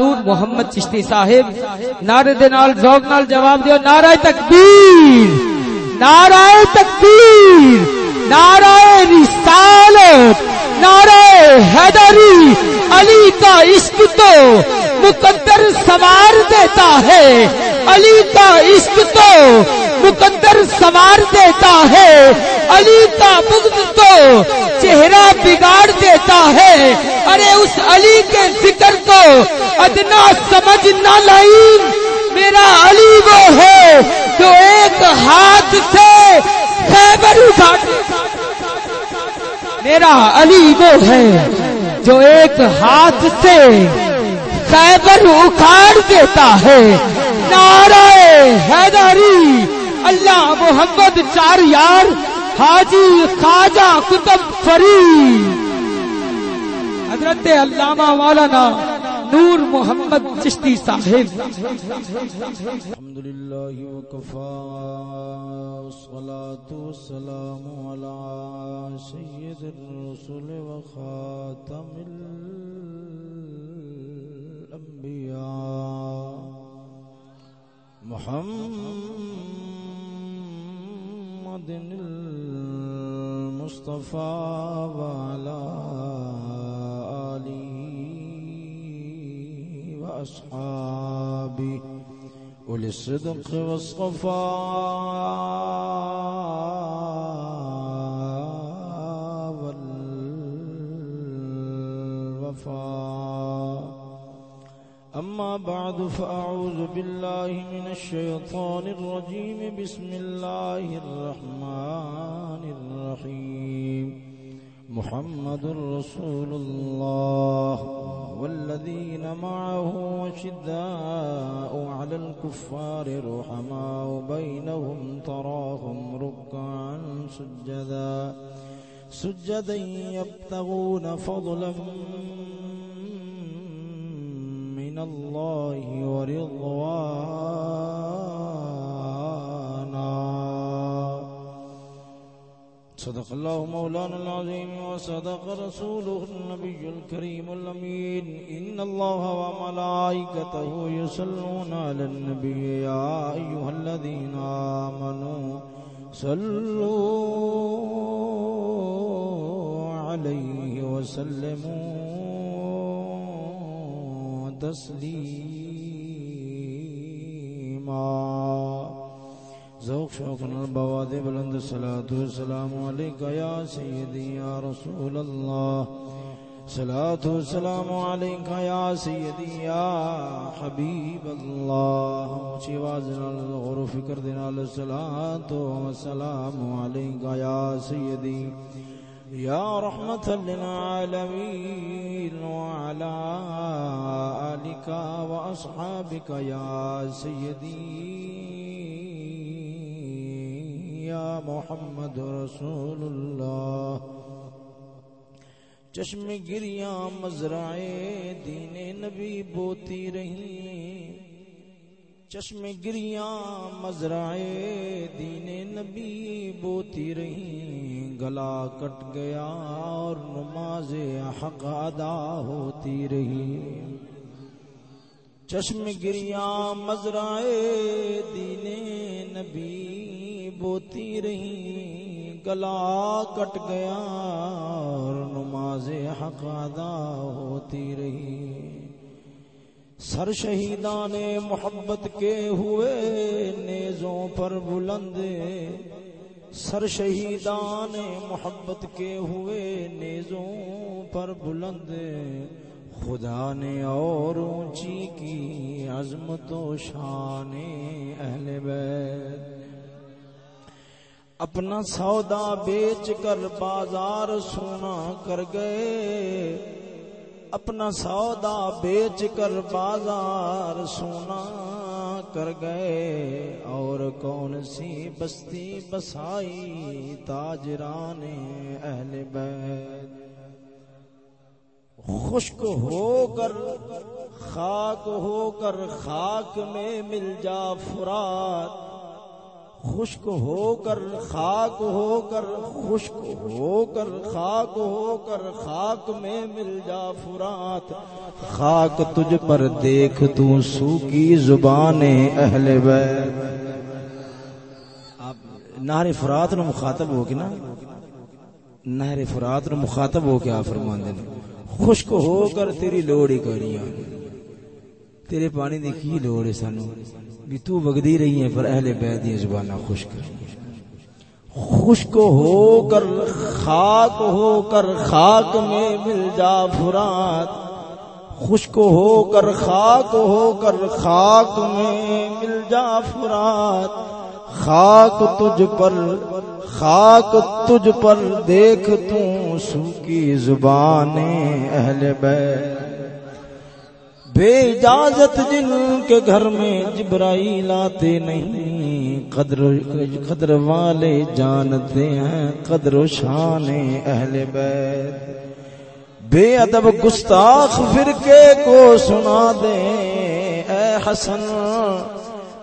نور محمد چشتی صاحب، نعرے دے نال، ذوق نال جواب دیو، نعرہ تکبیر نعرہ تکبیر، نعرہ رسالت، نعرہ حیدری، علی کا عشق تو مقدر سوار دیتا ہے، علی کا عشق تو مقدر سوار دیتا ہے۔ علی کا بغض تو چہرہ بگاڑ دیتا ہے۔ ارے اس علی کے فکر کو ادنا سمجھ نہ لائی۔ میرا علی وہ ہے جو ایک ہاتھ سے خیبر اٹھا میرا علی وہ ہے جو ایک ہاتھ سے خیبر اکھاڑ دیتا ہے۔ نعرہ حیدری اللہ محمد چار یار، حاجی خواجہ کتب فری حضرت علامہ مولانا نور محمد چشتی صاحب۔ الحمد لله وكفى والصلاة والسلام على سيد الرسل وخاتم الأنبياء محمد المصطفى وعلى آله وأصحابه. أولي الصدق والصفاء. أما بعد، فأعوذ بالله من الشيطان الرجيم. بسم الله الرحمن الرحيم. محمد رسول الله والذين معه وشداء على الكفار رحماء بينهم تراهم ركعا سجدا. سجدا يبتغون فضلا من الله ورضوانا. صدق الله مولانا العظيم وصدق رسوله النبي الكريم الأمين. إن الله وملائكته يصلون على النبي. يا أيها الذين آمنوا صلوا عليه وسلموا. تسليما ذوق شوق البواد بلند الصلاة والسلام عليك يا سيدي يا رسول الله صلاة والسلام عليك يا سيدي يا حبيب الله شوازنا الغرف كردنا الصلاة والسلام عليك يا سيدي يا رحمة للعالمين وعلى آلك وأصحابك يا سيدي یا محمد رسول اللہ چشم گریاں مزرائے دین نبی بوتی رہی چشم گریاں مزرائے دین نبی بوتی رہی گلا کٹ گیا اور نماز حق ادا ہوتی رہی چشم گریاں مزرائے دین نبی بوتی رہی گلا کٹ گیا اور نماز حق ادا ہوتی رہی سر شہیدان محبت کے ہوئے نیزوں پر بلند سر شہیدان محبت کے ہوئے نیزوں پر بلند خدا نے اور اونچی کی عظمت و شان اہل بیت اپنا سودا بیچ کر بازار سونا کر گئے اپنا سودا بیچ کر بازار سونا کر گئے۔ اور کون سی بستی بسائی تاجران اہل بیت؟ خشک ہو کر، خاک ہو کر خاک میں مل جا فرات۔ خشک ہو کر، خاک ہو کر، خشک ہو کر، خاک ہو کر، خاک میں مل جا فرات۔ خاک تجھ پر دیکھ، تو سو کی زبان اہل بیت۔ آپ نہر فرات نو مخاطب ہو کے نا، نہر فرات نو مخاطب ہو کے آپ فرمان دینا خشک ہو کر تیری لوڑ ہی تیرے پانی دی کی لوڑ ہے سانو؟ بھی تو وگدی رہی ہے پر اہل بیت دی زبانہ خشک خشک ہو کر، خاک ہو کر، خاک میں مل جا فرات۔ خشک ہو کر، خاک ہو کر، خاک میں مل جا فرات۔ خاک تجھ پر، خاک تجھ پر دیکھ تو سو کی زبان اہل بیت۔ بے اجازت جن کے گھر میں جبرائیل آتے نہیں، قدر قدر والے جانتے ہیں، قدر و شان اہل بیت۔ بے ادب گستاخ فرقے کو سنا دے، اے حسن۔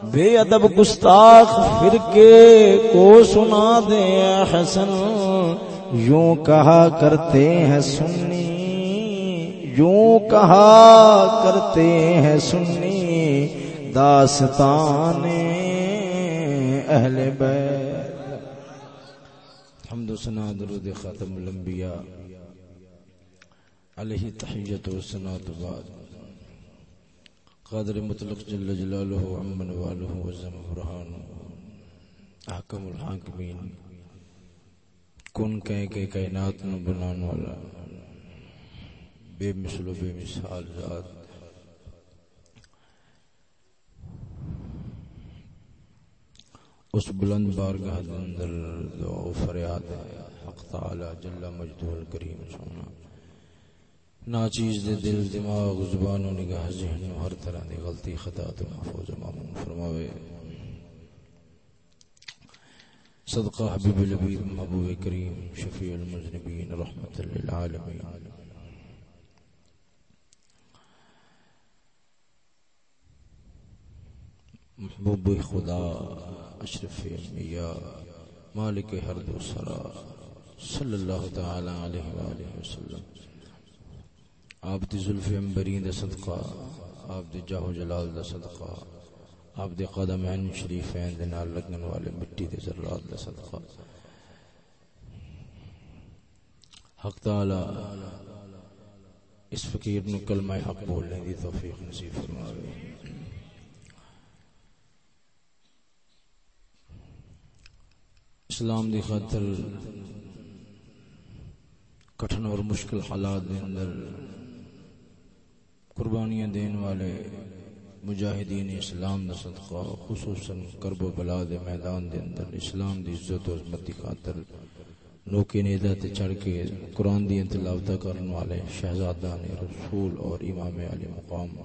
بے ادب گستاخ فرقے کو سنا دے، اے حسن۔ یوں کہا کرتے ہیں سنی۔ یوں کہا کرتے ہیں سنی داستان اہل بیت۔ حمد و سنا درود خاتم الانبیاء۔ علیہ تحیت و سنا بعد۔ قادر مطلق جل جلالہ عمن والہ و زمہرہان احکم الحاکمین۔ کن کہہ کے کائنات نو بنان والا۔ بے مثل و بے مثال ذات۔ اس بلند بارگاہ اندر دعا و فریاد ہے۔ حق تعالی جل مجدہ الکریم سونا ناچیز دے دل، دماغ، زبان و نگاہ، ذہن و ہر طرح دی غلطی، خطا تو محفوظ معمون فرماوے۔ صدقہ حبیب العبید محبوب کریم، شفیع المذنبین، رحمت للعالمین۔ محبوب خدا اشرف انبیاء، مالک ہر دو سرا، صلی اللہ تعالی علیہ وآلہ وسلم۔ آپ دی ظلف امبرین دا صدقہ، آپ دی جاہ و جلال دا صدقہ، آپ دی قدم عن شریفین دے نال لگن والے مٹی دے ذرات دا صدقہ۔ حق تعالی اس فقیر نو کلمہ حق بولنے دی توفیق نصیب فرمائے اسلام دی خاطر کٹھن اور مشکل حالات دے اندر قربانیاں دین والے مجاہدین اسلام دا صدقہ خصوصاً کرب و بلا دے میدان دے اندر اسلام دی عزت و عظمت دی خاطر نوکی نیدہ تے چڑھ کے قرآن دی تلاوتہ کرن والے شہزادان رسول اور امام علی مقام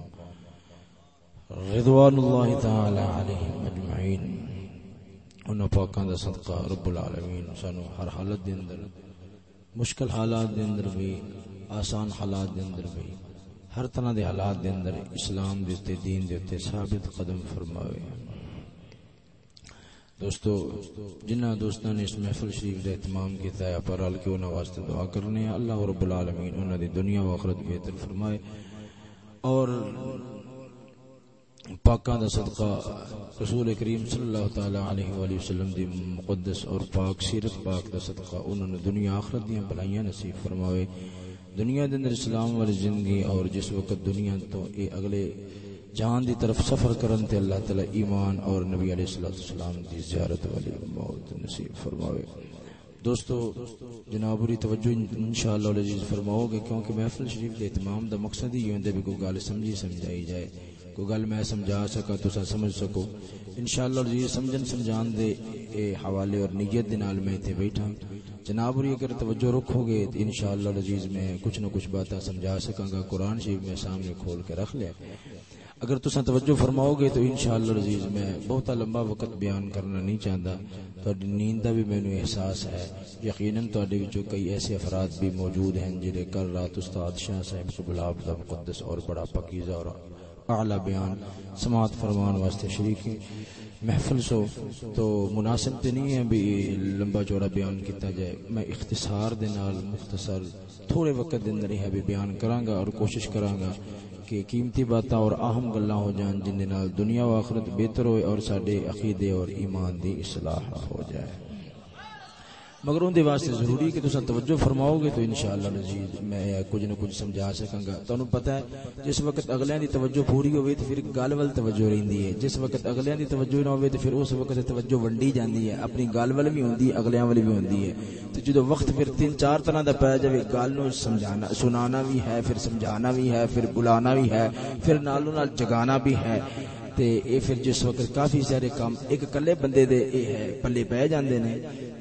رضوان اللہ تعالی علیہم اجمعین۔ انہوں پاکاں دا صدقہ رب العالمین سانو ہر حالت دے اندر، مشکل حالات دے اندر بھی، آسان حالات دے اندر بھی، ہر طرح دے حالات دے اندر اسلام دے تے دین دے تے ثابت قدم فرماوے۔ دوستو جنہ دوستان نے اس محفل شریف دے اہتمام کیتا ہے پر حال کے انہاں واسطے دعا کرنے ہیں۔ اللہ رب العالمین انہاں دی دنیا و آخرت بہتر فرمائے۔ اور پاکاں دا صدقہ رسول کریم صلی اللہ تعالی علیہ وآلہ وسلم دی مقدس اور پاک سیرت پاک دا صدقہ انہوں نے دنیا آخرت دیاں بلائیاں نصیب فرماوے۔ دنیا دے اندر اسلام والی زندگی اور جس وقت دنیا تو اے اگلے جان دی طرف سفر کرن تے اللہ تعالی ایمان اور نبی علیہ الصلوۃ والسلام دی زیارت والی موت نصیب فرماوے۔ دوستو، جناب جنابوری توجہ انشاءاللہ العزیز فرماؤ گے کیونکہ محفل شریف دے اہتمام دا مقصد ہی ہوندا بھی کوئی گل سمجھی سمجھائی جائے۔ کوئی گل میں سمجھا سکا تو سمجھ سکو۔ انشاءاللہ جی سمجھن سمجھان دے اے حوالے اور نیت دے نال میں تے بیٹھا۔ جناب اور یہ اگر توجہ رکھو گے تو انشاءاللہ العزیز میں کچھ نہ کچھ باتیں سمجھا سکاں گا۔ قرآن شریف میں سامنے کھول کے رکھ لیا۔ اگر تسا توجہ فرماؤ گے تو انشاءاللہ العزیز میں بہت لمبا وقت بیان کرنا نہیں چاہتا تہاڈی نیند دا بھی مینوں احساس ہے۔ یقیناً تہاڈے وچوں کئی ایسے افراد بھی موجود ہیں جڑے کل رات استاد شاہ صاحب قبلہ دا مقدس اور بڑا پکیزہ اور اعلی بیان سماعت فرمان واسطے شریک محفل سو تو مناسب تے نہیں ہے بھی لمبا چوڑا بیان کیتا جائے۔ میں اختصار دے نال مختصر تھوڑے وقت دے اندر ہی بیان کراں گا اور کوشش کراں گا کہ قیمتی باتاں اور اہم گلاں ہو جان جن دے نال دنیا و آخرت بہتر ہوئے اور ساڈے عقیدے اور ایمان دی اصلاح ہو جائے۔ مگر ان دے واسطے ضروری کہ تساں توجہ فرماؤ گے تو انشاءاللہ العزیز میں کچھ نہ کچھ سمجھا سکاں گا۔ تانوں پتہ ہے، جس وقت اگلیاں دی توجہ پوری ہوے تے پھر گل ول توجہ رہندی ہے۔ جس وقت اگلیاں دی توجہ نہ ہوے تے پھر اس وقت توجہ ونڈی جاندی ہے۔ اپنی گل ول بھی ہوندی ہے، اگلیاں ول بھی ہوندی ہے۔ تے جدوں وقت پھر تین چار طرح دا پے جاوے، گل نو سمجھانا، سنانا بھی ہے، پھر سمجھانا بھی ہے، پھر بلانا بھی ہے، پھر نالوں نال جگانا بھی ہے۔ تے اے پھر جس وقت کافی سارے کام ایک کلے بندے دے اے ہے، پلے پے جاندے نے،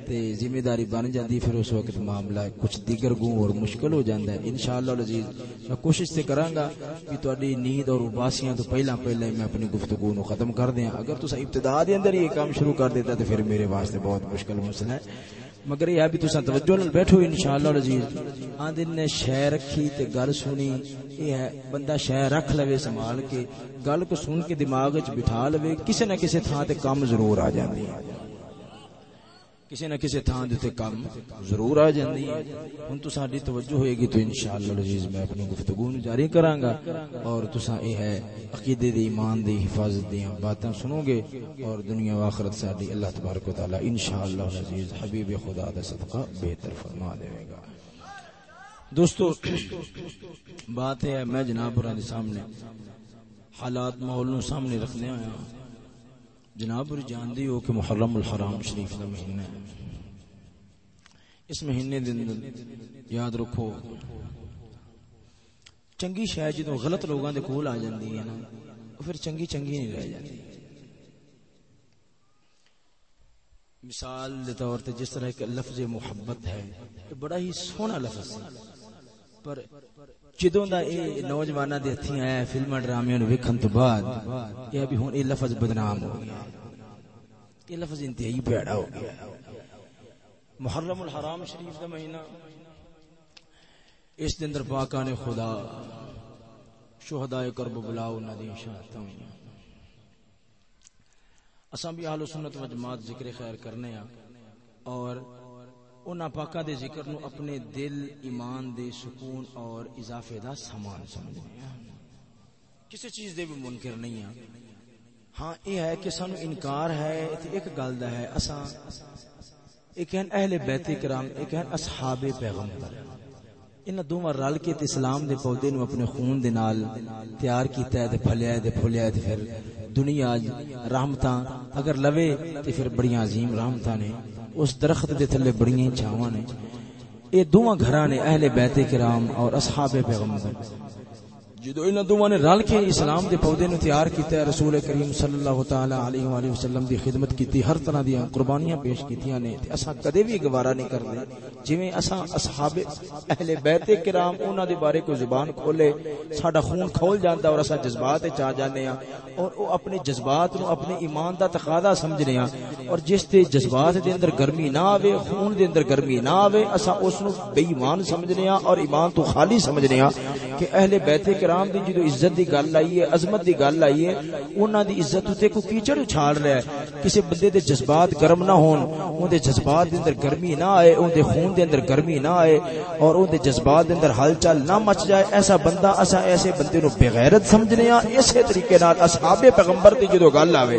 تے ذمہ داری بن جاندی پھر اس وقت معاملہ کچھ دیگر گوں اور مشکل ہو جاندا ہے۔ انشاءاللہ العزیز میں کوشش تے کراں گا کہ تہاڈی نیند اور اباسیاں تو پہلا پہلا میں اپنی گفتگو نو ختم کر دیاں۔ اگر تساں ابتدا دے اندر یہ کام شروع کر دیتا تے پھر میرے واسطے بہت مشکل مسئلہ ہے۔ مگر یہ بھی تساں توجہ نال بیٹھو انشاءاللہ العزیز۔ آن دن نے شے رکھی تے گل سنی، یہ ہے بندہ شے رکھ لوے سنبھال کے، گل کو سن کے دماغ وچ بٹھا لوے، کسے نہ کسے تھاں تے کام ضرور آ جاندی ہے کسی نہ کسی تھان دیتے کام ضرور آ جاندی ہے۔ ہن تو ساڈی توجہ ہوئے گی تو انشاءاللہ العزیز میں اپنی گفتگو نو جاری کراں گا۔ اور تساں اے ہے عقیدے دی ایمان دی حفاظت دی باتاں سنو گے اور دنیا و آخرت ساڈی اللہ تبارک و تعالی انشاءاللہ العزیز حبیب خدا دا صدقہ بہتر فرما دے گا۔ دوستو، بات ہے میں جناب اور سامنے حالات ماحول نو سامنے رکھنے آیا ہوں جناب، اور جاندی ہو کہ محرم الحرام شریف کا مہینہ ہے۔ اس مہینے دن یاد رکھو، چنگی شاید جدو غلط لوگاں دے کول آ جاندی ہے نا پھر چنگی چنگی نہیں رہ جاتی مثال دے طور تے جس طرح ایک لفظ محبت ہے بڑا ہی سونا لفظ ہے۔ پر جدوں دا اے نوجواناں دے ہتھیں آیا فلماں، ڈرامے نو ویکھن تو بعد، یہ بھی ہن اے لفظ بدنام ہو گیا۔ یہ لفظ انتہائی بھڑا ہو گیا۔ محرم الحرام شریف دا مہینہ۔ اس دن در پاکاں نے خدا شہداء کرب بلاو انہاں دی شہادتاں ہوئیاں اساں بھی اہل سنت و جماعت ذکر خیر کرنے ہاں اور انہاں پاکا دے ذکر نو اپنے دل، ایمان دے سکون اور اضافے دا سامان سمجھنے کسی چیز دے بھی منکر نہیں ہاں ہاں یہ ہے کہ سانو انکار ہے ایک گل دا ہے، اساں ایک ہیں اہل بیت کرام، ایک ہیں اصحاب پیغمبر۔ ان دوواں رل کے تے اسلام دے پودے نو اپنے خون دے نال تیار کیتا ہے، تے پھلیا ہے، تے پھلیا ہے، تے پھر دنیا رحمتاں، اگر لوے، تے پھر بڑی عظیم رحمتاں نے۔ اس درخت دے تھلے بڑی چھاواں نے۔ اے دوواں گھراں نے اہل بیت کرام اور اصحاب پیغمبر۔ جی جدو انہاں دوواں نے رل کے اسلام دے پودے نو تیار کیتا ہے، رسول کریم صلی اللہ تعالی علیہ والہ وسلم دی خدمت کیتی، ہر طرح دی قربانیاں پیش کیتیاں نے، تے اساں کدے بھی گوارا نہیں کردے جویں اساں اصحاب اہل بیت کرام انہاں دے بارے کوئی زبان کھولے، ساڈا خون کھول جاندا اور اساں جذبات وچ آ جانے ہاں۔ اور او اپنے جذبات نو، اپنے ایمان دا تقاضا سمجھنے ہاں۔ اور جس تے جذبات دے اندر گرمی نہ آوے، خون دے اندر گرمی نہ آوے، اساں اس نو بے ایمان سمجھنے ہاں اور ایمان تو خالی سمجھنے ہاں کہ اہل بیت کرام دی جدو عزت دی گل آئی ہے، عظمت دی گل آئی ہے، انہاں دی عزت تے کو کیچڑ اچھال رہا ہے۔ کسی بندے دے جذبات گرم نہ ہون، اون دے جذبات دے اندر گرمی نہ آئے، اون دے خون دے اندر گرمی نہ آئے، اور اون دے جذبات دے اندر ہلچل نہ مچ جائے۔ ایسا بندہ اسا ایسے بندے نو بے غیرت سمجھنے ہاں اسی طریقے نال اصحاب پیغمبر دی جدو گل آوے۔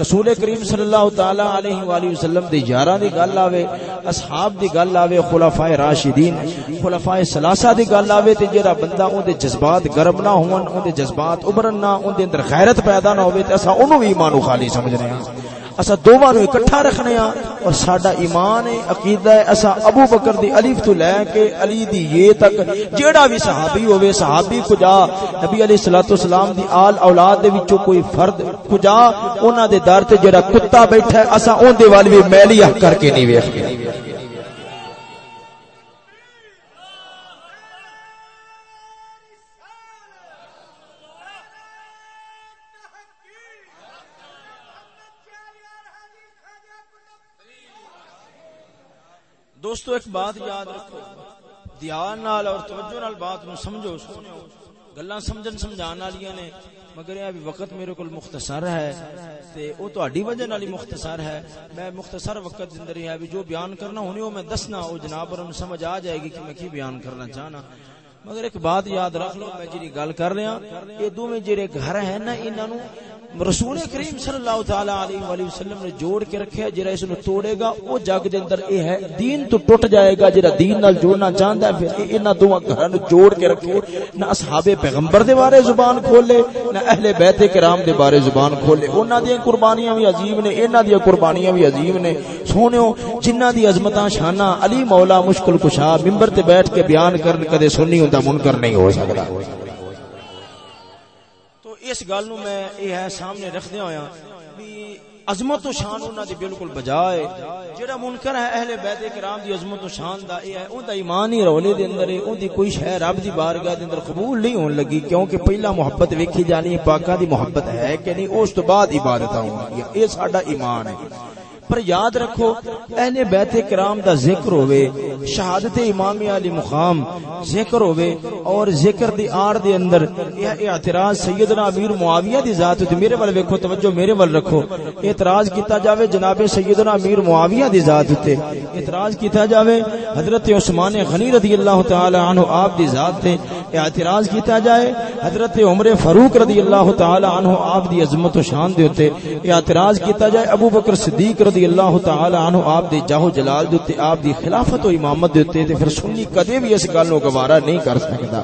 رسول کریم صلی اللہ تعالی علیہ والہ وسلم دی یاراں دی گل آوے، اصحاب دی گل آوے، خلفائے راشدین، خلفائے ثلاثہ دی گل آوے، تے جڑا بندہ اون دے جذبات گرم نہ ہون، اون دے جذبات ابھرن نہ، اون دے اندر غیرت پیدا نہ ہوے تے اسا اونوں وی ایمان خالی سمجھ سمجھنے ہاں۔ اسا دوواں نو اکٹھا رکھنے ہاں اور ساڈا ایمان ہے، عقیدہ ہے اسا ابو بکر دی الف تو لے کے علی دی یہ تک جیڑا بھی صحابی ہوے صحابی کجا، نبی علیہ الصلوۃ والسلام دی آل اولاد دے وچوں کوئی فرد کجا انہاں دے در تے جڑا کتا بیٹھا ہے اسا اون دے وال وی میلی کر کے نہیں ویکھدے۔ دوستو، ایک بات یاد رکھو۔ دھیان نال اور توجہ نال بات نو سمجھو، سنو۔ گلاں سمجھن سمجھان والیاں نے، مگر یہ وقت میرے کو مختصر ہے تے او تہاڈی وجہ نال مختصر ہے۔ میں مختصر وقت دے اندر ہے، بھی جو بیان کرنا ہونی او میں دسنا، او جناب اور سمجھ آ جائے گی کہ میں کی بیان کرنا چاہنا۔ مگر ایک بات یاد رکھ لو، میں جی گل کر رہا، یہ دوویں جڑے گھر ہیں نا، انہاں نو رسول کریم صلی اللہ تعالی علیہ وآلہ وسلم نے جوڑ کے رکھیا جڑا اس نو توڑے گا او جگ دے اندر اے ہے، دین تو ٹوٹ جائے گا، جڑا دین نال جوڑنا چاہندا ہے، پھر انہاں دوواں گھراں نو جوڑ کے رکھے۔ نہ اصحاب پیغمبر دے بارے زبان کھولے، نہ اہل بیت کرام دے بارے زبان کھولے۔ انہاں دی قربانیاں بھی عظیم نے، انہاں دی قربانیاں بھی عظیم نے۔ سونےو جنہاں دی عظمتاں شاناں علی مولا مشکل کشا منبر تے بیٹھ کے بیان کرن، کدے سنی ہوندا منکر نہیں ہو سکدا۔ اس گل نو میں یہ ہے سامنے رکھدیا ہوا بھی عظمت و شان انہاں دی بالکل بجائے۔ جڑا منکر ہے اہل بیت کرام دی عظمت و شان دا اے ہے، اوندا ایمان ہی رولے دے اندر اے اون کوئی شے رب دی بارگاہ دے اندر قبول نہیں ہون لگی، کیونکہ پہلا محبت ویکھی جانی ہے پاکاں دی محبت ہے کہ نہیں، اس تو بعد عبادت ہوں گی اے ساڈا ایمان ہے۔ پر یاد رکھو، اہل بیت کرام دا ذکر ہوئے شہادت امام علی مقام ذکر ہوئے اور ذکر دی آر دے اندر یہ اعتراض سیدنا امیر معاویہ دی ذات ہوتی میرے والے ویکھو، توجہ میرے والے رکھو۔ اعتراض کیتا جاوے جناب سیدنا امیر معاویہ دی ذات ہوتے اعتراض کیتا جاوے حضرت عثمان غنی رضی اللہ تعالی عنہ آپ دی ذات تے۔ اعتراض کیتا جائے حضرت عمر فاروق رضی اللہ تعالی عنہ آپ دی عظمت و شان دے ہوتے اعتراض کیتا جائے ابو بکر صدیق رضی رضی اللہ تعالی عنہ آپ دے جاہو جلال دے تے آپ دی خلافت و امامت دے تے پھر سنی کدے بھی اس گل نو گوارا نہیں کر سکدا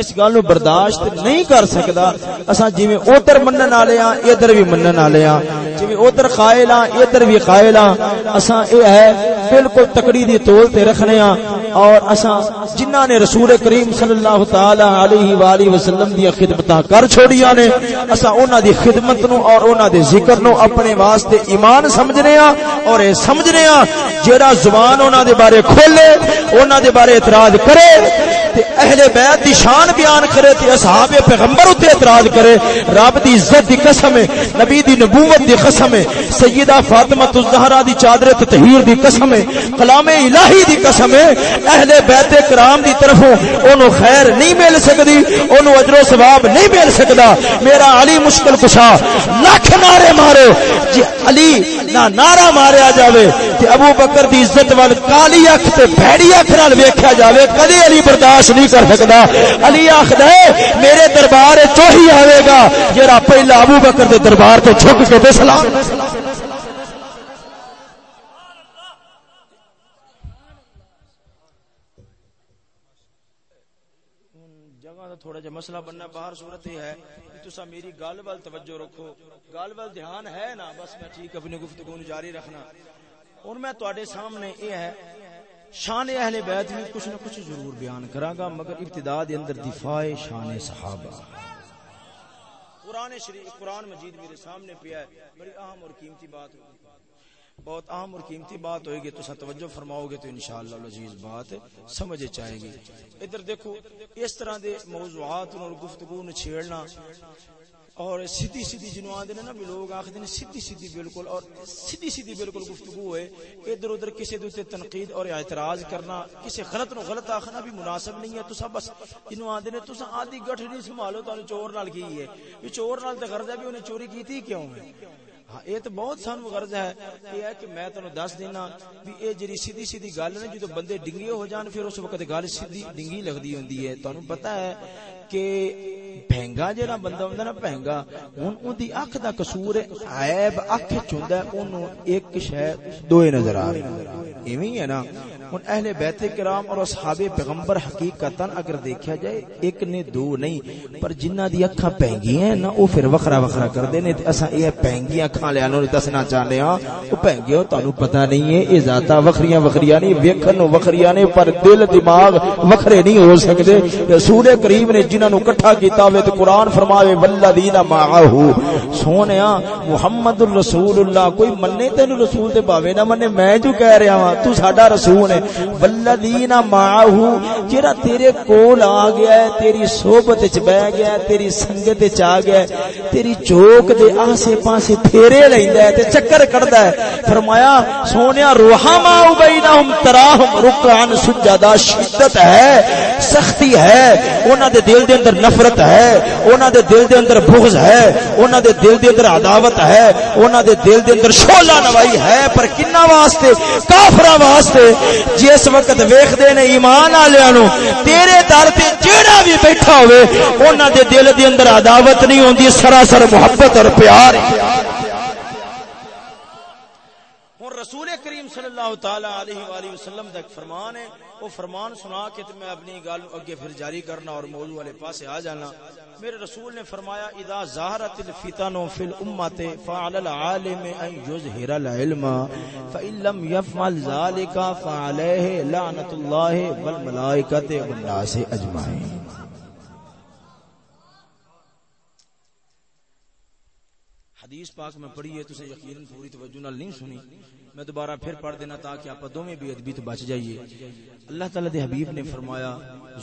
اس گل نو برداشت نہیں کر سکدا۔ اساں جویں اوتر منن والے ہاں ادھر بھی منن والے ہاں جویں اوتر قائل ہاں ادھر بھی قائل ہاں اساں اے ہے، بالکل تکڑی دی تول تے رکھنے ہاں اور اساں جنہاں نے رسول کریم صلی اللہ تعالی علیہ والہ وسلم دی خدمتاں کر چھوڑیاں نے، اساں انہاں دی خدمت نو اور انہاں دے ذکر نو اپنے واسطے ایمان سمجھنے ہاں اور اے سمجھنے ہاں جیڑا زبان انہاں دے بارے کھولے، انہاں دے بارے اعتراض کرے، تے اہل بیت دی شان بیان کرے تے اصحاب پیغمبر تے اعتراض کرے، رب دی عزت دی قسم ہے، نبی دی نبوت دی قسم ہے، سیدہ فاطمہ الزہرا دی چادر تطہیر دی قسم ہے، کلام الہی دی قسم ہے، اہل بیت کرام دی طرفوں اونوں خیر نہیں مل سکدی اونوں اجر و ثواب نہیں مل سکدا۔ میرا علی مشکل کشا، لاکھ نعرے مارے جی علی نہ نعرہ ماریا جاوے، تے ابو بکر دی عزت وال کالی اکھ تے بھڑی اکھ نال ویکھیا جاوے، کدی علی برداشت نہیں کر سکدا۔ علی آخد ہے، میرے دربار چوہی آئے گا۔ جرا پہلا ابو بکر دے دربار تو جھک کے دے سلام۔ تھوڑا جا مسئلہ بننا باہر صورت ہی ہے کہ تسا میری گل وال توجہ رکھو۔ گل وال دھیان ہے نا؟ بس میں ٹھیک اپنی گفتگو جاری رکھنا۔ اور میں تواڈے سامنے یہ ہے شان اہل بیت میں کچھ نہ کچھ ضرور بیان کراں گا، مگر ابتدا دے اندر دفاع شان صحابہ۔ قرآن شریف، قرآن مجید میرے سامنے پیا ہے، بڑی اہم اور قیمتی بات ہوگی بہت اہم اور قیمتی بات ہوئے گی، تو توجہ فرماؤ گے تو انشاءاللہ العزیز بات سمجھ چاہے گی۔ ادھر دیکھو، اس طرح دے موضوعات اور گفتگو نے چھیڑنا اور سیدھی سیدھی جنوں آدھے نا، بھی لوگ آخر سیدھی سیدھی بالکل، اور سیدھی سیدھی بالکل گفتگو ہوئے۔ ادھر ادھر کسی دوتے تنقید اور اعتراض کرنا کسی غلط نو غلط آخنا بھی مناسب نہیں ہے۔ تو سب بس جنوں آدھے نے تو سا آدھی گٹھ نہیں سنبھالو تو چور نال کی ہے؟ یہ چور نال تے غرض ہے بھی انہیں چوری کی تھی کیوں ہے؟ ہاں یہ تو بہت سان غرض ہے۔ یہ ہے کہ میں تمہیں دس دینا بھی یہ جی سیدھی سیدھی گل ہے جدو بندے ڈنگے ہو جان، پھر اس وقت گل سیدھی ڈنگی لگتی ہوں تمہیں پتا ہے کہ پہنگا جہاں بندہ ہوندا نا پہنگا، ہن ان کی اکھ کا کسور عیب اکھ چاہتا ہے، اونوں ایک شے دو نظر آ رہی ایویں ہے نا۔ ہوں اہل بیت کرام اور اصحاب پیغمبر حقیقتا اگر دیکھا جائے، ایک نے دو نہیں، پر جنہ دی اکھاں پہنگی ہیں نا، او پھر وکھرا وکھرا کر دے نے، تے اساں اے پہنگی اکھاں لے انہوں نے دسنا چاہنے ہاں او پہنگی تانوں پتہ نہیں ہے، اے ذاتا وکھریاں وکھریاں نہیں، ویکھن وکھریاں نے، پر دل، دماغ وکھرے نہیں ہو سکدے۔ رسول کریم نے جنہاں نو اکٹھا کیتا ہوئے، تے قرآن فرماوے، والذین معه سونیا محمد الرسول اللہ، کوئی مننے تینو رسول تے باوے نہ مننے، میں جو کہہ رہا ہاں تو ساڈا رسول ہے۔ ہے والذین معه جڑا تیرے کول آ گیا ہے، تیری صحبت وچ بیٹھ گیا ہے، تیری سنگت وچ آ گیا ہے، تیری چوک دے آسے پاسے پھیرے لیندا ہے، تے چکر کڑدا ہے۔ فرمایا، سونیا روحما بینہم تراہم رکعن سجدا شدت ہے، سختی ہے، انہاں دے دل دے اندر نفرت ہے، انہاں دے دل دے اندر بغض ہے، انہاں دے دل دے اندر عداوت ہے، انہاں دے دل دے اندر شولا نوائی ہے، پر کنا واسطے، کافراں واسطے جس وقت ویکھدے نے ایمان والےاں نو تیرے در تے جیڑا بھی بیٹھا ہوئے، انہاں دے دل دے اندر عداوت نہیں ہوندی، سراسر محبت اور پیار ہے۔ رسول کریم صلی اللہ تعالی علیہ والہ وسلم دا ایک فرمان ہے، وہ فرمان سنا کے تے میں اپنی گل اگے پھر جاری کرنا اور موضوع والے پاسے آ جانا۔ میرے رسول نے فرمایا، اذا ظاہرت الفتن فی الامه فعلى العالم ان يظهر العلم فان لم يفعل ذلك فعليه لعنت الله والملائکه والناس اجمعین۔ حدیث پاک میں پڑھی ہے، تسے یقیناً پوری توجہ نال نہیں سنی۔ میں دوبارہ پھر پڑھ دینا تاکہ آپ دونوں بھی ادبی تو بچ جائیے۔ اللہ تعالی دے حبیب نے فرمایا،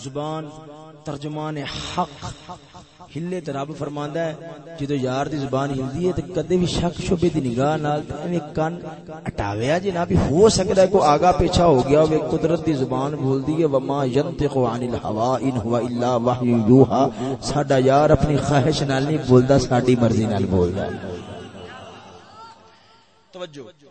زبان ترجمان حق، ہلے تے رب فرماندا ہے، جدو یار دی زبان ہلدی ہے تے کدے بھی شک شبے دی نگاہ نال تے ایویں کن اٹاویا جے نہ بھی ہو سکدا ہے، کوئی آگا پیچھے ہو گیا ہوے قدرت دی زبان بولدی ہے، وما ينطق عن الهوى ان هو الا وحی یوحى ساڈا یار اپنی خواہش نال نہیں بولدا ساڈی مرضی نال بولدا توجہ۔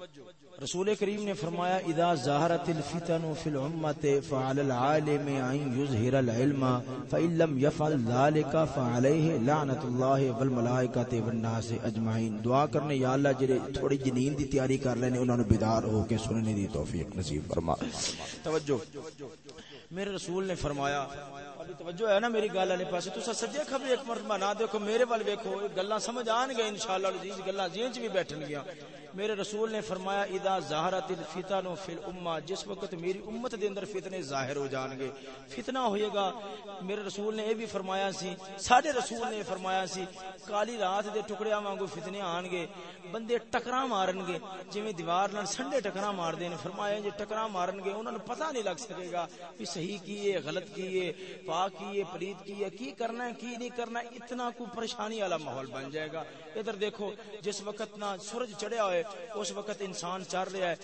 رسول کریم نے فرمایا، اذا ظاہرت الفتن فی الامه فعلى العالم ان يظهر العلم فان لم يفعل ذلك فعليه لعنت الله والملائکه والناس اجمعین۔ دعا کرنے، یا اللہ، جڑے تھوڑی جی جنین دی تیاری کر رہے نے، انہاں نو بیدار ہو کے سننے دی توفیق نصیب فرما۔ توجہ۔ میرے رسول نے فرمایا توجہ ہے نا میری گل والے پاسے تسا سجے کھبے ایک مرتبہ نہ دیکھو، میرے ول ویکھو، گلاں سمجھ آن گے انشاءاللہ العزیز گلاں ذہن چ بھی بیٹھن گیا میرے رسول نے فرمایا، اذا ظاہرت الفتن فی الامه جس وقت میری امت دے اندر فتنے ظاہر ہو جان گے، فتنہ ہوئے گا۔ میرے رسول نے یہ بھی فرمایا سی ساڈے رسول نے فرمایا سی، کالی رات دے ٹکڑیاں وانگو فتنے آن گے، بندے ٹکرا مارن گے۔ جویں دیوار نال سنڈے ٹکرا مار دے فرمایا جی جے ٹکرا مارن گے، انہاں نو پتہ نہیں لگ سکے گا کہ صحیح کی ہے، غلط کی ہے، پاک کی ہے پلید کی ہے، کی کرنا ہے، کی نہیں کرنا اتنا کو پریشانی والا ماحول بن جائے گا۔ ادھر دیکھو، جس وقت نہ سورج چڑھیا ہوئے اس وقت انسان چڑھ رہا ہے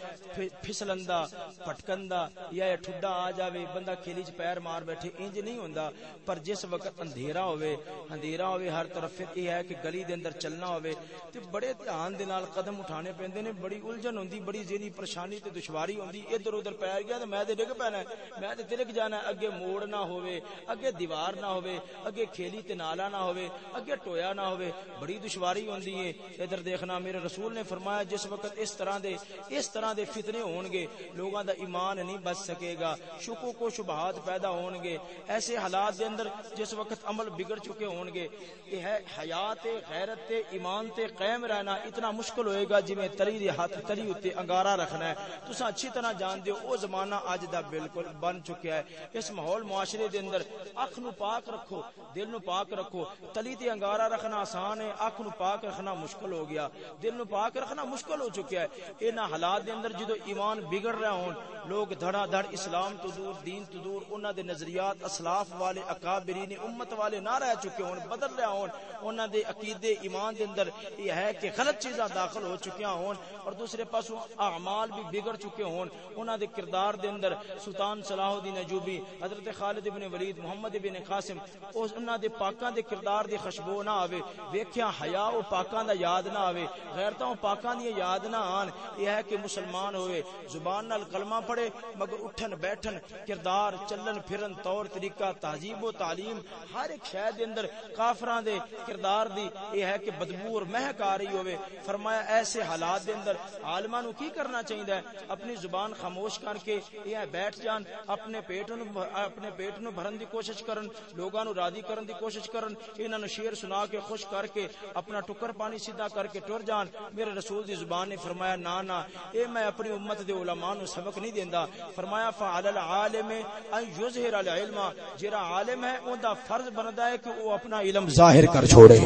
پھسلن دا پھسلندا پٹکندا یا ٹھڈا آ جاوے، بندہ کھیلی چ پیر مار بیٹھے، انج نہیں ہوندا۔ پر جس وقت اندھیرا ہوئے اندھیرا ہوئے ہر طرف پھر یہ ہے کہ گلی دے اندر چلنا ہوئے تے بڑے دھیان دے نال قدم اٹھانے پیندے نے، بڑی الجھن ہوندی، بڑی ذہنی پریشانی تے دشواری ہوندی، ادھر ادھر پیر گیا تے میں تے ڈگ پینا میں تے تلک جانا ہے، اگے موڑ نہ ہوئے اگے دیوار نہ ہوئے اگے کھیلی تے نالا نہ ہوئے اگے ٹویا نہ ہوئے بڑی دشواری ہوندی ہے۔ ادھر دیکھنا، میرے رسول نے فرمایا جس وقت اس طرح دے اس طرح دے فتنے ہون گے، لوگاں دا ایمان نہیں بچ سکے گا شکو کو شبہات پیدا ہون گے۔ ایسے حالات دے اندر جس وقت عمل بگڑ چکے ہون گے یہ ہے حیات، غیرت تے ایمان تے قائم رہنا اتنا مشکل ہوئے گا جی جویں تلی دے ہاتھ، تلی اتے انگارا رکھنا ہے۔ تساں اچھی طرح جان دیو، او زمانہ اج دا بالکل بن چکا ہے۔ اس ماحول معاشرے دے اندر اکھ نو پاک رکھو، دل نو پاک رکھو۔ تلی تے انگارا رکھنا آسان ہے، اکھ نو پاک رکھنا مشکل ہو گیا۔ دل نو پاک رکھنا مشکل مشکل ہو چکا ہے انہاں حالات دے اندر جدو ایمان بگڑ رہا ہون، لوگ دھڑا دھڑ اسلام تو دور، دین تو دور، انہاں دے نظریات، اسلاف والے، اکابرین، امت والے نہ رہ چکے ہون، بدل رہا ہون۔ انہاں دے عقیدے، ایمان دے اندر یہ ہے کہ غلط چیزاں داخل ہو چکیاں ہون اور دوسرے پاسوں اعمال بھی بگڑ چکے ہون۔ انہاں دے کردار دے اندر سلطان صلاح الدین ایوبی حضرت خالد ابن ولید، محمد ابن قاسم، اس انہاں دے پاکاں دے کردار دی خوشبو نہ آوے ویکھیا حیا او پاکاں دا یاد نہ آوے، غیرتاں پاکاں دی یاد نہ آن۔ یہ ہے کہ مسلمان ہوئے، زبان نال کلمہ پڑھے، مگر اٹھن بیٹھن، کردار، چلن، پھرن، طور، طریقہ، تہذیب و تعلیم، ہر ایک شے دے اندر کافراں دے کردار دی یہ ہے کہ بدبو اور مہک آ رہی ہوئے۔ فرمایا، ایسے حالات دے اندر عالماں نو کی کرنا چاہیے اپنی زبان خاموش کر کے یہ بیٹھ جان، اپنے پیٹ نو اپنے پیٹ نو بھرن دی کوشش کرن، لوگاں نو راضی کرن دی کوشش کرن، انہاں نو شعر سنا کے خوش کر کے، اپنا ٹکر پانی سیدھا کر کے ٹر جان، میرے رسول دی زبان نے فرمایا، نا نا، اے میں اپنی امت دے علماء نو سبق نہیں دیندا۔ فرمایا، فعل العالم ان یظہر العلم۔ جڑا عالم ہے، اوندا فرض بندا ہے کہ وہ اپنا علم ظاہر کر چھوڑے۔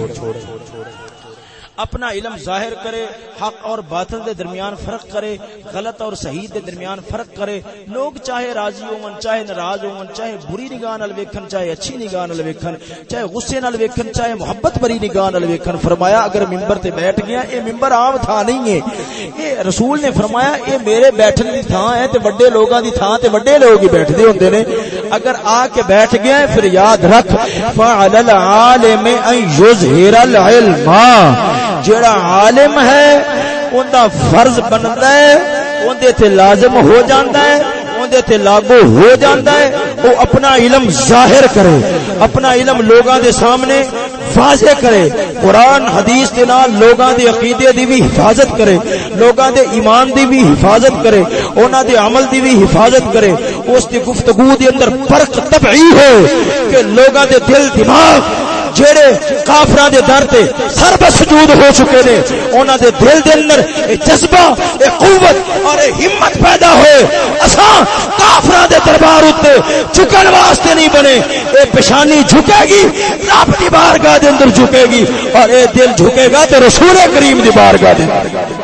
اپنا علم ظاہر کرے، حق اور باطل دے درمیان فرق کرے، غلط اور صحیح دے درمیان فرق کرے۔ لوگ چاہے راضی ہون، چاہے ناراض ہون، چاہے بری نگاہ نال ویکھن، چاہے اچھی نگاہ نال ویکھن، چاہے غصے نال ویکھن، چاہے محبت بری نگاہ نال ویکھن۔ فرمایا، اگر منبر تے بیٹھ گیا، اے منبر عام تھا نہیں ہے۔ اے رسول نے فرمایا، اے میرے بیٹھن دی تھاں ہے تے بڑے لوگاں دی تھاں تے بڑے لوگ ہی بیٹھدے ہوندے نے۔ اگر آ کے بیٹھ گیا ہے، پھر یاد رکھ، فعل العالم ان یظہر العلم۔ جڑا عالم ہے ان دا فرض بنتا ہے ان دے تے لازم ہو جاندا ہے ان دے تے لاگو ہو جاندا ہے وہ اپنا علم ظاہر کرے، اپنا علم لوگاں دے سامنے واضح کرے، قرآن، حدیث دے نال لوگاں دے عقیدے دی بھی حفاظت کرے، لوگاں دے ایمان دی بھی حفاظت کرے انہاں دے عمل دی بھی حفاظت کرے، اس دی گفتگو دے اندر فرق طبعی ہے کہ لوگاں دے دل، دماغ جڑے کافراں دے در تے سر بسجود ہو چکے نے، انہاں دے دل دے اندر اے جذبہ اے قوت اور اے ہمت پیدا ہوئے۔ اساں کافراں دے دربار اتے جھکن واسطے نہیں بنے۔ اے پیشانی جھکے گی، رب دی بارگاہ دے اندر جھکے گی اور اے دل جھکے گا تے رسول کریم دی بارگاہ دے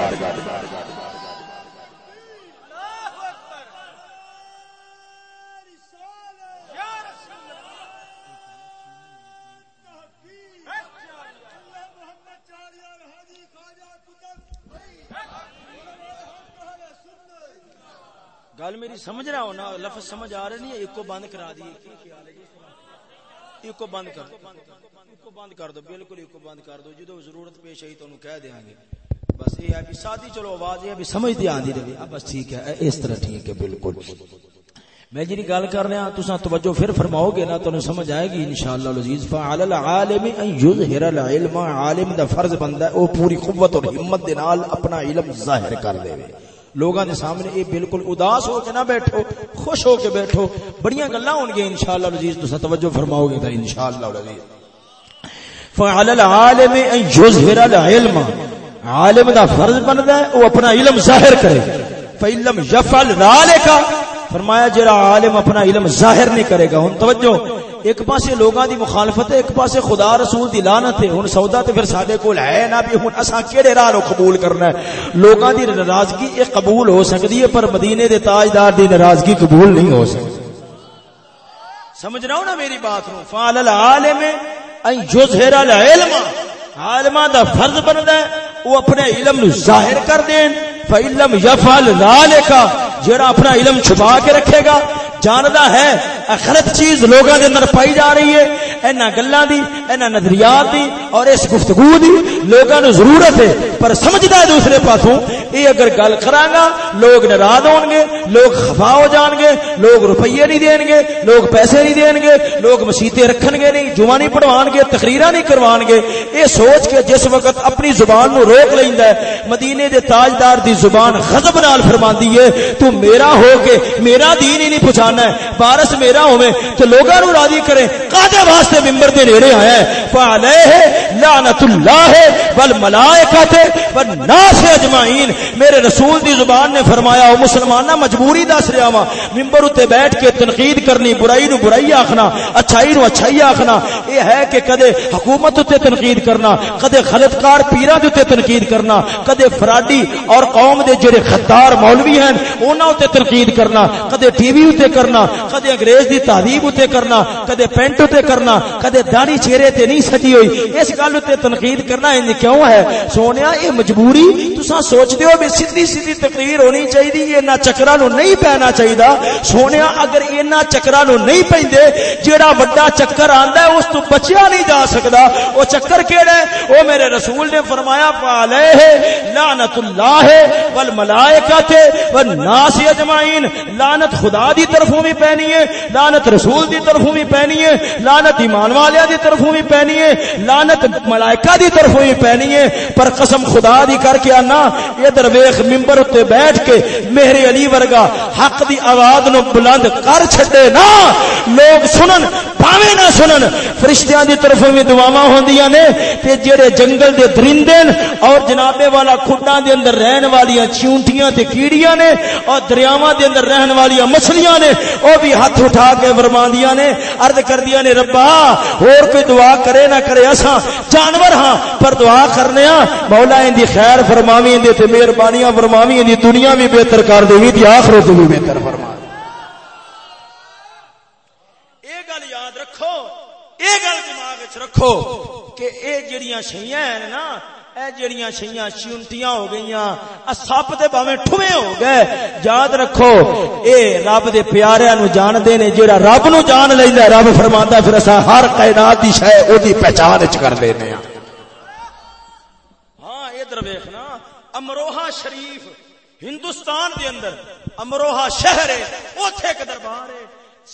میری سمجھ رہا ہو نا، لفظ سمجھ آ رہے نہیں، ایک کو بند کرا دیے۔ ایک کو بند کر ایک کو بند کر دو، بالکل ایک کو بند کر دو۔ جدو ضرورت پیش آئی تو کہہ دیا گے۔ بس یہ ہے کہ سادی، چلو آواز یہ بھی سمجھ دی آندی رہی بس ٹھیک ہے، اس طرح ٹھیک ہے، بالکل۔ میں جی گل کر رہا ہاں، تسا توجہ پھر فرماؤ گے نا تمہیں سمجھ آئے گی انشاءاللہ العزیز۔ فعل العالم ان یظہر العلم، عالم دا فرض بندا ہے، او پوری قوت اور ہمت دے نال اپنا علم ظاہر کر دے۔ لوگاں دے سامنے اے بالکل اداس ہو کے نہ بیٹھو، خوش ہو کے بیٹھو۔ بڑیاں گلاں ہون گے انشاءاللہ العزیز تو توجہ فرماؤ گے تے انشاءاللہ العزیز فعل العالم ان یظہر العلم۔ عالم دا فرض بندا ہے وہ اپنا علم ظاہر کرے۔ فعلم یفعل ذلک فرمایا جڑا عالم اپنا علم ظاہر نہیں کرے گا، ہن توجہ، ایک پاسے لوگاں دی مخالفت ہے، ایک پاسے خدا رسول دی لعنت ہے، ہن سودا تے پھر ساڈے کول ہے نا بھی ہن اساں کیڑے راہ نو قبول کرنا ہے؟ لوگاں دی ناراضگی اے قبول ہو سکدی ہے، پر مدینے دے تاجدار دی ناراضگی قبول نہیں ہو سکتی سمجھ رہا ہو نا میری بات نو؟ فعل العالم ان یظہر العلم۔ عالماں دا فرض بندا ہے، وہ اپنے علم نو ظاہر کر دین۔ فعلم یفعل ذالک جڑا اپنا علم چھپا کے رکھے گا۔ جاندا ہے غلط چیز لوگاں دے اندر پائی جا رہی ہے، اینا گلاں دی، اینا نظریات دی، اور اس گفتگو دی لوگاں نو ضرورت ہے۔ پر سمجھدا ہے دوسرے پاسوں، اے اگر گل کراں لوگ ناراض ہون گے، لوگ خفا ہو جان گے، لوگ روپیے نہیں دین گے، لوگ پیسے نہیں دین گے، لوگ مسیتے رکھن گے نہیں، جمعہ نہیں پڑھوان گے تقریراں نہیں کروان گے۔ اے سوچ کے جس وقت اپنی زبان نو روک لیندا ہے، مدینے دے تاجدار دی زبان غضب نال فرماندی ہے، تو میرا ہو کے میرا دین ہی نہیں پہنچانا ہے بارس میرا ہوے تو لوگاں نو راضی کرے۔ قاضی واسطے منبر دے نیڑے آیا ہے۔ فعلیہ لعنت اللہ والملائکۃ والناس اجمعین میرے رسول دی زبان نے فرمایا، او مسلماناں، مجبوری دس رہا ہاں۔ وا منبر تے بیٹھ کے تنقید کرنی، برائی نو برائی آکھنا اچھائی نو اچھائی آکھنا اے ہے کہ کدے حکومت تے تنقید کرنا، کدے غلط کار پیراں تے تنقید کرنا، کدے فراڈی اور قوم دے جڑے خطار مولوی ہیں انہاں تے تنقید کرنا، کدے ٹی وی تے کرنا، کدے انگریز دی تہذیب تے کرنا، کدے پینٹ تے کرنا، کدے داڑھی چہرے تے نہیں سجی ہوئی۔ اس گل تے تنقید کرنا انج کیوں ہے؟ سونیا، اے مجبوری، تساں سوچدے ہو بھی سیدھی سیدھی تقریر ہونی چاہیے انہاں چکراں نو نہیں پینا چاہیے سونیا، اگر انہاں چکراں نو نہیں پیندے جیڑا بڑا چکر آندا ہے، اس تو بچیا نہیں جا سکدا۔ او چکر کیڑا ہے؟ او میرے رسول نے فرمایا علیہ لعنت اللہ والملائکۃ والناس اجمعین۔ لعنت خدا دی طرفوں بھی پینی ہے، لعنت رسول دی طرفوں بھی پینی ہے۔ لعنت ایمان والے دی طرفوں بھی پینی ہے، لعنت ملائکہ دی طرفوں بھی پینی ہے، پر قسم خدا دی کر کے انا یہ ادھر ویخ ممبر اتنے بیٹھ کے میرے علی ورگا حق دی آواز نو بلند کر چھڈے نا۔ لوگ سنن پاوے نہ سنن۔ فرشتیاں دی طرف بھی دعاواں ہوندیاں نے تے جڑے جنگل دے درندے اور جنابے والا کھڈاں دے اندر رہن والیاں چونٹیاں تے کیڑیاں نے اور دریاواں دے اندر رہن والیاں مچھلیاں نے، او بھی ہاتھ اٹھا کے فرماندیاں نے، عرض کردیاں نے ربا، اور کوئی دعا کرے نہ کرے، اساں جانور ہاں پر دعا کرنے ہاں۔ مولا ان دی خیر فرماویں دے تے مہربانیاں فرماویں دی دنیا بھی بہتر کر دے تے آخرت بھی بہتر فرما اے گل یاد رکھو، اے گل دماغ وچ رکھو کہ اے جڑیاں شیاں ہیں نا اے جڑیاں شیاں چونٹیاں ہو گئیاں سپ تے باویں ٹھویں ہو گئے۔ یاد رکھو، اے رب دے پیاریاں نو جان دے نے، جیڑا رب نو جان لیندا رب فرماندا پھر اسا ہر کائنات دی شے او دی پہچان وچ کر لینے ہاں۔ ہاں ادھر ویکھنا امروہا شریف، ہندوستان دے اندر امروہا شہر ہے، اوتھے ایک دربار ہے۔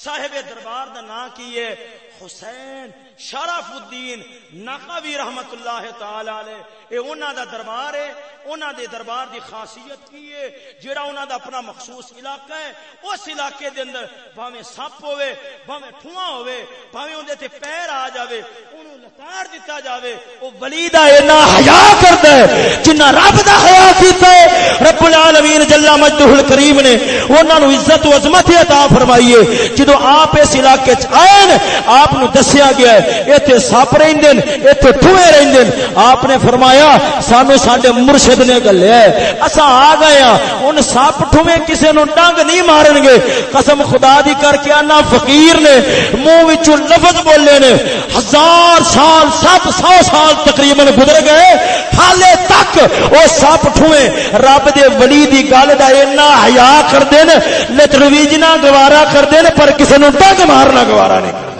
صاحب دربار دا نام کی ہے؟ حسین شرف الدین نقوی رحمت اللہ تعالی علیہ۔ اے انہاں دا دربار ہے، انہاں دے دربار دی خاصیت کی ہے؟ جڑا انہاں دا اپنا مخصوص علاقہ ہے، اس علاقے دے اندر بھاویں سپ ہوے بھاویں ٹھواں ہوے بھاویں اون دے تے پیر آ جاوے اونوں لتاڑ دتا جاوے۔ او ولی دا اینا حیا کردا ہے جنہ رب دا حیا کیتا ہے، رب العالمین جل مجدہ الکریم نے انہاں نو عزت و عظمت عطا فرمائی ہے۔ جدوں آپ اس علاقے چ آئے آپ نو دسیا گیا ہے ایتھے سپ رہندے ایتھے ٹھوئے رہندے آپ نے فرمایا، سانو ساڈے مرشد نے گلیا ہے، اساں آ گئے ہاں ان سپ ٹھوئے کسے نو ڈنگ نہیں مارن گے۔ قسم خدا دی کر کے انا فقیر نے، منہ وچوں لفظ بولے نے۔ ہزار سال، سات سو سال تقریباً گزر گئے، حالے تک او سپ ٹھوئے۔ رب دے ولی دی گل دا اینا حیا کردے نے لترویجنا گوارا کردے نے، پر کسے نو ڈنگ مارنا گوارا نہیں۔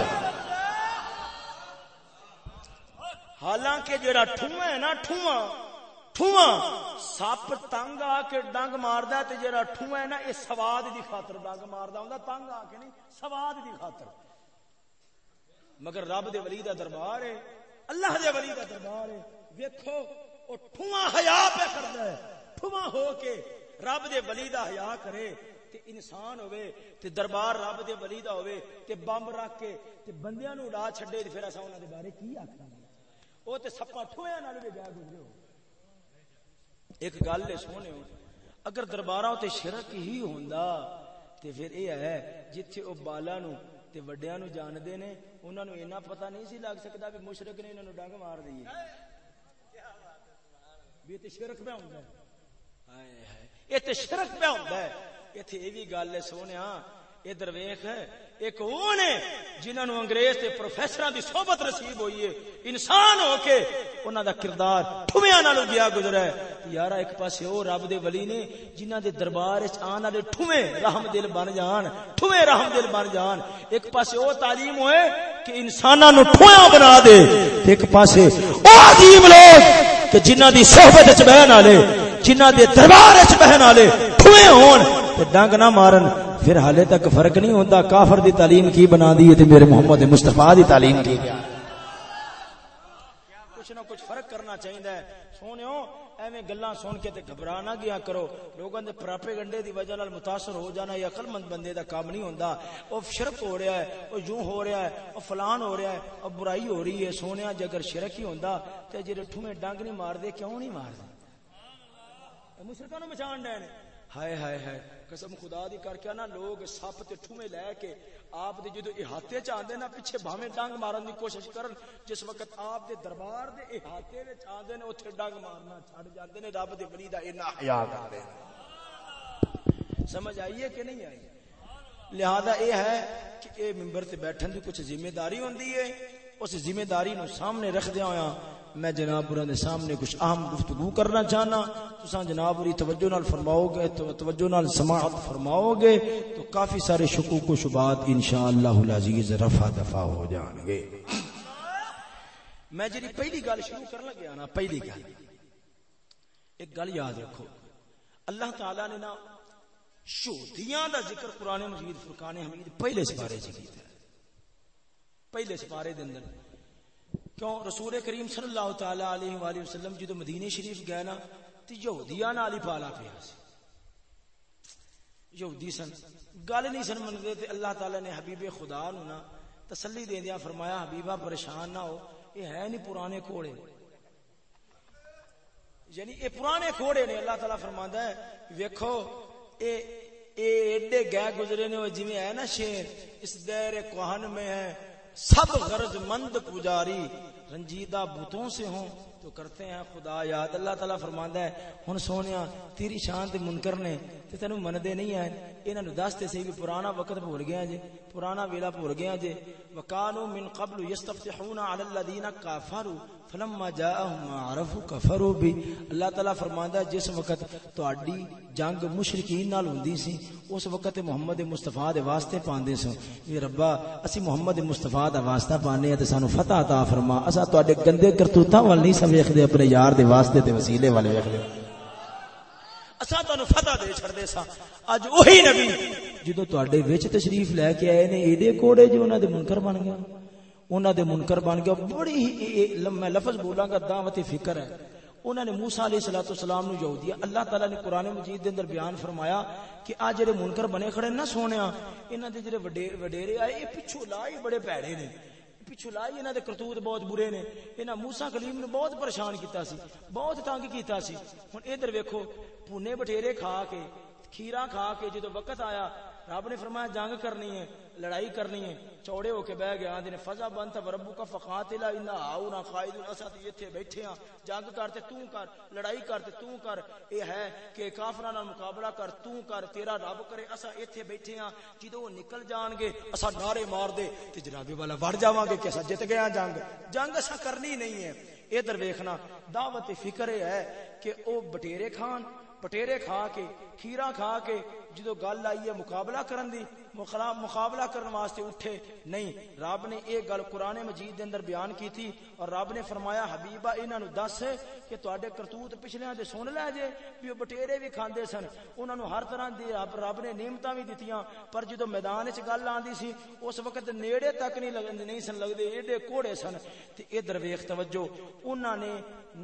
حالانکہ جڑا ٹھواں ہے نا ٹھواں ٹھواں سپ تنگ آ کے ڈنگ ماردا تے جڑا ٹھواں ہے نا اے سواد دی خاطر ڈنگ ماردا ہوندا تنگ آ کے نہیں سواد دی خاطر مگر رب دے ولی دا دربار ہے اللہ دے ولی دا دربار ہے ویکھو او ٹھواں حیا پہ کردا ہے ٹھواں ہو کے رب دے ولی دا حیا کرے تے انسان ہوئے تے دربار رب دے ولی دا ہوئے تے بمب رکھ کے تے بندیاں نو اڑا چھڈے تے پھر اساں انہاں دے بارے کی آکھنا وہ تو سپا ٹھویا نال بھی جا گزرے ہو ایک گل ہے سونے اگر درباراں تے شرک ہی ہوندا تے پھر اے ہے جتھے او بالا نو تے وڈیاں نو جان دے نے انہاں نو اینا پتہ نہیں سی لگ سکدا کہ مشرک نے انہاں نو ڈنگ مار دئیے بھی تے شرک پہ ہوندا ہے۔ ہائے ہائے۔ اے تے شرک پہ ہوندا ہے۔ ایتھے اے وی گل ہے سونیا ادھر ویخ ایک وہ نے جنہوں انگریز تے پروفیسر دی صحبت نصیب ہوئی ہے۔ انسان ہو کے انہوں دا کردار ٹھویا نالو گیا گزرا ہے۔ یارا، ایک پاسے او رب دے ولی نے جنہاں دے دربار وچ آن والے ٹھوے رحم دل بن جان ٹھوے رحم دل بن جان۔ ایک پاسے او تعلیم ہوئے کہ انساناں نو ٹھویا بنا دے۔ ایک پاسے او عظیم لوگ کہ جنہاں دی صحبت وچ بہن والے، جنہاں دے دربار وچ بہن والے ٹھوے ہون۔ تے ڈنگ نہ مارن۔ پھر حالے تک فرق نہیں ہوتا کافر دی تعلیم کی بنا دی تے میرے محمد مصطفیٰ دی تعلیم کی۔ کچھ نہ کچھ فرق کرنا چاہیے سونےو ایویں گلاں سن کے تے گھبرا نہ گیا کرو۔ لوگوں دے پراپے گنڈے دی وجہ نال متاثر ہو جانا یہ عقل مند بندے دا کام نہیں ہوندا۔ او شرک ہو رہا ہے او یوں ہو رہا ہے او فلان ہو رہا ہے او برائی ہو رہی ہے۔ سونیا جے اگر شرک ہی ہوندا تے جڑے ٹھویں ڈنگ نہیں مار دے کیوں نہیں مار دے مشرکاں نو بچان ڈے ہائے ہائے ہائے۔ قسم خدا دی کر کے نا لوگ سپ تے ٹھومے لے کے آپ دے جدو احاطے چ آندے نا، پیچھے بھاویں ڈنگ مارن دی کوشش کرن، جس وقت آپ دے دربار دے احاطے وچ آندے نے، اوتھے ڈنگ مارنا چھڈ جاندے نے، رب دے ولی دا اینا حیا کردے سمجھ آئیے کہ نہیں آئی؟ لہذا اے ہے کہ اے منبر تے بیٹھن دی کچھ ذمہ داری ہوندی ہے، اس ذمہ داری نو سامنے رکھ دیا ہویا میں جناب دے سامنے کچھ اہم گفتگو کرنا چاہنا۔ تساں جناب توجہ نال فرماؤ گے تو توجہ نال سماعت فرماؤ گے تو کافی سارے شکوک و شبات انشاءاللہ العزیز رفع دفع ہو جان گے۔ میں جی پہلی گل شروع کر لگیا نا، پہلی گل۔ ایک گل یاد رکھو۔ اللہ تعالی نے نا شہودیاں دا ذکر قرآن مجید فرقان حمید پہلے سپارے چ کیتا پہلے سپارے دے اندر۔ کیوں؟ رسول کریم صلی اللہ تعالی علیہ وآلہ وسلم جدو مدینے شریف گئے نا، تے یہودیاں نال ہی پالا پیا سی۔ یہودی سن، گل نہیں سن منگتے تے اللہ تعالی نے حبیب خدا نو نا تسلی دیندیا فرمایا حبیبہ پریشان نہ ہو، یہ ہے نہیں پرانے کھوڑے یعنی یہ پرانے کھوڑے نے اللہ تعالی فرماندا ہے، ویکھو، اے اے ایڈے گئے گزرے نے جی ہے نا شیر، اس دیر کوہن میں ہے، سب غرض مند پجاری۔ رنجیدہ بتوں سے ہوں تو کرتے ہیں، خدا یاد، اللہ تعالیٰ فرماندا ہے، ہن سونیا، تیری شان تے منکر نے، تے تینوں مندے نہیں ہیں۔ انہاں نو دس تے سی بھی پرانا وقت بھول گیا جے جی، پرانا ویلا بھول گیا جے وکانو من قبل یستفتحون علی الذین کفروا فلما جاءهم عرفوا كفروا بی اللہ تعالی فرماندا ہے، جس وقت تہاڈی جنگ مشرکین نال ہوندی سی، اس وقت محمد مصطفی دے واسطے پاندے سو اے ربا، اسی محمد مصطفی دا واسطہ پانے تے سانو فتح عطا فرما۔ اسا تہاڈے گندے کرتوتاں ول نہیں سب ویکھدے اپنے یار دے واسطے تے وسیلے والے ویکھدے۔ اسا تانوں فتح دے چھڑ دے سا اج وہی نبی جدوں تہاڈے وچ تشریف لے کے آئے نے، ایڈے کوڑے جو انہاں دے منکر بن گئے۔ انہوں دے منکر بن گیا بڑی ہی میں لفظ بولاں گا، دعوت فکر ہے۔ انہوں نے موسیٰ علیہ الصلوۃ والسلام نو جو دیا اللہ تعالی نے قرآن مجید دے اندر بیان فرمایا کہ آ جڑے منکر بنے کھڑے نہ سونیا انہاں دے جڑے وڈیر وڈیرے آئے اے پچھو لائی بڑے پیڑے نے۔ پچھو لائی انہاں دے کرتوت بہت برے نے۔ انہاں موسیٰ کلیم نے بہت پریشان کیتا سی، بہت تنگ کیتا سی۔ ہن ادھر ویکھو، پونے بٹیرے کھا کے، کھیرا کھا کے جدو وقت آیا رب نے فرمایا جنگ کرنی ہے، لڑائی کرنی ہے۔ چوڑے ہو کے بہ گیا دن فضا بند تھا ربو کا فقاتلا انا آؤنا قائدون اسا ایتھے بیٹھے ہاں۔ جنگ کرتے تو کر، لڑائی کرتے تو کر۔ اے ہے کہ کافراں نال مقابلہ کر، تو کر، تیرا رب کرے، اسا ایتھے بیٹھے ہاں۔ جدوں نکل جان گے، اسا نعرے مار دے تے جناب والا وڑ جاواں گے کہ اسا جت گیا ہاں جنگ۔ جنگ اسا کرنی نہیں ہے۔ ادھر ویکھنا، دعوت فکر ہے کہ او بٹیرے کھان پٹیرے کھا کے کھیرا کھا کے جدو گل آئی ہے مقابلہ کرن دی مقابلہ کرنے واسطے اٹھے۔ نہیں، رب نے ایک گل قرآن مجید دے اندر بیان کی تھی اور رب نے فرمایا، حبیبہ، انہاں نو دس کہ تواڈے کرتوت پچھلیاں دے سن لے جے بھی بٹیرے بھی کھاندے سن۔ انہاں نو ہر طرح دی رب نے نعمتاں بھی دتیاں، پر جدو میدان وچ گل آندی سی، اس وقت نیڑے تک نہیں لگندے نہیں سن لگدے، ایڈے کوڑے سن۔ تے ادھر ویکھ، توجہ، انہاں نے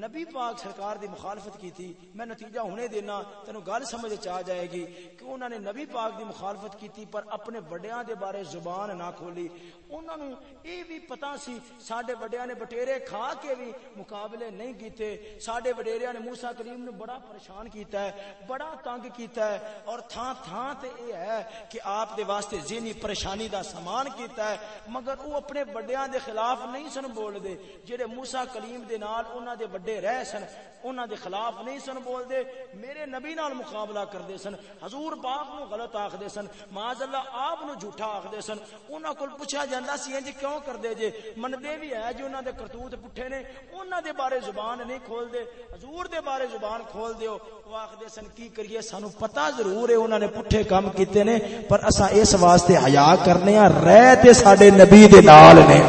نبی پاک سرکار دی مخالفت کی تھی۔ میں نتیجہ ہونے دینا تینو گل سمجھ چ جائے گی کہ انہوں نے نبی پاک دی مخالفت کی تھی، پر اپنے وڈیاں دے بارے زبان نہ کھولی انہوں نے یہ بھی پتا سی سڈے وڈیا نے بٹیرے کھا کے بھی مقابلے نہیں کیتے سڈے وڈیریا نے موسا کریم نے بڑا پریشان کیتا ہے بڑا تنگ کیتا ہے اور تھان تھان تے یہ ہے کہ آپ دے واسطے ذہنی پریشانی دا سامان کیتا ہے مگر وہ اپنے وڈیاں دے خلاف نہیں سن بول دے جڑے موسا کلیم دے نال انہاں دے وڈے رہ سن انہاں دے خلاف نہیں سن بول دے میرے نبی نال مقابلہ کردے سن حضور پاک نو غلط آکھدے سن معاذ اللہ آپ نو جھوٹا آکھدے سن انہاں کول پوچھا جاندا سی انج کیوں کردے جے مندے بھی ہے جو انہاں دے کرتوت پٹھے نے انہاں دے بارے زبان نہیں کھول دے حضور دے بارے زبان کھول دیو وہ آکھدے سن کی کریے سانو پتہ ضرور ہے انہاں نے پٹھے کام کیتے نے پر اساں اس واسطے حیا کرنے ہاں رہ تے ساڈے نبی دے نال نے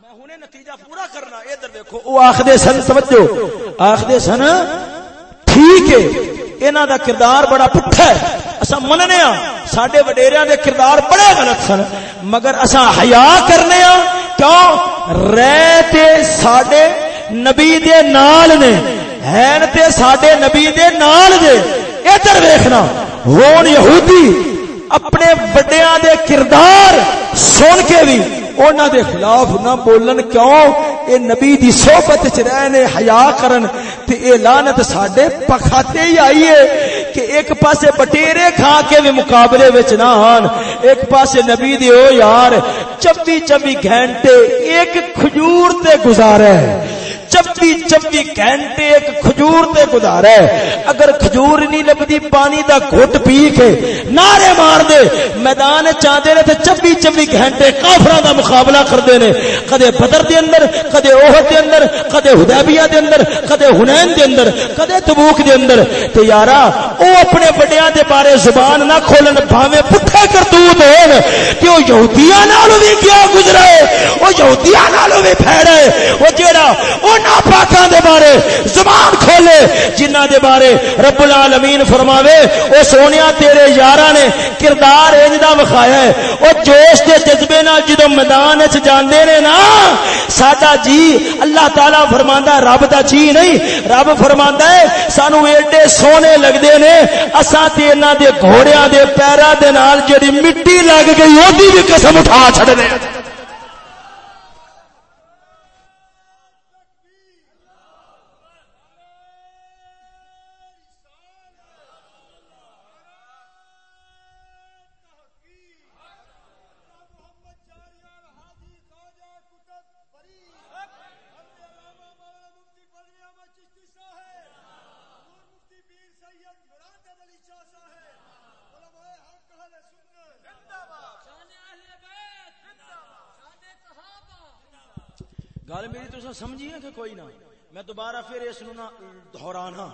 میں ہنے نتیجہ پورا کرنا ادھر دیکھو وہ آخدے سن توجہ آخدے سن ٹھیک ہے انہاں دا کردار بڑا پٹھا ہے اسا مننے ہاں ساڈے وڈیریاں دے کردار بڑے غلط سن، مگر اسا حیا کرنے ہاں کیوں؟ رہ تے ساڈے نبی دے نال نے، ہیں تے ساڈے نبی دے نال دے ادھر ویکھنا ہون یہودی اپنے وڈیاں دے کردار سن کے بھی انہاں دے خلاف نہ بولن کیوں؟ اے نبی دی صحبت وچ رہنے حیا کرن تے اے لعنت ساڈے پکھاتے ہی آئی ہے کہ ایک پاسے بٹیرے کھا کے وی مقابلے وچ نہ ہان ایک پاسے نبی دی او یار 24 24 گھنٹے ایک کھجور تے گزارے۔ چپی چپی گھنٹے ایک کھجور تے گزارا ہے۔ اگر کھجور نہیں لبدی، پانی دا گھٹ پی کے نعرے مار دے۔ میدان چاندے نے تے چپی چپی گھنٹے کافراں دا مقابلہ کردے نے۔ کدے بدر دے اندر، کدے احد دے اندر، کدے حدیبیہ دے اندر، کدے حنین دے اندر، کدے تبوک دے اندر۔ تے یارا، او اپنے بڑیاں دے بارے زبان نہ کھولن، بھاویں پٹھے کرتوت ہون۔ کہ او یہودیاں نالوں بھی کیا گزرے او یہودیاں نالوں بھی پھیڑے او جیڑا، او ناپاکاں دے بارے زبان کھولے، جنہاں دے بارے رب العالمین فرماوے، او سونیا تیرے یاراں نے کردار انج دا وکھایا ہے۔ او جوش تے جذبے نال جدوں میدان وچ جاندے نے نا، ساڈا جی اللہ تعالی فرماندا رب دا جی نہیں، رب فرماندا ہے، سانو ایڈے سونے لگدے نے، اساں تے انہاں دے گھوڑیاں دے پیراں دے نال جڑی مٹی لگ گئی اودی بھی قسم اٹھا چھڑنے گل میری تو سمجھی ہے کہ کوئی نہ۔ میں دوبارہ پھر اس نہ دہرانا۔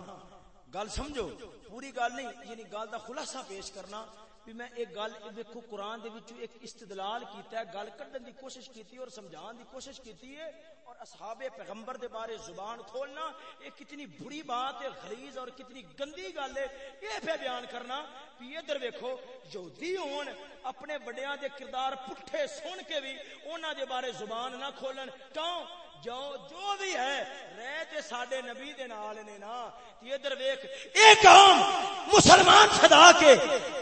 گل سمجھو۔ پوری گل نہیں یعنی گل دا خلاصہ پیش کرنا۔ بھی میں ایک گل دیکھو قرآن دے وچوں ایک استدلال کیتا ہے، گل کڈن دی کوشش کیتی اور سمجھان دی کوشش کیتی ہے۔ اور اصحاب پیغمبر دے بارے زبان کھولنا، یہ کتنی بری بات ہے خلیز اور کتنی گندی گل ہے۔ یہ پہ بیان کرنا۔ بھی ادھر ویکھو، یہودی ہون، اپنے بڑیاں دے کردار پٹھے سن کے بھی انہاں دے بارے زبان نہ کھولن۔ کیوں؟ جو جو بھی ہے رہ تے ساڈے نبی دے نال نے نا ادھر ویکھ۔ اے قوم، مسلمان صدا کے۔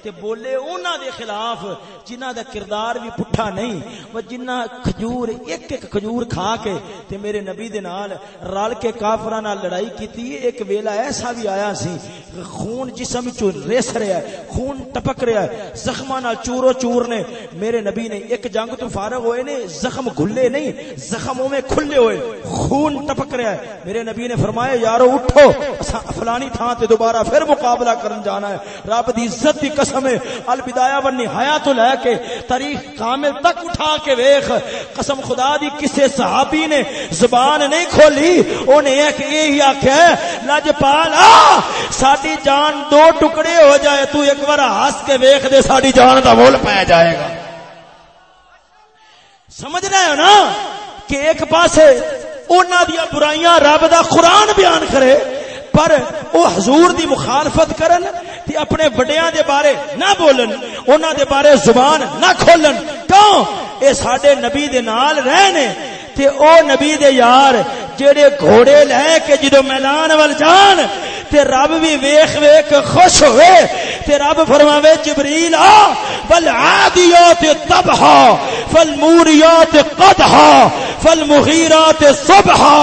تے بولے انہاں دے خلاف، جنہاں دا کردار بھی پٹھا نہیں وہ جنہاں کھجور، ایک ایک کھجور کھا کے، تے میرے نبی دے نال رل کے کافراں نال لڑائی کیتی۔ ایک ویلا ایسا بھی آیا سی، خون جسم چوں ریس رہا ہے، خون ٹپک رہا ہے۔ زخماں نال چورو چور نے، میرے نبی نے ایک جنگ تو فارغ ہوئے نے، زخم گھلے نہیں زخموں میں کھلے ہوئے، خون ٹپک رہا ہے۔ میرے نبی نے فرمایا، یارو، اٹھو۔ فلانی تھان تے دوبارہ پھر مقابلہ کرن جانا ہے۔ رب دی عزت دی قسم ہے۔ البدایا و نہایا تو لے کے تاریخ کامل تک اٹھا کے ویکھ۔ قسم خدا دی کسے صحابی نے زبان نہیں کھولی اونے ایک یہی آکھیا ہے، لج پالا ساڈی جان دو ٹکڑے ہو جائے، تو ایک بار ہنس کے ویکھ دے، ساڈی جان دا مول پے جائے گا۔ سمجھ رہے ہو نا کہ ایک پاسے انہاں دیا برائیاں رب دا قرآن بیان کرے پر او حضور دی مخالفت کرن تے اپنے بڑیاں دے بارے نہ بولن، انہاں دے بارے زبان نہ کھولن۔ کیوں؟ اے ساڈے نبی دے نال رہنے تے او نبی دے یار جڑے گھوڑے لے کے جدو میدان ول جان، تے رب بھی ویکھ ویکھ خوش ہوئے۔ تے رب فرماوے، جبریل آ بل عادیات طبحا فالموریات قدحا فالمغیرات صبحا۔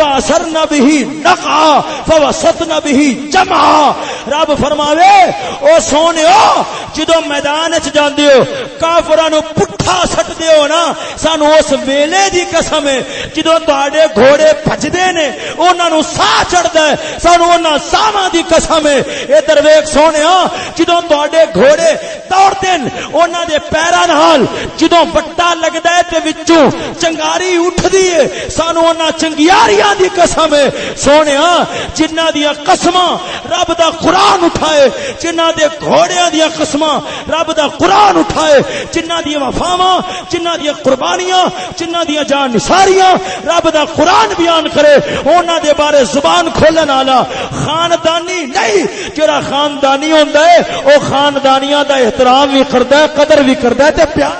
فاثرن به نقعا فوسطن به جمعا۔ رب فرماوے، او سونےو جدو میدان وچ جاندے ہو کافراں نو پٹھا سٹ دیو نا، سانو اس ویلے دی قسم ہے، جدو تواڈے گھوڑے بھجدے نے انہاں نو سا چڑھدا ہے، سانو انہاں ساواں دی قسم ہے۔ ادھر ویکھ سونےو جدو تواڈے گھوڑے دوڑدے نے انہاں دے پیراں نال، جدو بٹا لگدا ہے تے وچوں چنگاری اٹھدی ہے، سانو انہاں چنگیاریاں دی قسم ہے۔ سونےا جنہاں دی قسماں رب دا قرآن اٹھائے جنہاں دے گھوڑیاں دی قسماں رب دا قرآن اٹھائے جنہاں دی وفاواں جنہاں دی قربانیاں جنہاں دی جان نثاریاں رب دا قرآن بیان کرے۔ انہاں دے بارے زبان کھولن والا خاندانی نہیں، جڑا خاندانی ہوندا ہے، او خاندانیاں دا احترام بھی کردا ہے قدر بھی کردا ہے تے پیار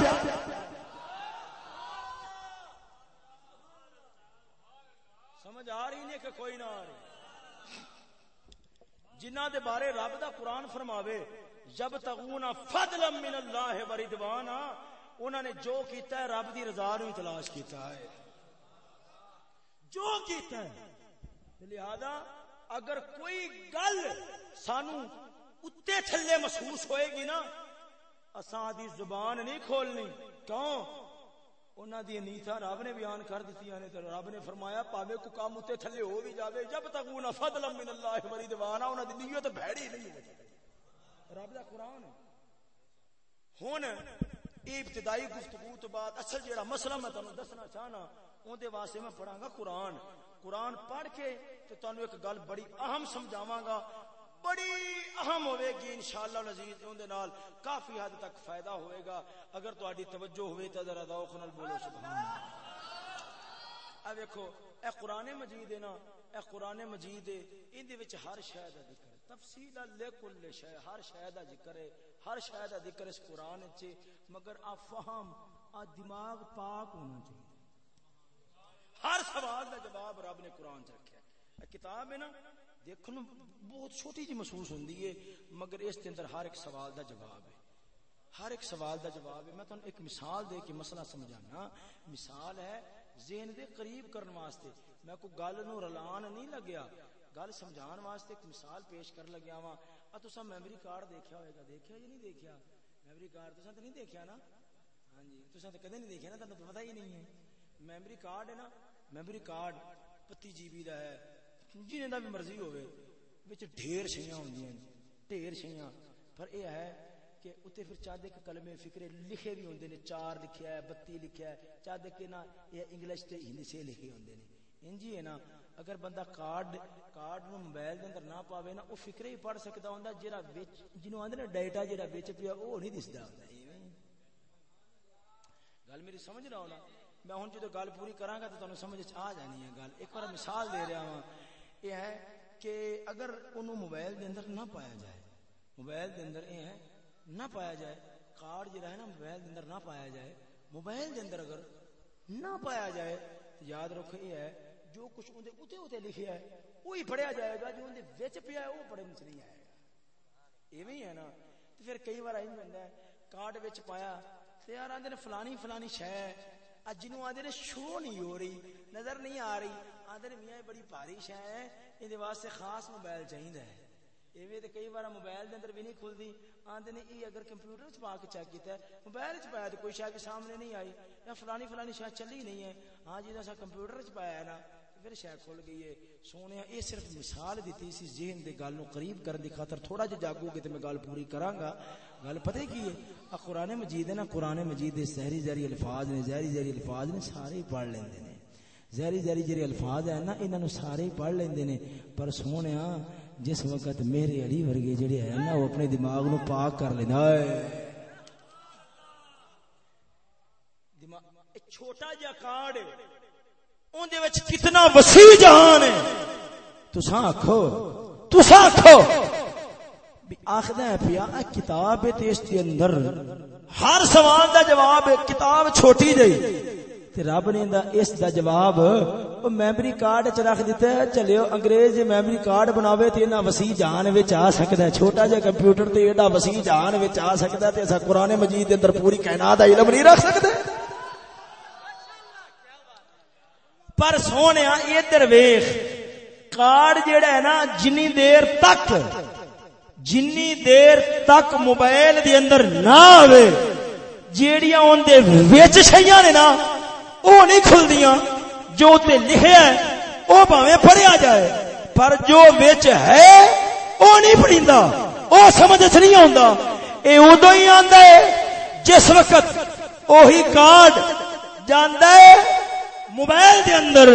سمجھ آ رہی نہیں کہ کوئی نہ آ رہی جنہ دے بارے رب دا قرآن فرماوے جب تغون فضلا من اللہ و رضوانا انہوں نے جو کیتا ہے رب دی رضا نو تلاش کیتا ہے۔ جو کیتا ہے۔ لہذا اگر کوئی گل سانو اتے تھلے محسوس ہوئے گی نا، اساں دی زبان نہیں کھولنی۔ کیوں؟ انہاں دی نیتا رب نے بیان کر دتی نے۔ تے رب نے فرمایا، پاوے کو کام اتے تھلے ہو بھی جاوے۔ جب تک وہ فضل من اللہ وری دیوانا انہاں دی نیت بھڑی نہیں ہے۔ رب دا قرآن ہن ابتدائی گفتگو تو بعد اصل جیڑا مسئلہ میں تانوں دسنا چاہنا، اون دے واسطے میں پڑھاں گا قرآن۔ قرآن پڑھ کے تے تانوں ایک گل بڑی اہم سمجھاواں گا۔ بڑی اہم ہوئے گی انشاءاللہ العزیز اون دے نال کافی حد تک فائدہ ہوئے گا۔ اگر تہاڈی توجہ ہوئے تے ذرا ذوق نال بولو، سبحان اللہ۔ اے ویکھو، اے قرآن مجید ہے نا، اے قرآن مجید ہے، ان دے وچ ہر شے دا ہے تفصیل لکل شے، ہر شے دا ذکر ہے، ہر شے دا ذکر اس قرآن وچ مگر آ فہم، آ دماغ پاک ہونا چاہیے۔ ہر سوال دا جواب رب نے قرآن چ رکھا ہے۔ کتاب ہے نا دیکھو بہت چھوٹی جی محسوس ہوندی ہے، مگر اس کے اندر ہر ایک سوال دا جواب ہے۔ ہر ایک سوال دا جواب ہے۔ میں تمہیں ایک مثال دے کے مسئلہ سمجھانا۔ مثال ہے، ذہن دے قریب کرنے واسطے۔ میں کوئی گل نو رلان نہیں لگیا۔ گل سمجھان واسطے ایک مثال پیش کر لگیا وا ا تسا میموری کارڈ دیکھیا ہوئے گا۔ دیکھیا یا نہیں دیکھیا؟ میموری کارڈ تسا تو نہیں دیکھیا نا؟ ہاں جی۔ تسا تو کدے نہیں دیکھیا نا؟ تمہیں پتہ ہی نہیں ہے۔ میموری کارڈ ہے نا؟ میموری کارڈ پتی جی بی دا ہے۔ جنہیں دا بھی مرضی ہوئے۔ وچ ڈھیر شیاں ہوندیاں ڈھیر شیاں پر اے ہے کہ اتنے پھر چاہتے کہ کلمے فکرے لکھے بھی ہوندے نے۔ چار لکھیا ہے، بتی لکھیا ہے۔ چاہتے کہ نا یہ انگلش تے ہندی سے لکھے ہوندے نے۔ انجی ہے نا؟ اگر بندہ کارڈ کارڈ نو موبائل دے اندر نہ پاوے نا، او فکرے ہی پڑھ سکدا ہوندا جڑا وچ جنوں آندے نا ڈیٹا جڑا وچ پیا، او نہیں دسدا۔ ہوندا گل میری سمجھ رہا ہو میں ہوں جدو گل پوری کراں گا تو تانوں سمجھ آ جانی ہے گل۔ ایک بار مثال دے رہا ہوں یہ ہے کہ اگر انہوں موبائل دے اندر نہ پایا جائے، موبائل دے اندر یہ ہے، نہ پایا جائے، کارڈ جڑا ہے نا، موبائل دے اندر نہ پایا جائے، موبائل دے اندر اگر نہ پایا جائے، تو یاد رکھو یہ ہے جو کچھ اندے اتے اتے لکھیا ہے، وہی پڑھیا جائے گا، جو اندے وچ پیا ہے، وہ پڑھے وچ نہیں آئے گا۔ ایویں ہے نا۔ تو پھر کئی بار این بندا ہے، کارڈ وچ پایا، تے یار آندے نے فلانی فلانی شے اج جنوں آندے نے شو نہیں ہو رہی، نظر نہیں آ رہی، آندے نے میاں بڑی بھاری شے ہے این دے واسطے خاص موبائل چاہیدا ہے۔ ایویں تے کئی بار موبائل دے اندر بھی نہیں کھلدی۔ آندے نے ای اگر کمپیوٹر وچ پا کے چیک کیتا ہے، موبائل وچ پایا تے کوئی شے کے سامنے نہیں آئی، یا فلانی فلانی شے چلی نہیں ہے۔ ہاں جی سا کمپیوٹر وچ پایا ہے نا پھر شے کھل گئی ہے۔ سونے، یہ صرف مثال دیتی سی ذہن دے گل نو قریب کرن دی خاطر تھوڑا جا جاگو گے تے میں گل پوری کراں گا۔ گل پتہ کی ہے؟ آ قرآن مجید ہے نا؟ قرآن مجید دے زہری زہری الفاظ نے، زہری زہری الفاظ نے سارے پڑھ لیندے نے۔ زہری زہری جڑے الفاظ ہیں نا، انہاں نو سارے پڑھ لیندے نے۔ پر سونیا جس وقت میرے علی ورگے جڑے ہیں نا، وہ اپنے دماغ نو پاک کر لینا ہے دماغ چھوٹا جا کارڈ اون دے وچ کتنا وسیع جہان ہے۔ تساں آکھو تساں آکھو۔ آخدا پیا کتاب ہے اس دے اندر۔ ہر سوال دا جواب ہے کتاب چھوٹی جئی۔ تے رب نے دا اس دا جواب، او میموری کارڈ چ رکھ دتا ہے۔ چلیو، انگریز جے میموری کارڈ بناوے تے نا وسیع جہان وچ آ سکدا ہے۔ چھوٹا جا کمپیوٹر تے ایڈا وسیع جہان وچ آ سکدا ہے تے اسا قران مجید دے اندر پوری کائنات دا علم نہیں رکھ سکدے۔ پر سونیا ادھر ویکھ کارڈ جیڑا ہے نا، جنی دیر تک، جنی دیر تک موبائل دے اندر نہ آوے۔ جیڑیاں ان دے وچ شیاں نے نا، او نہیں کھلدیاں۔ جو تے لکھیا ہے او بھاویں پڑھیا جائے۔ پر جو وچ ہے، او نہیں پڑھیندا۔ او سمجھ وچ نہیں آوندا۔ اے اودوں ہی آندا ہے، جس وقت اوہی کارڈ جاندا ہے موبائل دے اندر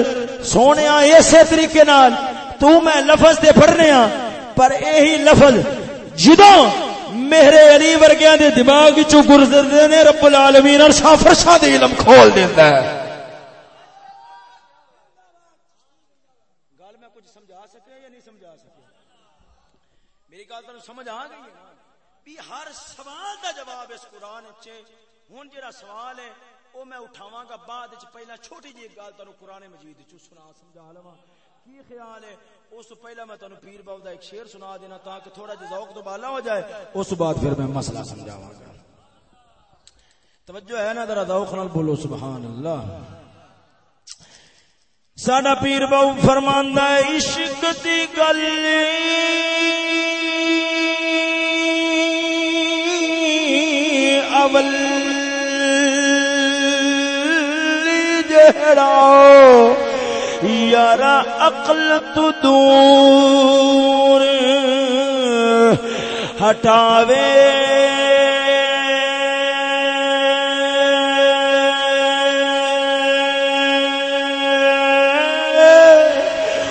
سونے اسی طریقے نال تو میں لفظ دے پڑھنے ہاں پر یہی لفظ جدوں میرے علی ورگیا دے دماغ چو گزرتے نے رب العالمین اور فرشاں دے علم کھول دیتا ہے۔ گل میں کچھ سمجھا سکیا یا نہیں سمجھا سکیا؟ میری گل تمہیں سمجھ آ گئی ہے بھی ہر سوال دا جواب اس قرآن چ ہوں جڑا سوال ہے وہ میں اٹھاواں گا، بعد وچ پہلا چھوٹی جی گل تانوں قرآن مجید چ سنا، سمجھا لواں۔ کی خیال ہے؟ اس پہلا میں تانوں پیر باو دا ایک شعر سنا دینا تاکہ تھوڑا جہا ذوق تو بالا ہو جائے۔ اس بعد پھر میں مسئلہ سمجھاواں گا۔ توجہ ہے نا ذرا ذوق نال بولو سبحان اللہ ساڈا پیر باو فرماندا ہے، عشق دی گل اول جہڑا یارا عقل تو دور ہٹاوے۔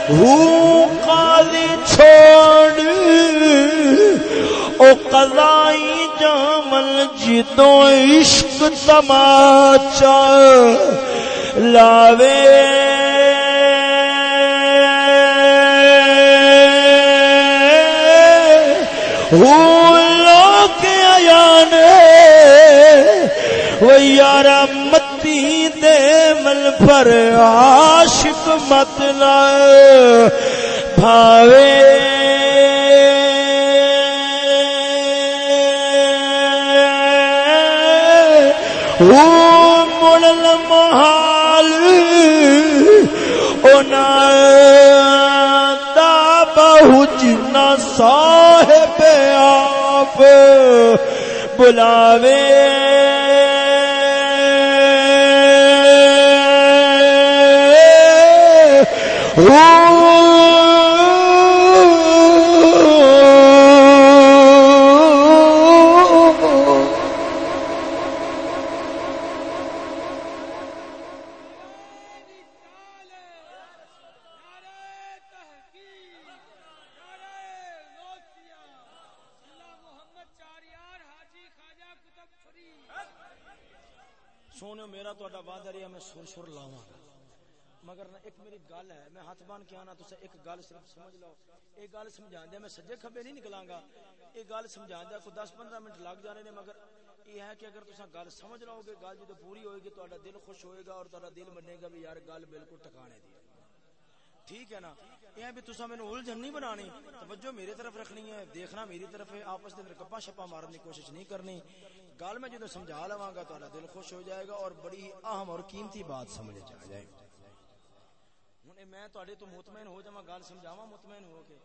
ہوں قاضی چھوڑ۔ رضائی جامل جدو عشق تماچا۔ لاوے۔ لوگ آیا وہ یار متی دے مل پر عاشق مت لائے بھاوے۔ مڑل صاحب آپ بلاوے۔ مگر نہ ایک میری گل ہے، میں ہاتھ بان کے آنا تسا ایک گل صرف سمجھ لو۔ ایک گل سمجھا دیا، میں سجے کھبے نہیں نکلاں گا۔ یہ گل سمجھا دیا، کوئی دس پندرہ منٹ لگ جانے نے، مگر یہ ہے کہ اگر تصا گل سمجھ لو گے، گل جدو پوری ہوئے گی تو دل خوش ہوئے گا اور تا دل منے گا بھی یار گل بالکل ٹکانے دی ٹھیک ہے نا؟ یہ بھی تصا مینو الجھن نہیں بنانی۔ توجہ میری طرف رکھنی ہے، دیکھنا میری طرف ہے۔ آپس کے گپا شپا مارنے کی کوشش نہیں کرنی۔ گل میں جدو سمجھا لوا گا تا دل خوش ہو جائے گا اور بڑی اہم اور قیمتی بات سمجھ جا جائے ہوں میں تو مطمئن ہو جا گل سمجھاوا مطمئن ہو کے۔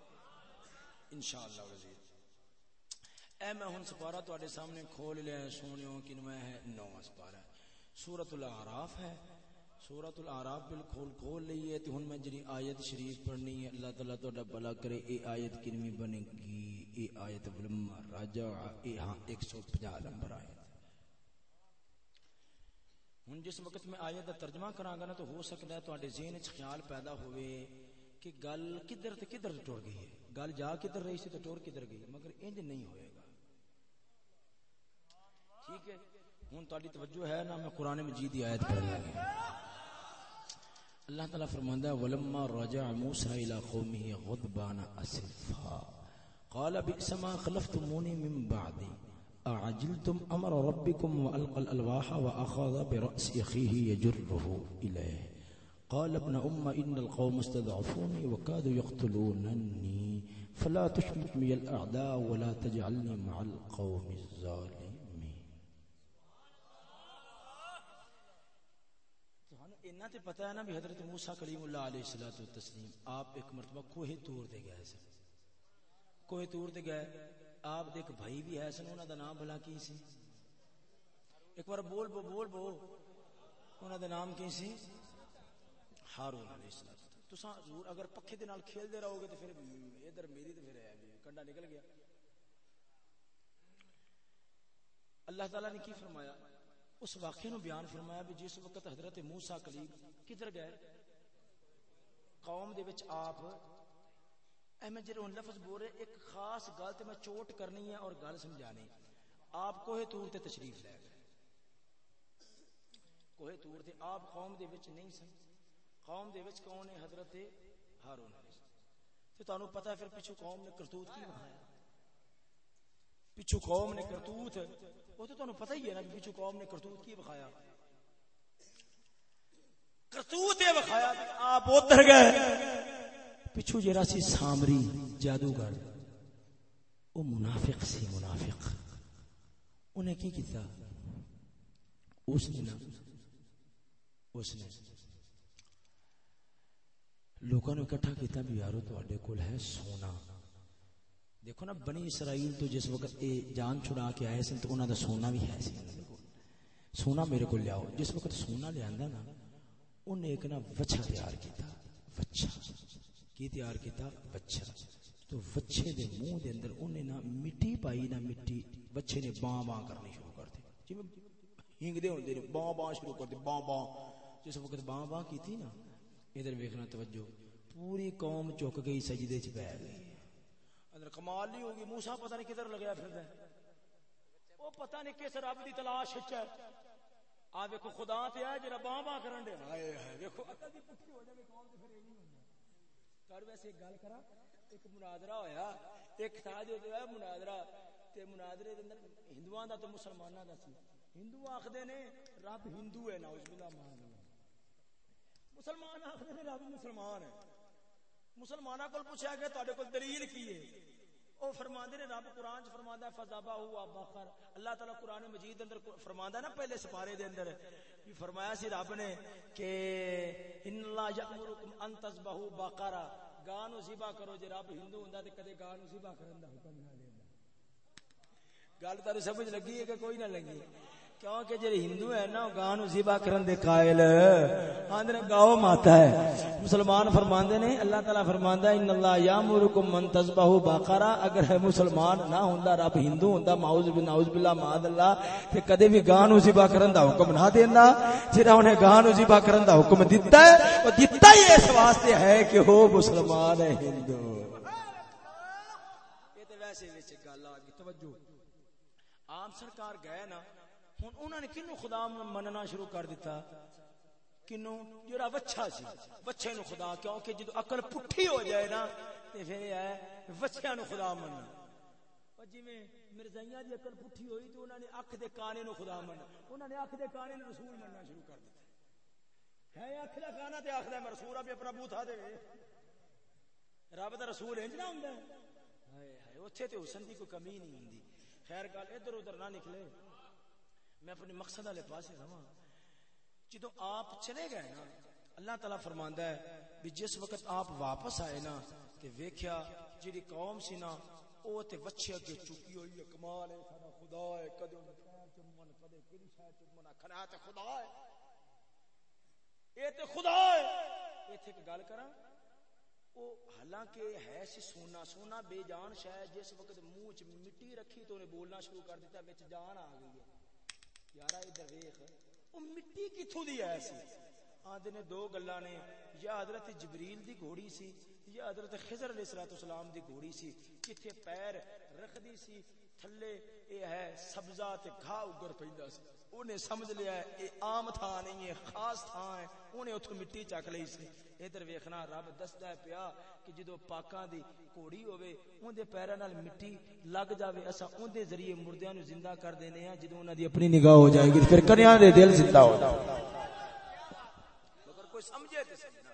انشاءاللہ وزیر۔ اے میں ہن سپارہ تواڈے سامنے کھول لیا ہے سونیو کن ہے نواں سپارہ۔ سورۃ الاعراف ہے۔ سورۃ الاعراف بل کھول کھول لئی ہے تے ہن میں جڑی آیت شریف پڑھنی ہے، اللہ تعالی تہاڈا بھلا کرے۔ اے آیت کنویں بنے گی، اے آیت ولما راجع اے ہاں 150 نمبر آیت۔ ہن جس وقت میں آیت دا ترجمہ کراں گا نا تو ہو سکدا ہے تواڈے ذہن وچ خیال پیدا ہوئے کہ گل کدھر تے کدھر ٹر گئی ہے۔ گل جا کدھر رہی سی تو ٹور کدھر گئی، مگر انج نہیں ہوئے گا۔ ٹھیک ہے ہوں تاری توجہ ہے نا، میں قرآن مجید کی آیت پڑھ لگا۔ اللہ تعالیٰ فرماندا ہے، ولما رجع موسى الى قومه غضبان اسفا قال بئس ما خلفتموني من بعدي۔ اعجلتم امر ربكم والقى الالواح واخذ براس اخيه يجره اليه قال ابن ام ان القوم استضعفوني وكادوا يقتلونني فلا تشمت بي الاعداء ولا تجعلني مع القوم الظالمين انہاں تے پتہ ہے نا بھی حضرت موسی کلیم اللہ علیہ الصلوۃ والتسلیم آپ ایک مرتبہ کوہ تور دے گئے سن۔ کوہ تور دے گئے آپ ایک بھائی بھی ہے سن انہاں دا نام بھلا کی سی؟ ایک بار بول بو بول بو، انہاں دا نام کی سی؟ ہارون علیہ السلام۔ تساں ضرور اگر پکھے دے نال کھیل دے رہو گے تو پھر ادھر میری تو پھر ہے جی، کنڈا نکل گیا۔ اللہ تعالیٰ نے کی فرمایا؟ اس واقعے نو بیان فرمایا بھی جس وقت حضرت موسیٰ کلیم کدھر گئے؟ قوم دے وچ آپ اے میں جڑے لفظ بول رہے ایک خاص گل تے میں چوٹ کرنی ہے اور گل سمجھانی آپ کوہ تور تے تشریف لے گئے۔ کوہ تور تے آپ قوم دے وچ نہیں سن۔ قوم دے وچ کون ہے؟ حضرت ہارون علیہ السلام۔ تے تانوں پتہ ہے پھر پیچھے قوم نے کرتوت کی بنایا۔ پیچھے قوم نے کرتوت، وہ تو تانوں پتہ ہی ہے نا کہ پیچھے قوم نے کرتوت کی بخایا۔ کرتوت یہ بخایا آپ ادھر گئے۔ پیچھے جرا سی سامری جادوگر وہ منافق سی منافق۔ انہیں کی کیتا؟ اس نے اس نے۔ لوگوں نے اکٹھا کیتا بھی یارو تو کول ہے سونا۔ دیکھو نا، بنی اسرائیل تو جس وقت اے جان چھڑا کے آئے سن، تو انہوں دا سونا بھی ہے سی۔ سونا میرے کو لیاؤ۔ جس وقت سونا لیا نا، انہیں ایک نا وچھا تیار کیتا۔ وچھا۔ کی تیار کیتا؟ وچھا تو وچھے دے منہ دے اندر انہیں نا مٹی پائی نا مٹی۔ وچھے نے باں باں کرنی شروع کر دی۔ جی ہنگ دے ہوندے نے باں باں شروع کر دی باں باں جس وقت باں باں کی تھی نا، ادھر ویکھنا توجہ۔ پوری قوم چک گئی، سجدے چ پی گئی۔ اندر کمال نہیں ہوگی موسا پتہ نہیں کدھر لگیا پھر وہ پتہ نہیں کس رب دی تلاش وچ ہے۔ آ دیکھو خدا تے ہے، جڑا باں باں کرن دے۔ ہائے ہائے دیکھو عقل دی پٹھی ہو جائے قوم تے کر ویسے ایک گل کرا، ایک مناظرہ ہویا، ایک تھا جو ہے مناظرہ، تے مناظرے دے اندر ہندوؤں دا تے مسلماناں دا سی۔ ہندو آکھدے نے رب ہندو ہے، نعوذ باللہ مان مسلمان آخر نے رب مسلمان ہے۔ مسلمانہ کو پوچھا گیا تھوڑے کو دلیل کی ہے؟ او فرماندے نے، رب قرآن چ فرماندا ہے فذابا ہوا بقر اللہ تعالی قرآن مجید اندر فرماندا ہے نا، پہلے سپارے دے اندر۔ بھی فرمایا سی رب نے کہ ان اللہ یامرکم ان تذبحوا بقرہ۔ گاں نو ذبح کرو جے رب ہندو ہوندا تے کدے گاں نو ذبح کرن دا حکم نہ دیندا۔ گل تے سمجھ لگی ہے کہ کوئی نہ لگی؟ ہے کیونکہ جڑے ہندو ہیں نا گاں نو ذبح کرن دے قائل آندے نے گاؤ ماتا ہے مسلمان فرماندے نے اللہ تعالی فرماندا ہے ان اللہ یامرکم من تذبحوا بقرہ اگر ہے مسلمان نہ ہوندا رب ہندو ہوندا معوذ باللہ نعوذ باللہ معاذ اللہ تے کدے بھی گاں نو ذبح کرن دا حکم نہ دیندا جڑا انہیں گاں نو ذبح کرن دا حکم دتا ہے او دتا ہی اس واسطے ہے کہ وہ مسلمان ہے ہندو یہ تے ویسے وچ گل آ گئی توجہ عام سرکار گئے نا ہوں انہوں نے کنو خدا مننا شروع کر دیتا کنو جڑا وچھا سی، وچھے نو خدا، کیونکہ جدو عقل پٹھی ہو جائے نا، تے پھر یہ ہے وچھیا نو خدا مننا۔ جی میں مرزائیاں دی عقل پٹھی ہوئی، تو انہوں نے اکھ دے کانے نو خدا مننا۔ انہوں نے اکھ دے کانے نو رسول مننا شروع کر دیتا ہے اکھ دا کانا تے آکھدا میں رسول ابھی اپنا بوتھا دے۔ رب دا رسول انج نہ ہوندا۔ ہائے ہائے، اوتھے تے حسن دی کوئی کمی نہیں ہوندی۔ خیر گل، ادھر ادھر نہ نکلے۔ میں اپنے مقصد والے پاس رہا جدو آپ چلے گئے نا، اللہ تعالیٰ فرماندا ہے بھی جس وقت آپ واپس آئے نا تے ویکھیا جڑی قوم سی نا، او تے وچھے اگے چکی ہوئی ہے، کمال ہے ساڈا خدا ہے کدے اون پیر چمن کدے کیڑی شے چمن آکھنا تے خدا ہے۔ اے تے خدا ہے۔ ایتھے ایک گل کراں، او حالانکہ ہے سی سونا سونا بے جان شے جس وقت منہ چ مٹی رکھی تو نے بولنا شروع کر دیتا، وچ جان آ گئی ہے۔ یارا ادھر ویخ وہ مٹی کتوں دی ہے سی؟ آدھے نے دو گلا نے، یا حضرت جبریل دی گھوڑی سی، یا حضرت خضر علیہ الصلوۃ والسلام دی گھوڑی سی کتے پیر رکھ دی سی، تھلے اے ہے سبزہ تے گھا اگر پیندا سی۔ انہیں سمجھ لیا ہے، اے عام تھا نہیں ہے، خاص تھا ہے انہیں اتھوں مٹی چک لئی سی۔ ادھر ویکھنا، رب دسدا ہے پیا کہ جدو پاکاں دی کوڑی ہوے اون دے پیراں نال مٹی لگ جاوے اسا اون دے ذریعے مردیاں نو زندہ کر دینے ہاں جدو انہاں دی اپنی نگاہ ہو جائے گی، پھر کنیاں دے دل زندہ ہو جائے مگر کوئی سمجھے تے سمجھنا۔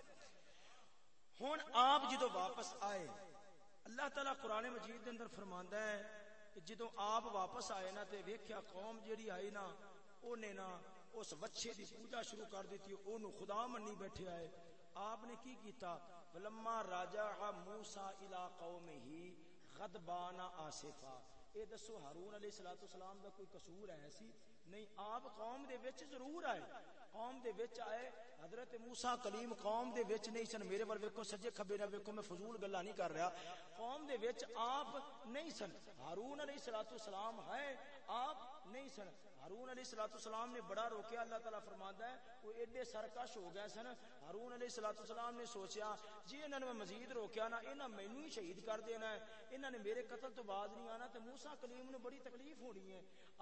ہن آپ جدو واپس آئے، اللہ تعالی قرآن مجید دے اندر فرماندا ہے کہ جدو آپ واپس آئے نا تے ویکھیا قوم جیڑی آئی نا، اونے نا اس وچھے دی پوجا شروع کر دیتی، اونوں خدا منی بیٹھے آئے۔ آپ نے کی کیتا؟ ولما راجع موسی الی قومه غضبان آصفا اے دسو، ہارون علیہ الصلوۃ والسلام دا کوئی قصور ہے سی نہیں، آپ قوم دے وچ ضرور آئے۔ قوم دے وچ آئے، حضرت موسی کلیم قوم دے وچ نہیں سن۔ میرے ور ویکھو، سجے کھبے نہ ویکھو، میں فضول گلاں نہیں کر رہا۔ قوم دے وچ آپ نہیں سن۔ ہارون علیہ الصلوۃ والسلام ہے، آپ نہیں سن۔ ہارون علیہ الصلوۃ والسلام نے بڑا روکیا، اللہ تعالی فرماندا ہے، وہ ایڈے سرکش ہو گئے سن۔ ہارون علیہ الصلوۃ والسلام نے سوچیا جی انہاں نے مزید روکیا نا، انہاں مینوں ہی شہید کر دینا ہے۔ انہاں نے میرے قتل تو بعد نہیں آنا تے موسی کلیم نے بڑی تکلیف ہونی ہے۔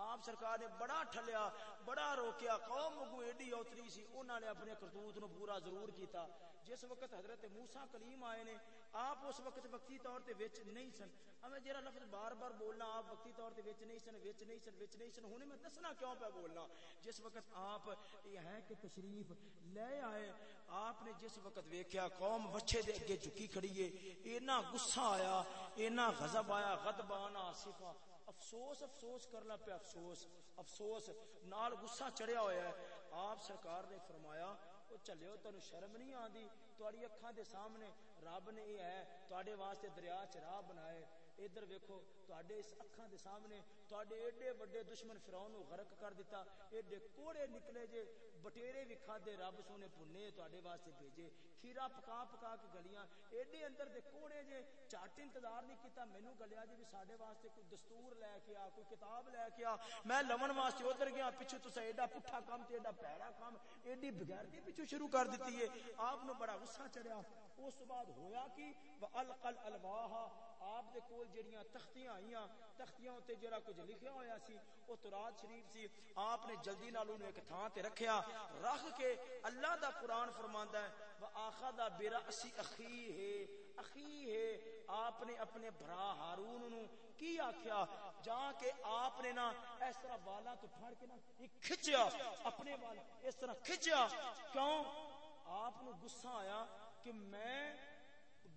آپ سرکار نے بڑا ٹھلیا، بڑا روکیا، قوم کو ایڈی اوتری سی، انہاں نے اپنے کرتوت نو پورا ضرور کیتا۔ جس وقت حضرت موسی کلیم آئے نے آپ اس وقت وقتی طور تے وچ نہیں سن۔ ہمیں جڑا لفظ بار بار بولنا آپ وقتی طور تے وچ نہیں سن وچ نہیں سن وچ نہیں سن ہن میں دسنا کیوں پہ بولنا؟ جس وقت آپ یہ ہے کہ تشریف لے آئے، آپ نے جس وقت ویکھیا قوم وچھے دے اگے جھکی کھڑی ہے، اینا غصہ آیا، اینا غضب آیا غضبان آصفا افسوس افسوس کرنا پہ افسوس افسوس، نال غصہ چڑھیا ہویا ہے۔ آپ سرکار نے فرمایا، او چلے تینوں شرم نہیں آندی۔ تہاڈی اکھاں دے سامنے رب نے یہ ہے تہاڈے واسطے دریا چ راہ بنائے ادھر ویکھو تہاڈے اس اکھاں دے سامنے تہاڈے ایڈے بڑے دشمن فرعون نو غرق کر دیتا ایڈے کوڑے نکلے جے، بٹیرے بھی کھادے، رب سونے پنے تہاڈے واسطے بھیجے، کھیرا پکا پکا کے گلیاں، ایڈے اندر دے کوڑے جے چٹ انتظار نہیں کیتا، مینوں گلیا جی بھی ساڈے واسطے کوئی دستور لے کے آ، کوئی کتاب لے کے آ، میں لون واسطے ادھر گیا، پیچھے تسا ایڈا پٹھا کام تے ایڈا پیڑا کام ایڈی بغیرتی پیچھے شروع کر دیتی ہے، آپ نو بڑا غصہ چڑھیا، اس بعد ہویا کی؟ والقل الواح آپ دے کول جڑیاں تختیاں آئیاں، تختیاں تے جڑا کچھ لکھیا ہویا سی، او تورات شریف سی، آپ نے جلدی نال اونوں ایک تھاں تے رکھیا، رکھ کے اللہ دا قرآن فرماندا ہے واخذ براس اخی ہے اخی ہے، آپ نے اپنے بھرا ہارون نو کی آکھیا؟ جا کے آپ نے نا اس طرح والا تو پھڑ کے نا کھچیا، اپنے وال اس طرح کھچیا، کیوں؟ آپ نو غصہ آیا کہ میں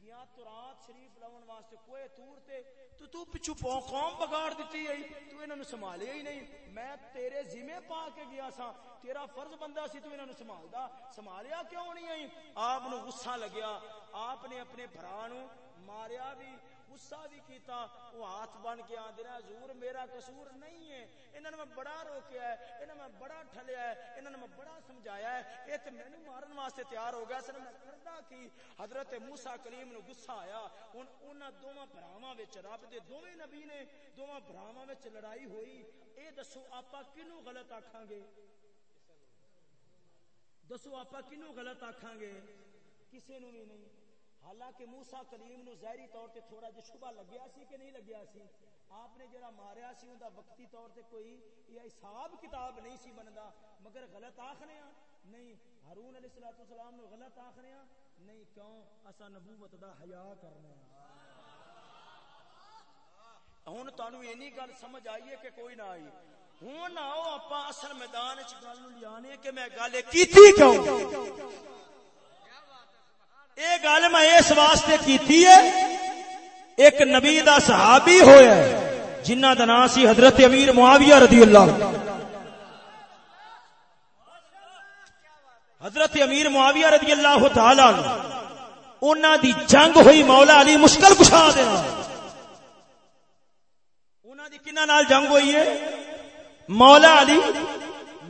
گیا تو رات شریف لون واسطے کوئے تور تے۔ تو تو پچھو پاؤں قوم بگاڑ دیتی ہے تو انہوں نے سنبھالیا ہی نہیں۔ میں تیرے ذمہ پا کے گیا سا تیرا فرض بندہ سی تو انہوں نے سنبھالدا۔ سنبھالیا کیوں نہیں آئی؟ آپ نو غصہ لگیا، آپ نے اپنے بھرا نو ماریا بھی۔ غصہ بھی کیتا، وہ ہاتھ بن کے آدھے رہا حضور میرا قصور نہیں ہے۔ انہوں نے میں بڑا روکیا ہے انہوں نے میں بڑا ٹھلیا ہے انہوں نے میں بڑا سمجھایا ہے۔ یہ تو میں مارن واسطے تیار ہو گیا سر میں کردہ کی؟ حضرت موسیٰ کلیم نے غصہ آیا۔ ان انہاں دوواں بھراواں وچ، رب دے دوویں نبی نے دوواں بھراواں وچ لڑائی ہوئی۔ اے دسو آپا کینوں غلط آکھاں گے دسو آپا کینوں غلط آکھاں گے کسے نو بھی نہیں۔ حالانکہ موسا کلیم نو ظاہری طور تے تھوڑا جہا شبہ لگیا سی کہ نہیں لگیا سی؟ آپ نے جڑا ماریا سی اوندا وقتی طور تے کوئی یہ حساب کتاب نہیں سی بندا، مگر غلط آکھنے ہاں نہیں، ہارون علیہ الصلوۃ والسلام نو غلط آکھنے ہاں نہیں، کیوں؟ اسا نبوت دا حیا کرنے ہاں ہن تانوں اینی گل سمجھ آئی ہے کہ کوئی نہ آئی۔ ہن آؤ اپا اصل میدان وچ گل نو لیانے کہ میں گل کیتی کیوں؟ یہ گل میں اس واسطے کیتی ہے، ایک نبی دا صحابی ہویا ہے، جنہ دا نام سی حضرت امیر معاویہ رضی اللہ حضرت امیر معاویہ رضی اللہ تعالی انہاں دی جنگ ہوئی مولا علی مشکل کشا دینا انہاں دی کنہ نال جنگ ہوئی ہے؟ مولا علی،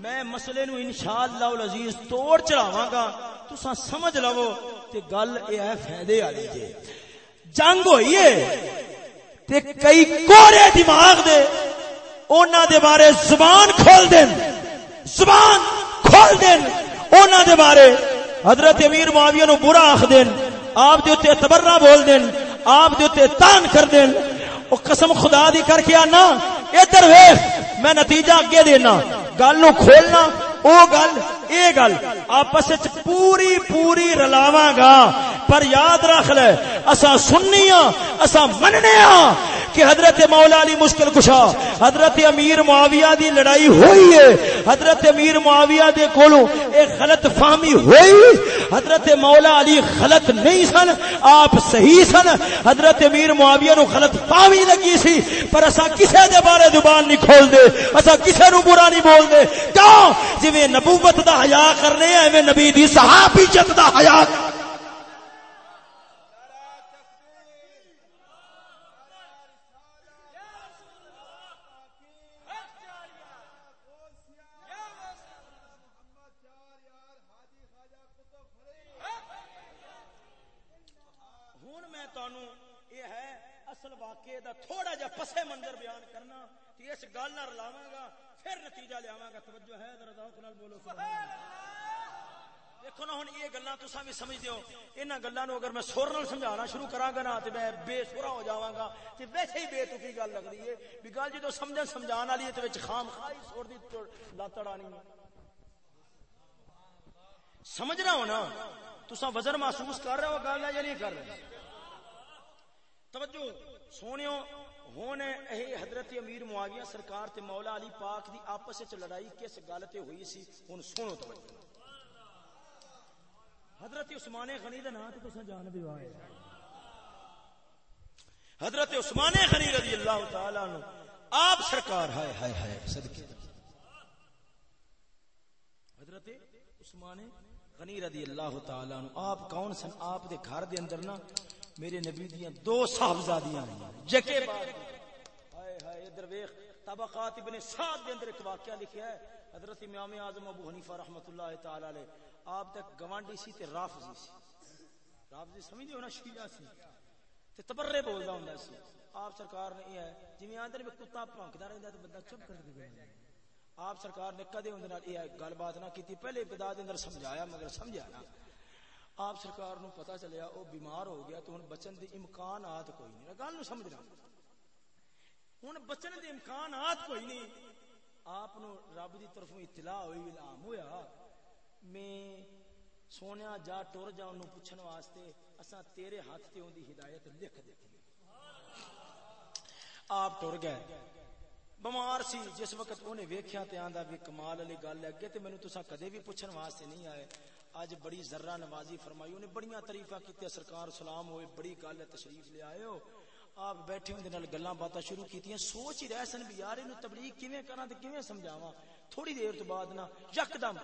میں مسئلے نو انشاءاللہ العزیز توڑ چڑھاواں گا، تساں سمجھ لو۔ تے گل اے ہے فائدے والی جے۔ جنگ ہوئی ہے تے کئی کورے دماغ دے انہاں دے بارے زبان کھول دین۔ زبان کھول دین۔ انہاں دے بارے حضرت امیر معاویہ نو برا آخ دین۔ آپ دے تے تبرہ بول دین۔ آپ دے تے تان کر دین۔ او قسم خدا دی کر کے آنا۔ ادھر ویکھ، میں نتیجہ اگے دینا۔ گل نو کھولنا، او گل اے گل، آپس پوری پوری رلاواں گا پر یاد رکھ لے اسا سننیاں اسا مننیاں کہ حضرت مولا علی مشکل کشا، حضرت امیر معاویہ دی لڑائی ہوئی ہے، حضرت امیر معاویہ دے کولوں اے غلط فہمی ہوئی، حضرت مولا علی غلط نہیں سن، آپ صحیح سن، حضرت امیر معاویہ نو غلط فہمی لگی سی، پر اسا کسے دے بارے زبان نہیں کھول دے اسا کسے نو برا نہیں بول دے۔ کیوں؟ جویں نبوت دا حیا کرنے ایویں نبی دی صحابی صحابیت دا حیا اصل واقعے دا تھوڑا جا پسے منظر بیان کرنا کہ اس گل نہ رلاواں گا۔ پھر نتیجہ لیاواں گا. توجہ ہے ذرا ذوق نال بولو سبحان اللہ. دیکھو نا ہن یہ گلاں تساں بھی سمجھ دیو انہاں گلاں نو اگر میں سر نال سمجھانا شروع کراں گا نا تے میں بے سرا ہو جاواں گا. تے ویسے ہی بے تکی گل لگ رہی ہے۔ بھی گل جدوں سمجھن سمجھان والی ہے تے وچ خام خائی سور دی لاتڑ آنی ہے۔ سمجھ رہا ہو نا تساں وزن محسوس کر رہے ہو گل ہے یا نہیں کر رہے توجہ سونیو ہوں اے حضرت امیر معاویہ سرکار تے مولا علی پاک دی آپس وچ لڑائی کس گل تے ہوئی سی، ہن سنو توجہ۔ حضرت عثمان غنی دا نام تے تساں جان بھی وائے حضرت عثمان غنی رضی اللہ تعالی عنہ، آپ سرکار، ہائے ہائے ہائے، صدقے۔ حضرت عثمان غنی رضی اللہ تعالی عنہ، آپ کون سن؟ آپ دے گھر دے اندر نا میرے نبی دیاں دو صاحبزادیاں ہیں۔ جکے بعد۔ ہائے ہائے، ادھر ویکھ، طبقات ابن سعد دے اندر ایک واقعہ لکھیا ہے۔ حضرت امام اعظم ابو حنیفہ رحمتہ اللہ تعالی علیہ، آپ تک گوانڈی سی تے رافضی سی۔ رافضی سمجھ ہو نا شیعہ سی۔ تے تبرے بولدا ہوندا سی۔ آپ سرکار نے یہ ہے، جویں اندر میں کتا بھونکدا رہندا تے بندہ چپ کر کے گیا آپ سرکار نے کدے اندر یہ گل بات نہ کیتی، پہلے ابتدا دے اندر سمجھایا، مگر سمجھا نہ۔ آپ سرکار نو پتا چلیا وہ بیمار ہو گیا تو ہن بچن دے امکانات کوئی نہیں گل نو سمجھنا ہن بچن دے امکانات کوئی نہیں آپ نو رب دی طرفوں اطلاع ہوئی الہام ہویا میں سونیا جا ٹر جا انہوں پوچھن واسطے اساں تیرے ہاتھ تے دی ہدایت لکھ دیتی آپ ٹر گئے بیمار سی جس وقت انہیں ویکھیا تے آندا بھی کمال علی گل ہے اگے تے مینوں تساں کدے بھی پوچھن واسطے نہیں آئے اج بڑی ذرہ نوازی فرمائی، انہیں بڑیاں تعریفاں کیتے سرکار سلام ہوئے، بڑی گل ہے، تشریف لے آئے ہو۔ آپ بیٹھے ہوندے نال گلاں باتاں شروع کیتیاں، سوچ ہی رہ سن بھی یار اینو تبلیغ کیویں کراں تے کیویں سمجھاواں؟ تھوڑی دیر تو بعد نا، یکدم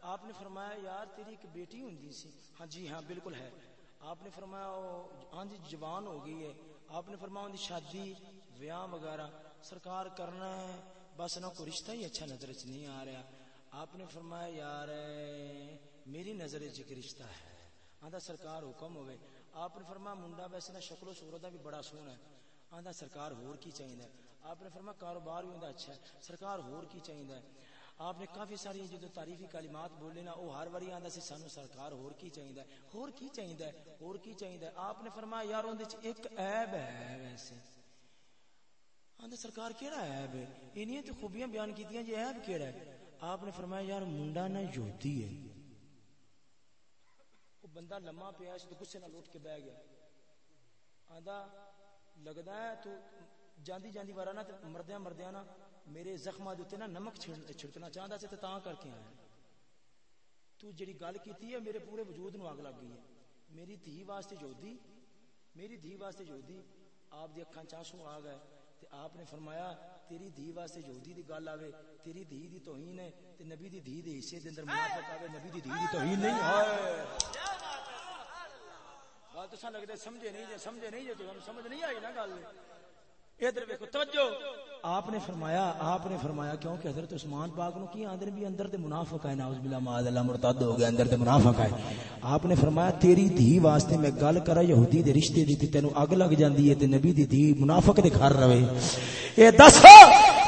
آپ نے فرمایا، یار تیری ایک بیٹی ہوندی سی۔ ہاں جی ہاں بالکل ہے۔ آپ نے فرمایا ہاں جی جوان ہو گئی ہے۔ آپ نے فرمایا، ان شادی، ویاہ وغیرہ۔ سرکار کرنا ہے، بس نہ کوئی رشتہ ہی اچھا نظر چ نہیں آ رہا۔ آپ نے فرمایا، یار میری نظر چ رشتہ ہے۔ آدھا سرکار حکم ہوئے۔ آپ نے فرمایا منڈا ویسے نہ شکل و صورت بھی بڑا سونا ہے۔ آدھا سرکار ہور کی چاہیے آپ نے فرمایا کاروبار بھی ہوندا اچھا ہے۔ سرکار ہور کی چاہیے آپ نے کافی ساری جدو تعریفی کلمات بولے نا، وہ ہر واری آندا سی سانو سرکار ہور کی چاہیے ہور کی چاہیے ہور کی چاہیے آپ نے فرمایا یار اون ایک عیب ہے ویسے۔ آندا سرکار کیڑا عیب ہے؟ انہی تے خوبیاں بیان کیتیاں جی عیب کیڑا ہے؟ آپ نے فرمایا یار منڈا نہ یہودی ہے۔ بندہ لمحہ پیا اس تو غصے نال اٹھ کے بیٹھ گیا۔ آندا، لگدا ہے تو جاندی جاندی وارا نا مردیاں مردیاں نا میرے زخماں دے نا نمک چھڑکنا چاہندا سی تے تاں کر کے آیا۔ تو جڑی گل کیتی ہے میرے پورے وجود نو اگ لگ گئی ہے۔ میری دھی واسطے جودی میری دھی واسطے جودی آپ دی اکھاں چانسو آ گئے تے آپ نے فرمایا تیری دھی واسطے جودی دی گل آوے، تیری دھی دی توہین ہے تے نبی دی دھی دے حصے دے اندر منافق آوے، نبی دی دھی دی توہین نہیں۔ ہے گل تو لگدے سمجھے نہیں جے سمجھے نہیں جے تو سمجھ نہیں آئی نا گل ادھر ویکھو توجہ آپ نے فرمایا آپ نے فرمایا کیوں کہ حضرت عثمان پاک نو کی اندر بھی اندر تے منافق ہے ناؤذ باللہ معاذ اللہ مرتد ہو گیا اندر تے منافق ہے آپ نے فرمایا تیری دھی واسطے میں گل کرا یہودی دے رشتے دی تے تینو اگ لگ جاندی ہے تے نبی دی دھی منافق دے گھر رہے اے دس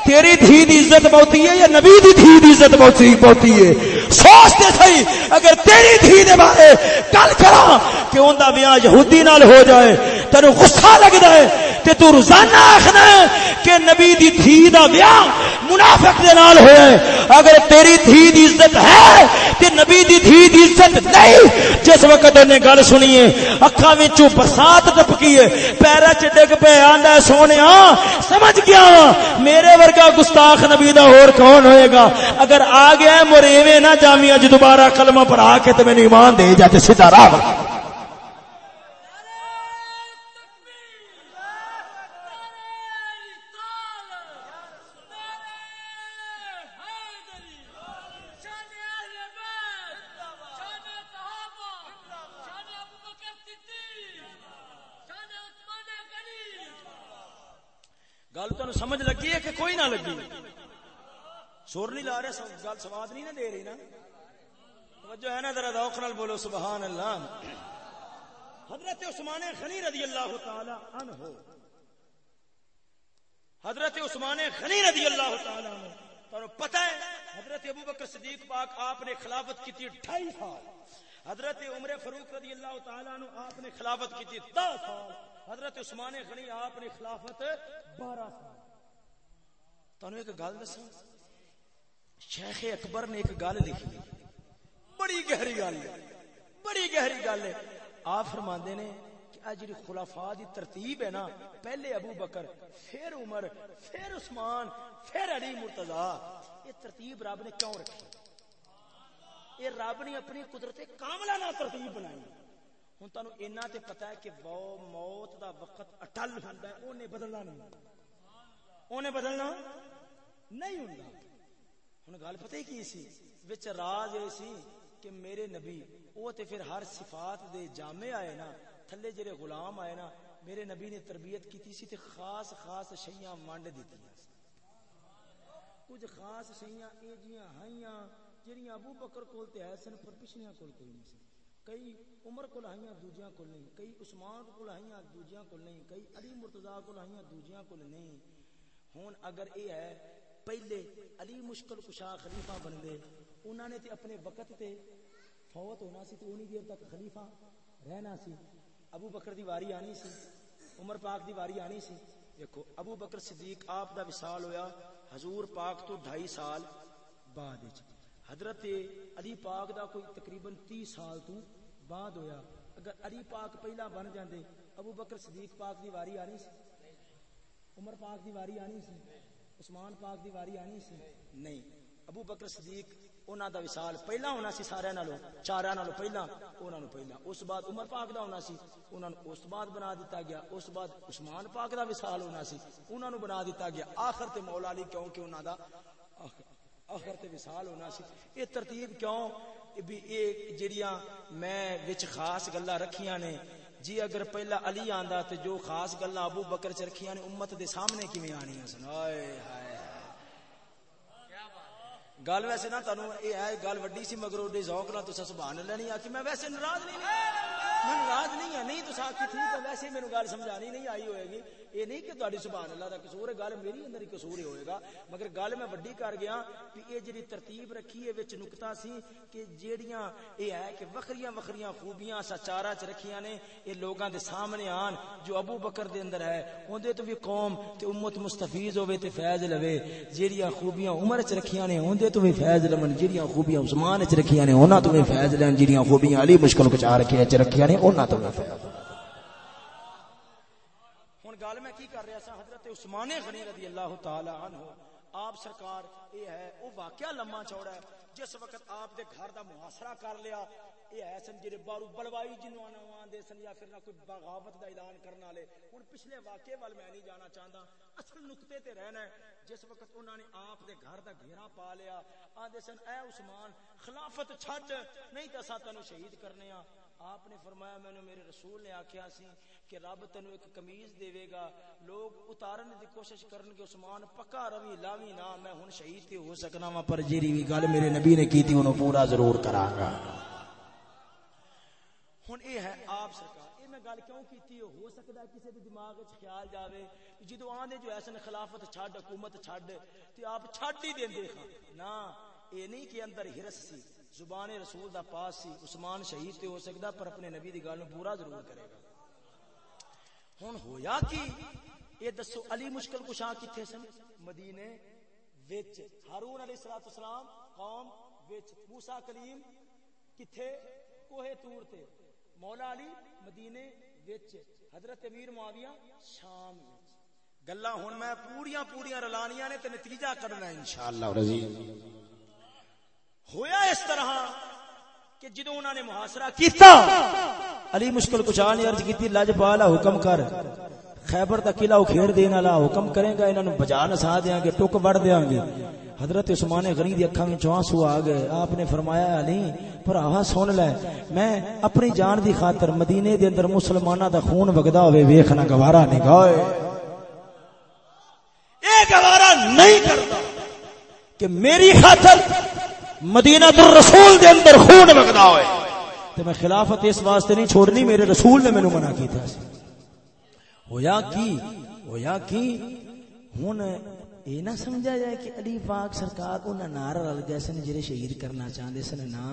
تیری دھی دی عزت بہتی ہے یا نبی دی دھی دی عزت بہتی بہتی ہے سوچتے سہی اگر تیری دھی دے بارے گل کرا کہ اوندا بیاہ یہودی نال ہو جائے، تینو غصہ لگدا ہے، تے تو روزانہ آخنا ہے کہ نبی دی دھی دا بیاہ منافق دے نال ہویا ہے اگر تیری دھی دی عزت ہے تے نبی دی دھی دی عزت نہیں، جس وقت نے گل سنیے، اکھاں وچوں برسات ٹپکی ہے پیرا چ ڈگ پے آندا سونیا، سمجھ گیا میرے ورگا گستاخ نبی دا اور کون ہوئے گا؟ اگر آ گیا مریوے نہ جامعہ جو دوبارہ کلمہ پڑھا کے تے میں ایمان دے جاتے سیدھا راہ سمجھ لگی ہے کہ کوئی نہ لگی سور نہیں لا رہے گل سواد نہیں نہ دے رہی نا۔ توجہ ہے نا، ذرا دوخ نال بولو، سبحان اللہ۔ حضرت عثمان غنی رضی اللہ تعالی عنہ۔ حضرت عثمان غنی رضی اللہ تعالی عنہ۔ تو پتہ ہے، حضرت ابو بکر صدیق پاک آپ نے خلافت کی تھی ڈھائی سال۔ حضرت عمر فاروق رضی اللہ تعالیٰ عنہ آپ نے خلافت کی تھی دس سال۔ حضرت عثمان غنی آپ نے خلافت بارہ سال۔ تنو ایک گل دسا شیخ اکبر نے ایک گل لکھی۔ بڑی گہری گل ہے۔ بڑی گہری گل ہے۔ آپ فرماندے نے کہ جی خلافا دی ترتیب ہے نا، پہلے ابو بکر، پھر عمر، پھر عثمان، پھر علی مرتضی، یہ ترتیب رب نے کیوں رکھی؟ یہ رب نے اپنی قدرت کاملہ نہ ترتیب بنائی۔ ہوں تمہیں اینا تے پتا ہے کہ وہ موت دا وقت اٹل ہوندا ہے، اونے بدلنا نہیں۔ اونے بدلنا نہیں ہوں ہوں گل پتہ ہی کی سی؟ وچ راز یہ سی کہ میرے نبی وہ تے پھر ہر صفات دے جامع آئے نا، تھلے جڑے غلام آئے نا، میرے نبی نے تربیت کیتی سی تے خاص خاص شیاں ونڈ دتی کچھ خاص شیاں اے جیاں ہائیاں جڑیاں ابو بکر کول تے ہے سن پر پچھلیاں کول کوئی نہیں سی۔ کئی عمر کول ہائیاں دوجیاں کول نہیں، کئی عثمان کول ہائیاں دوجیاں کول نہیں، کئی علی مرتضی کول ہائیاں دوجیاں کول نہیں۔ ہن اگر اے ہے پہلے علی مشکل کشا خلیفہ بن گئے۔ انہوں نے تے اپنے وقت تے فوت ہونا سی تو انہی دیر تک خلیفہ رہنا سی۔ ابو بکر دی واری آنی سی، عمر پاک دی واری آنی سی۔ دیکھو، ابو بکر صدیق آپ دا وصال ہویا حضور پاک تو ڈھائی سال بعد وچ۔ حضرت علی پاک دا کوئی تقریباً تی سال تو بعد ہویا۔ اگر علی پاک پہلا بن جاندے، ابو بکر صدیق پاک دی واری آنی سی۔ عمر پاک دی واری آنی سی۔ عثمان پاک دی واری آنی سی؟ نہیں. ابو بکر صدیق، انہاں دا وصال پہلا ہونا سی سارے نالوں چارے نالوں پہلا، انہاں نو پہلا۔ اس بعد عمر پاک دا ہونا سی، انہاں نو اس بعد بنا دیتا گیا، اس بعد عثمان پاک دا وصال ہونا سی، انہاں نو بنا دیتا گیا۔ آخر تے مولا علی کیونکہ انہاں دا آخر تے وصال ہونا سی۔ یہ ترتیب کیوں؟ بھی یہ جڑیاں میں وچ خاص گلاں رکھیاں نے جی اگر پہلا علی آندا تے جو خاص گلا ابو بکر چ نے، امت دے سامنے کیویں آنیاں سن ہائے ہائے گل ویسے نا تانوں اے ہے گل وڈی سی، مگر اوڈے ذوق نال تساں سبحان اللہ نہیں آکی میں ویسے ناراض نہیں میں ناراض نہیں ہاں نہیں، تساں آکی ٹھیک ہے، ویسے مینوں گل سمجھانی نہیں آئی ہوئے گی۔ یہ نہیں کہ تہاڈی سبحان اللہ دا قصور ہے، گل میری اندر ہی قصور ہی ہوئے گا۔ مگر گل میں وڈی کر گیا کہ اے جڑی ترتیب رکھی ہے، وچ نقطہ سی کہ جیڑیاں اے ہے کہ وکھریاں وکھریاں خوبیاں سچارا چ رکھیاں نے، اے لوگاں دے سامنے آن جو ابو بکر دے اندر ہے اون تو بھی قوم تے امت مستفیض ہوے تے فیض لوے۔ جیڑیاں خوبیاں عمر چ رکھیاں نے اون تو بھی فیض لمن، جیڑیاں خوبیاں عثمان چ رکھیاں نے انہاں تو بھی فیض لین، جیڑیاں خوبیاں علی مشکل کچا رکھیاں چ رکھیاں نے انہاں تو بھی فیض۔ ہن گل میں کی کر رہا سا حضرت عثمان غنی رضی اللہ تعالی عنہ۔ آپ سرکار، یہ ہے، وہ واقعہ لمبا چوڑا ہے۔ جس وقت آپ دے گھر دا محاصرہ کر لیا، یہ ہے سن جڑے بارو بلوائی جنوں آن دے سن، یا پھر نہ کوئی بغاوت دا اعلان کرنے والے۔ ہن پچھلے واقعے وال میں نہیں جانا چاہندا۔ اصل نقطے تے رہنا ہے۔ جس وقت انہوں نے آپ دے گھر دا گھیرا پا لیا، آندے سن، اے عثمان، خلافت چھڈ نہیں تے اساں تینوں شہید کرنے ہاں۔ آپ نے فرمایا، میں نے میرے رسول نے آکھیا سی کہ رب تینوں ایک قمیض دے گا۔ لوگ اتارن دی کوشش کرن کہ عثمان پکا روی لاوی نہ میں ہن شہید تے ہو سکنا وا پر جیری وی گل میرے نبی نے کیتی، انہوں پورا ضرور کراں گا۔ ہن اے ہے آپ سرکار۔ اے میں گل کیوں کیتی؟ ہو سکدا ہے کسی دے دماغ وچ خیال جاوے جدو آندے جو ایسن خلافت چھڈ، حکومت چھڈ، تے آپ چھڈ ہی دیندے ہاں نا اے نہیں کہ اندر ہرس سی۔ زبان رسول دا پاس سی، عثمان شہید تے ہو سکدا، پر اپنے نبی دی گل نو پورا ضرور کرے گا۔ ہن ہویا کی؟ اے دسو علی مشکل کشا کتھے سن؟ مدینے وچ ہارون علیہ الصلوۃ والسلام، قوم وچ موسی کلیم کتھے؟ کوہ تور تے۔ مولا علی مدینے وچ حضرت امیر معاویہ شام وچ۔ گلاں ہن میں پوریاں پوریاں رلانیاں نے تے نتیجہ کڈنا انشاءاللہ۔ رضی اللہ ہویا اس طرح کہ جدو انہوں نے محاصرہ کیتا، علی مشکل کچھ نے عرض کیتی لج حکم کر، خیبر دا قلعہ کھیڑ دینا والا حکم کرے گا، انہاں نو بجا نسا دیاں گے، ٹک وڑ دیاں گے۔ حضرت عثمان غنی دی اکھاں وچ آنسو آ گئے۔ آپ نے فرمایا، علی بھراوا سن لے۔ میں اپنی جان دی خاطر مدینے دے اندر مسلماناں دا خون وگدا ہوے ویکھنا گوارا نہیں، گائے۔ اے گوارا نہیں کردا کہ میری خاطر مدینہ در رسول دے اندر خون وگدا ہوئے۔ تے میں خلافت اس واسطے نہیں چھوڑنی، میرے رسول نے مینوں منع کیتا سی ہویا کی؟ ہویا کی؟ ہن اے نہ سمجھا جائے کہ علی پاک سرکار انہاں نار رل گئے سن، جڑے شہید کرنا چاہندے سن نا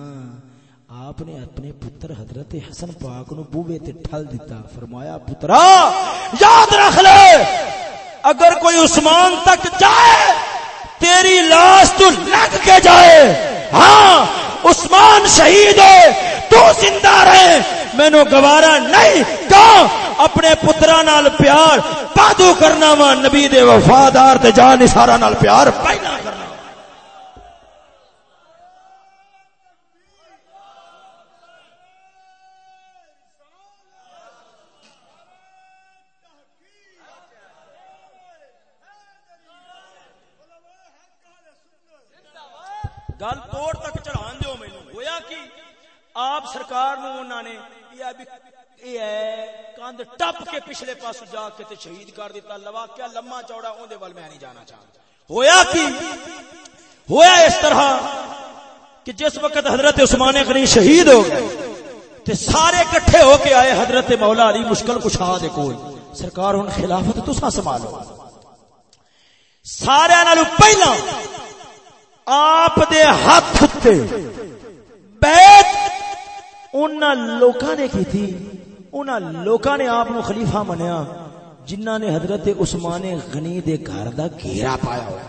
آپ نے اپنے پتر حضرت حسن پاک نو بوے تے ٹھل دیتا فرمایا، پترا، یاد رکھ لے، اگر کوئی عثمان تک جائے، تیری لاش تو لگ کے جائے۔ ہاں عثمان شہید ہے، تو زندہ رہے۔ مینو گوارا نہیں تو اپنے پترا نال پیار، پادو کرنا وا نبی دے وفادار تے جان سارا نال پیار پہنا کرنا گل توڑ تک چڑھان دیو مینوں ہویا کی آپ سرکار نو انہاں نے یہ ہے ٹپ کے پچھلے پاس جا کے تے شہید کر دیتا، لوا کیا لمحہ چوڑا، اون دے ول میں نہیں جانا چاہتا۔ ہویا کی؟ ہویا اس طرح کہ جس وقت حضرت عثمان غنی شہید ہو گئے، تے سارے کٹھے ہو کے آئے حضرت مولا علی، مشکل کشا دے کول۔ سرکار ہن خلافت تساں سنبھالو۔ سارے نالوں پہلا، آپ دے ہاتھ تے بیت انہاں لوکاں نے کی تھی۔ انہاں لوکاں نے آپ نو خلیفہ منیا جنہ نے حضرت عثمان غنی دے گھر دا گھیرا پایا ہوا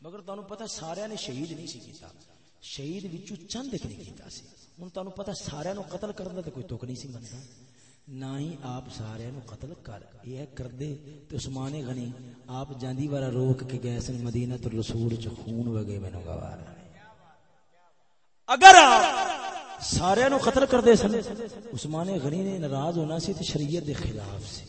مگر تانوں پتہ سارے نے شہید نہیں سی کیتا۔ شہید وچوں چند ایک نہیں کیتا سی۔ ہن تانوں پتہ سارے نو قتل کرن دا تے کوئی توک نہیں سی مندا۔ نہ ہی آپ سارے نو قتل کر، یہ کر دے تے عثمان غنی، آپ جاندی وارا روک کے گئے سن مدینہ تو رسول چ خون وگے مینوں گوار اگر آپ سارے نو قتل کر دے سن۔ عثمان غنی نے ناراض ہونا سی تے شریعت دے خلاف سی۔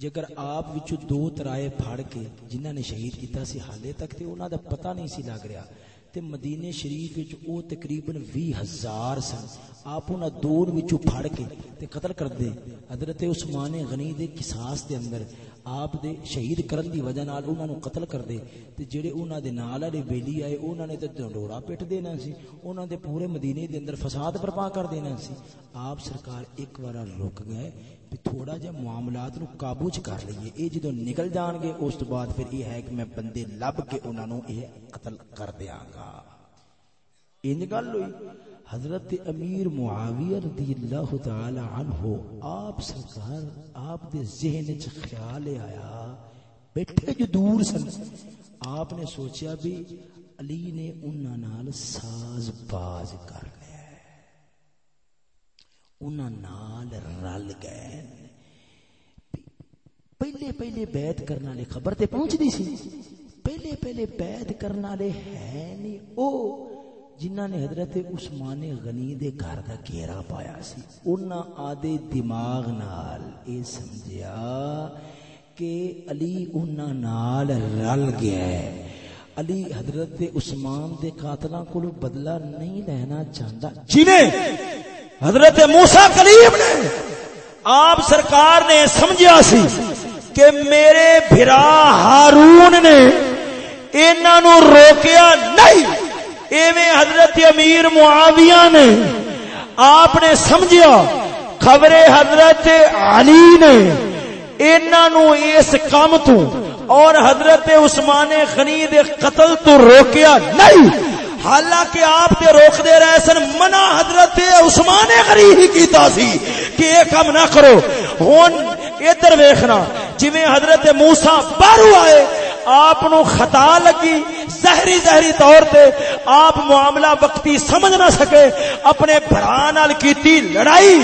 جگر آپ وچو دو ترائے پھاڑ کے جنہاں نے شہید کیتا سی حالے تک تے انہاں دا پتہ نہیں سی لگ رہا۔ تے مدینے شریف وچ او تقریباً 20000 سن۔ آپ انہاں دور وچو پھاڑ کے تے قتل کر دے حضرت عثمان غنی دے قصاص دے اندر آپ دے شہید کرن دی وجہ نال انہاں نو قتل کر دے، تے جڑے انہاں دے نال والے بیلی آئے، انہاں نے تے ڈنڈورا پٹ دینا سی، انہاں دے پورے مدینے دے اندر فساد برپا کر دینا سی۔ آپ سرکار ایک بار رک گئے بھی تھوڑا جا معاملات نو قابو چ کر لئیے اے جدو نکل جان گے، اس تو بعد پھر یہ ہے کہ میں بندے لب کے انہاں نو یہ قتل کر دیاں گا۔ ان گل ہوئی۔ حضرت امیر معاویہ رضی اللہ تعالی عنہ، آپ سرکار، آپ دے ذہن وچ خیال آیا، بیٹھے جو دور سن۔ آپ نے سوچیا بھی علی نے انہاں نال ساز باز کر لیا۔ انہاں نال رل گئے۔ پہلے پہلے بیعت کرنے والے خبر تے پہنچ دی سی۔ پہلے پہلے بیعت کرنے والے ہے نہیں۔ او جنہ نے حضرت عثمان غنی دے گھر دا گھیرا پایا سی، انہاں آدے دماغ نال اے سمجھیا کہ علی انہاں نال رل گیا ہے۔ علی حضرت عثمان دے قاتلاں کولو بدلہ نہیں لینا چاہندا۔ جنہیں حضرت موسیٰ کلیم نے آپ سرکار نے سمجھا سی کہ میرے بھرا ہارون نے انہاں نو روکیا نہیں۔ ایویں حضرت امیر معاویہ نے آپ نے سمجھا خبر حضرت علی نے انہاں نو اس کام تو اور حضرت عثمان غنی دے قتل تو روکیا نہیں۔ حالانکہ آپ دے روک دے رہے سن، منع حضرت عثمان غنی ہی کیتا سی کہ یہ کام نہ کرو۔ ہون ادھر ویکھنا، جویں حضرت موسی باہر آئے آپ خطا لگی، زہری زہری طور تے آپ معاملہ وقتی سمجھ نہ سکے، اپنے بھرا نال کیتی لڑائی۔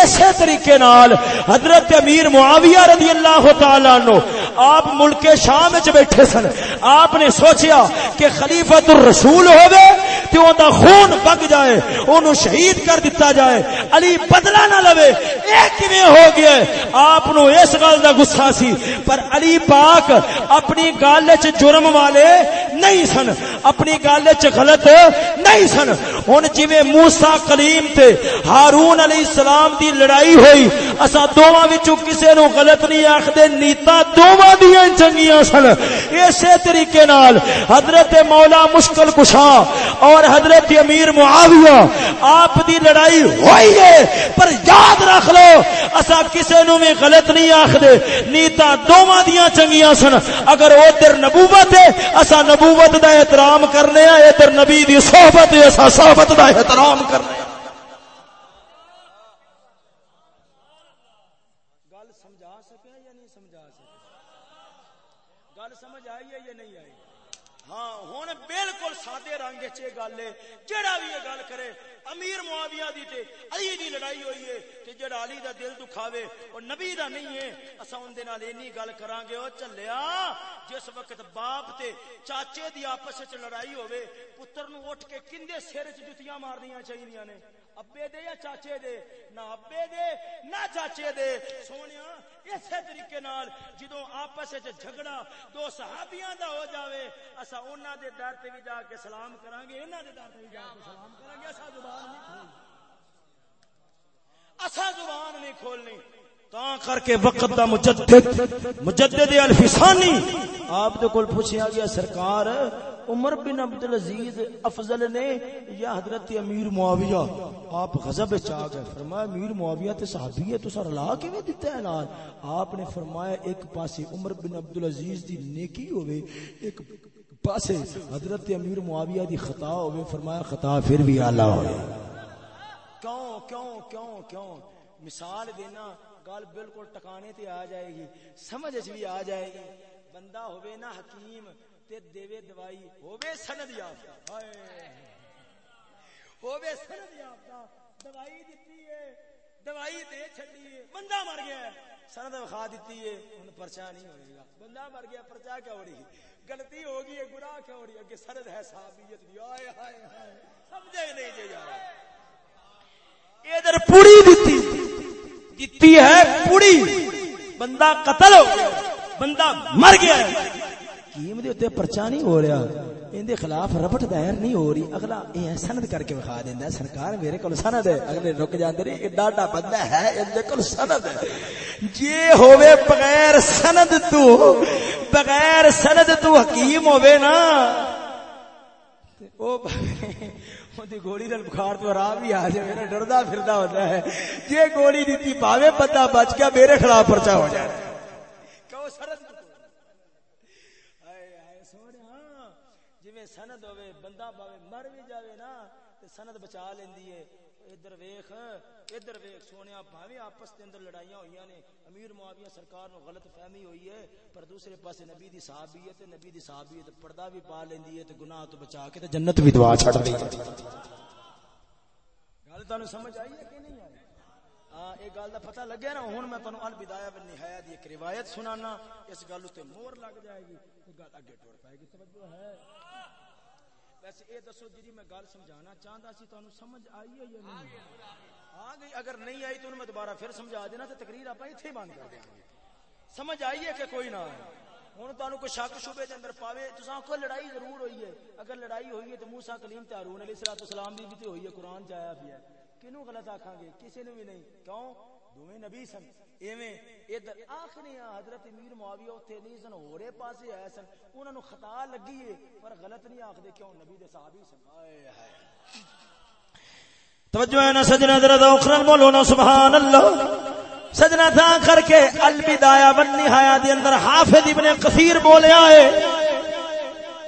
اسی طریقے نال حضرت امیر معاویہ رضی اللہ تعالی عنہ آپ ملک شام وچ بیٹھے سن۔ آپ نے سوچیا کہ خلیفۃ الرسول ہوے تے اوندا خون بگ جائے، اونوں شہید کر دتا جائے۔ علی بدلہ نہ لوے، اے کیویں ہو گیا؟ آپ نو اس گل دا غصہ سی، پر علی پاک اپنی اپنی گل وچ جرم والے نہیں سن۔ اپنی گل وچ غلط نہیں سن۔ ہن جویں موسی کلیم تے ہارون علیہ السلام دی لڑائی ہوئی اسا دوواں وچوں کسے نو غلط نہیں آکھدے، نیتا دوواں دیاں چنگیاں سن۔ اسی طریقے نال حضرت مولا مشکل کشا اور حضرت امیر معاویہ آپ دی لڑائی ہوئی ہے، پر یاد رکھ لو اسا کسے نو بھی غلط نہیں آکھدے، نیتا دوواں دیاں چنگیاں سن۔ اگر ادھر نبوت ہے اسا نبوت دا احترام کرنے ادھر نبی دی صحبت ہے اسا صحبت دا احترام کرنے گل سمجھا سکے یا نہیں سمجھا سکے؟ گل سمجھ آئی ہے یا نہیں آئی؟ ہاں ہوں بالکل سادے رنگ چ گل ہے بھی یہ گل کرے امیر معاویہ دی تے علی دی لڑائی ہوئی ہے کہ جڑا علی دا دل دکھاوے اور نبی دا نہیں ہے اسا ان دے نال اینی گل کران گے او چلیا، جس وقت باپ تے چاچے دی آپس وچ لڑائی ہوے پتر نو اٹھ کے کندے سر وچ جُتیاں مارنیاں چاہیے نے۔ ابے دے یا چاچے دے؟ نہ ابے دے، نہ چاچے دے۔ سونیا اسی طریقے نال جدوں آپس وچ جھگڑا دو صحابیاں دا ہو جاوے، اسا انہاں دے در تے بھی جا کے سلام کران گے انہاں دے در تے بھی جا کے سلام کران گے اسا زبان نہیں کھولنی۔ اسا زبان نہیں کھولنی۔ تا کر کے وقت دا مجدد مجدد الفسانی، آپ دے کول پوچھیا گیا، سرکار عمر بن عبد العزیز افضل نے، یا حضرت امیر معاویہ، آپ غضب چاہ گئے فرمایا، امیر معاویہ تے صحابی ہے تو سر لا کیویں دتا ہے نال۔ آپ نے فرمایا، ایک پاسے عمر بن عبد العزیز دی نیکی ہوے ایک پاسے حضرت امیر معاویہ دی خطا ہوے فرمایا، خطا پھر بھی اعلی ہوئے۔ کیوں کیوں کیوں کیوں؟ مثال دینا، گل بالکل ٹکانے تے آ جائے گی، سمجھ اچ بھی آ جائے گی۔ بندہ ہوے نا حکیم تے دیوے دوائی ہوے سند یافتہ۔ ہائے۔ ہوے سند یافتہ۔ دوائی دتی ہے، دوائی دے چھڈی ہے۔ بندہ مر گیا ہے۔ سند وکھا دیتی ہے۔ ہن پرچا نہیں ہوئے گا۔ بندہ مر گیا، پرچا کیا ہو رہی غلطی ہو گئی ہے، گناہ کیا ہو رہی ہے کہ سند ہے صحابیت دی۔ ہائے ہائے ہائے۔ سمجھے نہیں جے یار۔ ادھر پوری دتی۔ دتی ہے پوری بندہ قتل ہو گیا، بندہ مر گیا ہے۔ حکیم دے اوتے پرچا نہیں ہو رہا۔ ان دے خلاف ربٹ دائر نہیں ہو رہی۔ اگلا اے سند کر کے وکھا دیندا ہے۔ سرکار میرے کول سند ہے۔ اگلے رک جاندے نے اے ڈاڈا بندہ ہے ان دے کول سند ہے۔ جے ہوے بغیر سند تو، بغیر سند تو حکیم ہوے نا۔ او دی گولی نال بخار تو آرام ہی آ جائے میرا ڈردا پھردا ہوتا ہے۔ جے گولی دیتی پاوے بندہ بچ گیا میرے خلاف پرچا ہو جائے کہو سند جی سند ہوے بندہ پاوے، مر بھی جاوے نا، تے سند بچا لیندی ہے۔ ادھر ویکھ ادھر ویکھ، سونیا بھاوے آپس دے اندر لڑائیاں ہوئیاں نے۔ امیر معاویہ سرکار نو غلط فہمی ہوئی ہے، پر دوسرے پاسے نبی دی صحابیت تے نبی دی صحابیت پردہ بھی پا لیندی ہے، تے گناہ تو بچا کے تے جنت بھی دعا چھڑ دی گل تانوں سمجھ آئی ہے کہ نہیں آئی؟ ہاں ایک گل دا پتہ لگیا نا ہن میں تانوں البدایہ والنہایہ دی ایک روایت سنانا، اس گل تے مور لگ جائے گی تے گل اگے ٹر پائے گی، توجہ ہے۔ ویسے اے دسو جی میں گل سمجھانا چاہندا سی، تانوں سمجھ آئی ہے یا نہیں؟ آ گئی، اگر نہیں آئی تو میں دوبارہ پھر سمجھا دینا تو تقریر آپ اتنے بند کر دیں گے۔ سمجھ آئی ہے کہ کوئی نہ ہوں تمہیں کوئی شک شبے کے اندر پاوے تو کو لڑائی ضرور ہوئی ہے۔ اگر لڑائی ہوئی ہے تو موسا کلیم تے ہارون علیہ الصلوۃ دی بھی تے ہوئی ہے، قرآن چ آیا بھی ہے۔ کینوں غلط آکھاں گے؟ کسی نے بھی نہیں۔ کیوں؟ دوویں نبی سن۔ ایویں ادھر آخری حضرت امیر معاویہ اوتھے نہیں سن، ہورے پاسے آئے سن۔ انہاں نو خطا لگی ہے، پر غلط نہیں آکھدے۔ کیوں؟ نبی دے صحابی سن۔ ہائے ہائے۔ توجہ ہے نا سجنا ذرا اخرن بولو نا، سبحان اللہ۔ سجنا تھا کر کے البدایا ون نہایا دے اندر حافظ ابن کثیر بولیا ہے۔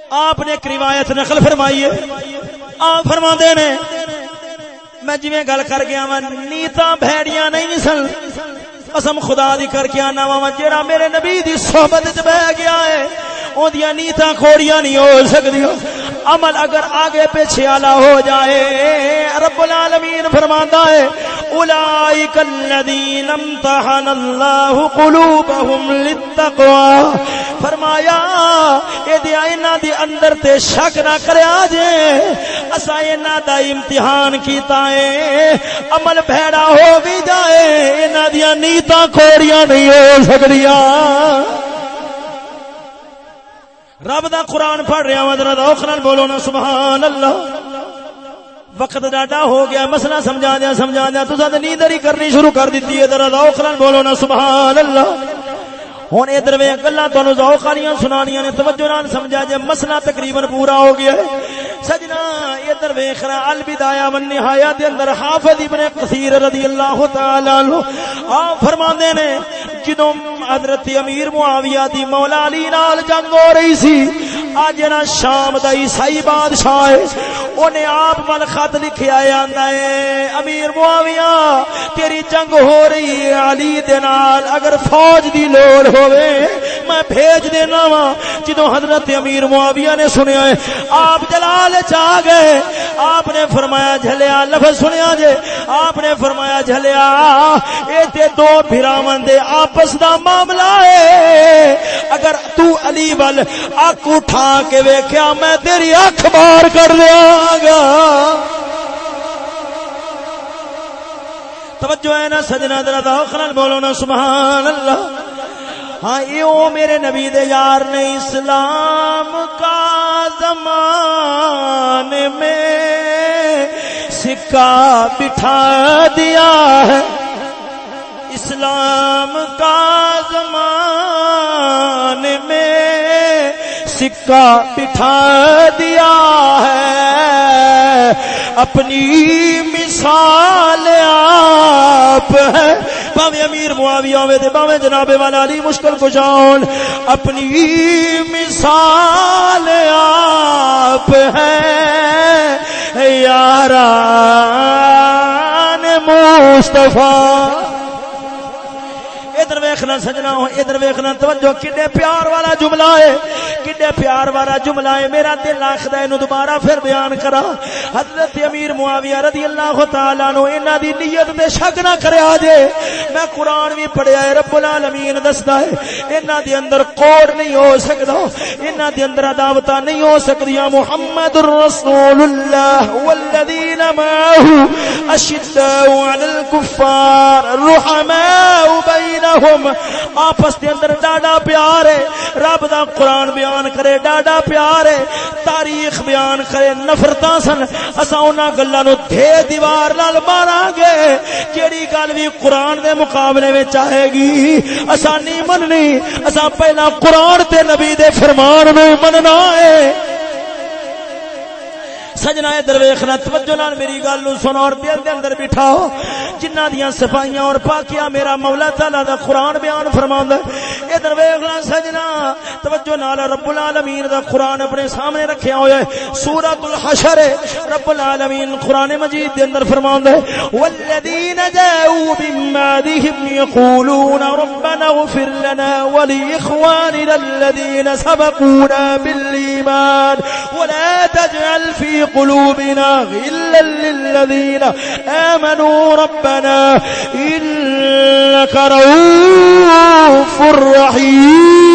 آپ نے ایک روایت نقل فرمائی ہے۔ آپ فرما دے نے میں جی گل کر گیا وا نیتا بھڑیاں نہیں سن۔ قسم خدا دی کر کے آنا وا جڑا میرے نبی دی صحبت چ بہ گیا ہے اودیاں نیتا کھوڑیاں نہیں ہو سکدیاں۔ عمل اگر آگے پیچھے آلا ہو جائے، رب العالمین فرماتا ہے، اولائک الذین امتحن اللہ قلوبہم للتقوى فرمایا، اے دی اینا دی اندر تے شک نہ کریا جے اسا اینا دا امتحان کیتا ہے، عمل بھیڑا ہو بھی جائے اینا دیا نیتا کھوڑیاں نہیں ہو سکڑیاں رب دا قرآن پڑھ رہا ہوں ذرا ذوق بولو نا سبحان اللہ وقت ڈاڈا ہو گیا، مسئلہ سمجھا دیا سمجھا دیا، تو ساتھ نیندری کرنی شروع کر دیتی ہے۔ ذرا ذوق بولو نا سبحان اللہ ہوں ادھر وے گلا تمہیں ذوق والی سنانیاں نے توجہ نال سمجھا جے مسئلہ تقریباً پورا ہو گیا ہے۔ سجنا، ادھر ویخنا البدایا ون نہایا دے اندر حافظ ابن کثیر رضی اللہ تعالی عنہ۔ آپ فرماندے نے، جدوں حضرت امیر معاویہ دی مولا علی نال جنگ ہو رہی سی اج نا شام دا عیسائی بادشاہ ہے، اونے آپ ول خط لکھیا ہے، آندا ہے، امیر معاویہ، تیری جنگ ہو رہی ہے، علی دے نال اگر فوج دی لوڑ ہوے میں بھیج دینا وا جدوں حضرت امیر معاویہ نے سنیا ہے، آپ جلال چاہ گئے، آپ نے فرمایا، جھلیا، لفظ سنیا جے۔ آپ نے فرمایا، جھلیا، اے تے دو بھراون دے آپس دا معاملہ ہے۔ اگر تو علی ول اک اٹھا کے ویکھیا میں تیری اکھ بار کر دیاں گا توجہ ہے نا سجنا درا دا بولو نا، سبحان اللہ۔ ہاں یہ میرے نبی دے یار نے اسلام کا زمان میں سکہ بٹھا دیا ہے۔ اسلام کا سکہ بٹھا دیا ہے، اپنی مثال آپ ہے باوے امیر معاویہ ہوے تے باوے جناب والا علی مشکل کشان اپنی مثال آپ ہے یارا المصطفى ادھر ویکھنا سجنا ادھر ویکھنا، توجہ، کڈے پیار والا جملہ ہے، کڈے پیار والا جملہ ہے، میرا دل آکھدا ہے دوبارہ پھر بیان کرا۔ حضرت امیر معاویہ رضی اللہ تعالی عنہ انہاں دی نیت تے شک نہ کریا جے میں قرآن بھی پڑھیا ہے، رب العالمین دسدا ہے، انہاں دے اندر کوڑ نہیں ہو سکدا، انہاں دے اندر عداوتاں نہیں ہو سکدیاں۔ محمد رسول اللہ والذین معه اشداء علی الكفار رحماء بین بینہم آپس دے اندر ڈاڈا پیار ہے، رب دا قرآن بیان کرے، ڈاڈا پیار ہے، تاریخ بیان کرے، نفرتاں سن۔ اسا انہاں گلاں نو دھے دیوار نال ماراں گے۔ جیڑی گل وی قرآن دے مقابلے وچ آئے گی؟ اسا نہیں مننی۔ اسا پہلا قرآن تے نبی دے فرمان نو مننا ہے۔ سجنا ادھر ویکھنا توجہ نال میری گل نو سنو اور دل دے اندر بٹھاؤ۔ جنہ دیاں صفائیاں اور پاکیاں میرا مولا تعالی دا قرآن بیان فرماوندا ہے ادھر ویکھنا سجنا۔ توجہ نال رب العالمین دا قرآن اپنے سامنے رکھیا ہویا ہے۔ سورۃ الحشر، رب العالمین قرآن مجید دے اندر فرماوندا ہے والذین جاءوا من بعدهم يقولون ربنا اغفر لنا ولاخواننا الذين سبقونا بالایمان ولا تجعل في قلوبنا غلا للذين آمنوا ربنا إنك رؤوف رحيم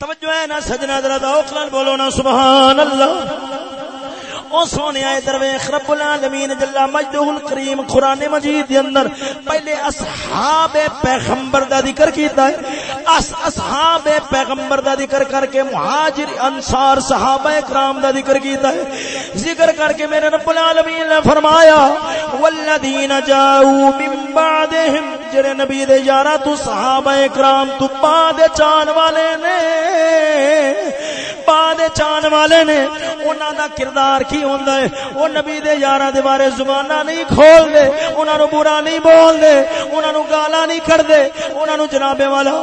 توجہ ہے نا سجنا درد اوکلان بولو نا، سبحان اللہ۔ او سونے ادھر ویکھ رب العالمین جل مجدہ الکریم قران مجید دے اندر پہلے اصحاب پیغمبر دا ذکر کیتا ہے، اس اصحاب پیغمبر دا ذکر کر کے مہاجر، انصار، صحابہ کرام دا ذکر کیتا ہے۔ ذکر کر کے میرے رب العالمین نے فرمایا والذین جاءوا من بعدهم، جڑے نبی دے یارا تو صحابہ کرام تو بعد چان والے نے، بعد چان والے نے، انہاں دا کردار کی ہوندا ہے او نبی دے یاراں دے بارے زباناں نہیں کھول دے انہاں نو برا نہیں بول دے انہاں نو گالاں نہیں کر دے انہاں نو جناب والا،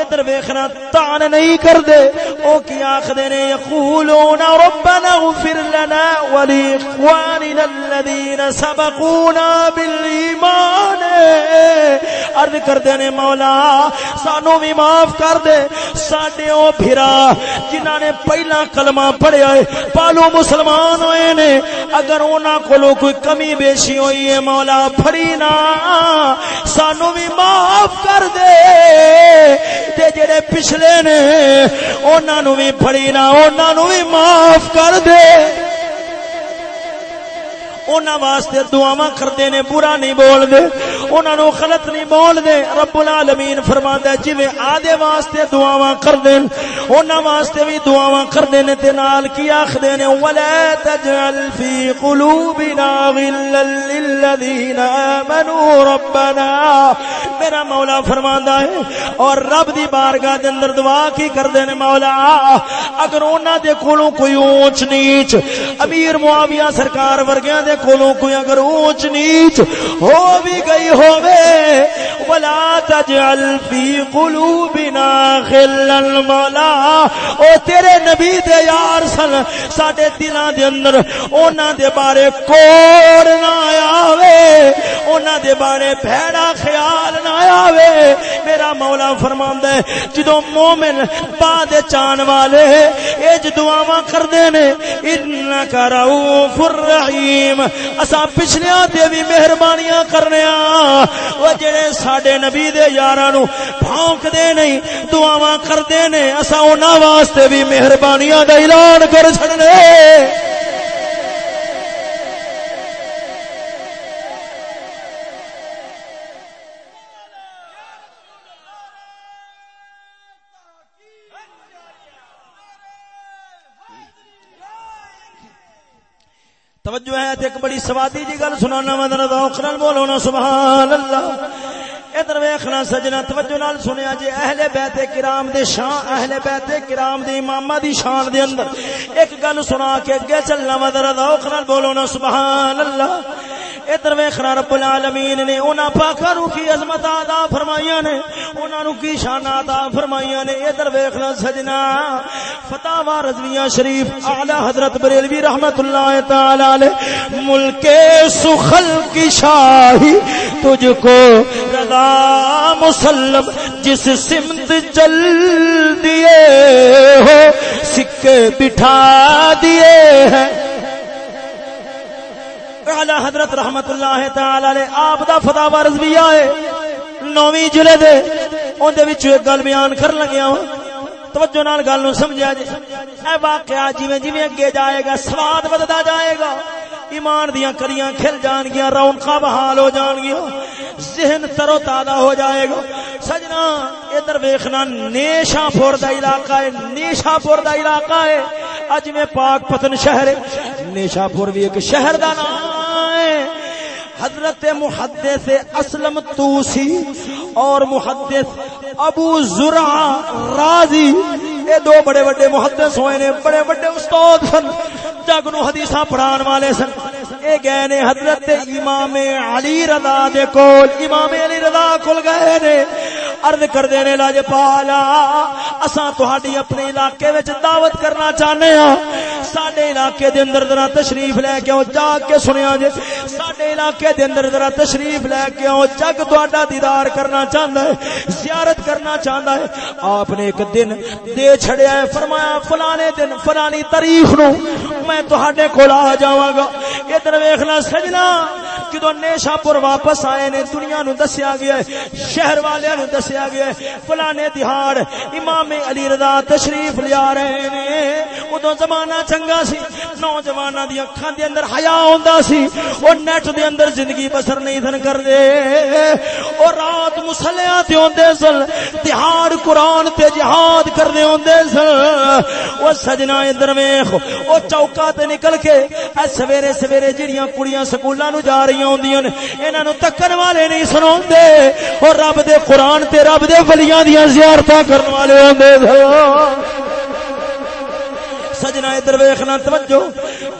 ادھر ویکھنا تان نہیں کر دے او کی آکھدے نے، یقولون ربنا اغفر لنا ولاخواننا الذين سبقونا بالایمان عرض کردے نے، مولا، سانو بھی معاف کر دے ساڈے او بھرا جنہاں نے پہلا کلمہ پڑھیا ہے، پالو مسلمان ہوئے نے اگر انہاں کولو کوئی کمی بیشی ہوئی ہے مولا پھڑی نا، سانو بھی معاف کر دے۔ تے جڑے پچھلے نے، انہاں نو بھی پھڑی نا، انہاں نو بھی معاف کر دے۔ انہاں واسطے دعاواں کردے نے برا نہیں بول دے۔ انہاں نو غلط نہیں بول دے۔ رب العالمین فرماندا ہے، جویں آدے واسطے دعاواں کردے انہاں واسطے بھی دعاواں کردے نے تے نال کی آکھدے نے، ولا تجعل فی قلوبنا غلا للذین آمنوا ربنا۔ میرا مولا فرماندا ہے، اور رب دی بارگاہ دے اندر دعا کی کردے نے مولا، اگر انہاں دے کولوں کوئی اونچ نیچ، امیر معاویہ سرکار ورگیاں دے کولوں کوئی اگر اونچ نیچ ہو بھی گئی ہووے، ولا تجعل فی قلوبنا غلا مولا۔ او تیرے نبی دے یار سن، ساڈے دلاں دے اندر انہاں دے بارے کوڑ نہ آوے انہاں دے بارے بھڑا خیال نہ آوے۔ میرا مولا فرماندا ہے، جدوں مومن بعد چان والے اج دعاواں کردے نے، انک رؤوف الرحیم۔ اسا پچھلیاں تے بھی مہربانیاں کرنے او جڑے ساڈے نبی دے یاراں نو بھونک دے نہیں، دعاواں کردے نے اسا انہاں واسطے بھی مہربانیاں دا اعلان کر چھڑنے۔ توجہ ہے ایک بڑی سوادی جی گل سنانا میں ذوق نال بولو نا، سبحان اللہ۔ ادھر ویکھنا سجنا، توجہ نال سنیا جی اہل بیت کرام دے شان، اہل بیت کرام دے امامہ دی شان دے اندر۔ ایک گل سنا کے اگے چلنا میں ذوق نال بولو نا، سبحان اللہ۔ ادھر ویخنا رب العالمین نے، انہاں پاکاں نو کی عظمت عطا فرمائیاں نے، انہاں نو کی شان عطا فرمائیاں نے۔ ادھر ویخنا سجنا فتاوا رضویہ شریف اعلی حضرت بریلوی رحمت اللہ تعالی علیہ، ملک سخل کی شاہی تجھ کو رضا مسلم جس سمت چل دیے ہو سکے بٹھا دیے ہیں۔ اعلی حضرت رحمت اللہ تعالی علیہ، آپ دا فدا فتاوا بھی آئے۔ نویں جلے دے اون دے وچ ایک گل بیان کر لگیا ہوں۔ توجہ نال گل نو سمجھا جے اے واقعہ جویں جویں اگے جائے گا، سواد بددا جائے گا۔ ایمان دیاں کریاں کھل جان گیاں، رونقاں بحال ہو جان گیاں۔ ذہن تر و تازہ ہو جائے گا۔ سجنا، ادھر ویکھنا نیشا پور دا علاقہ ہے نیشا پور دا علاقہ ہے۔ اج میں پاک پتن شہر ہے۔ نیشا پور بھی ایک شہر دا نام ہے۔ حضرت محدث اسلم توسی اور محدث ابو زرع راضی یہ دو بڑے بڑے محدث ہوئے نے، بڑے بڑے استاد سن، جگ نو حدیثاں پڑھان والے سن۔ اے گئے نے حضرت امام علی رضا دے کول، امام علی رضا کول گئے نے۔ عرض کر دینے لاج پالا، اساں تہاڈی اپنے علاقے وچ دعوت کرنا چاہنے ہاں ساڈے علاقے دے اندر ذرا تشریف لے کے او جا کے سنیا جے جی۔ ساڈے علاقے دے اندر ذرا تشریف لے کے او جگ تہاڈا دیدار کرنا چاہندا ہے، زیارت کرنا چاہندا ہے۔ آپ نے ایک دن دے چھڑیا ہے، فرمایا، فلانے دن، فلانی تاریخ نو میں تہاڈے کول آ جاواں گا۔ ادھر ویکھنا سجنا جدو نیشا پور واپس آئے نے، دنیا نو دسیا گیا ہے، شہر والے نو دسیا دسیا گیا ہے، فلانے دہاڑ امام علی رضا تشریف لیا رہے نے۔ ادو زمانہ چنگا سی نوجواناں دی اکھاں دے اندر حیا ہوندا سی۔ او نیٹ دے اندر زندگی بسر نہیں تھن کر دے او رات مصلیاں تے ہوندے سن، دہاڑ قرآن تے جہاد کرنے ہوندے سن۔ او سجنا ادھر ویکھ، او چوکا تے نکل کے اے سویرے سویرے جڑیاں کڑیاں سکولاں نو جا رہی ہوندیاں نے، انہاں نو تکن والے نہیں سناوندے اور رب دے قرآن تے رب دے ولیاں دیاں زیارتاں کرن والے ہوندے سن سجنا ادھر ویخنا توجہ۔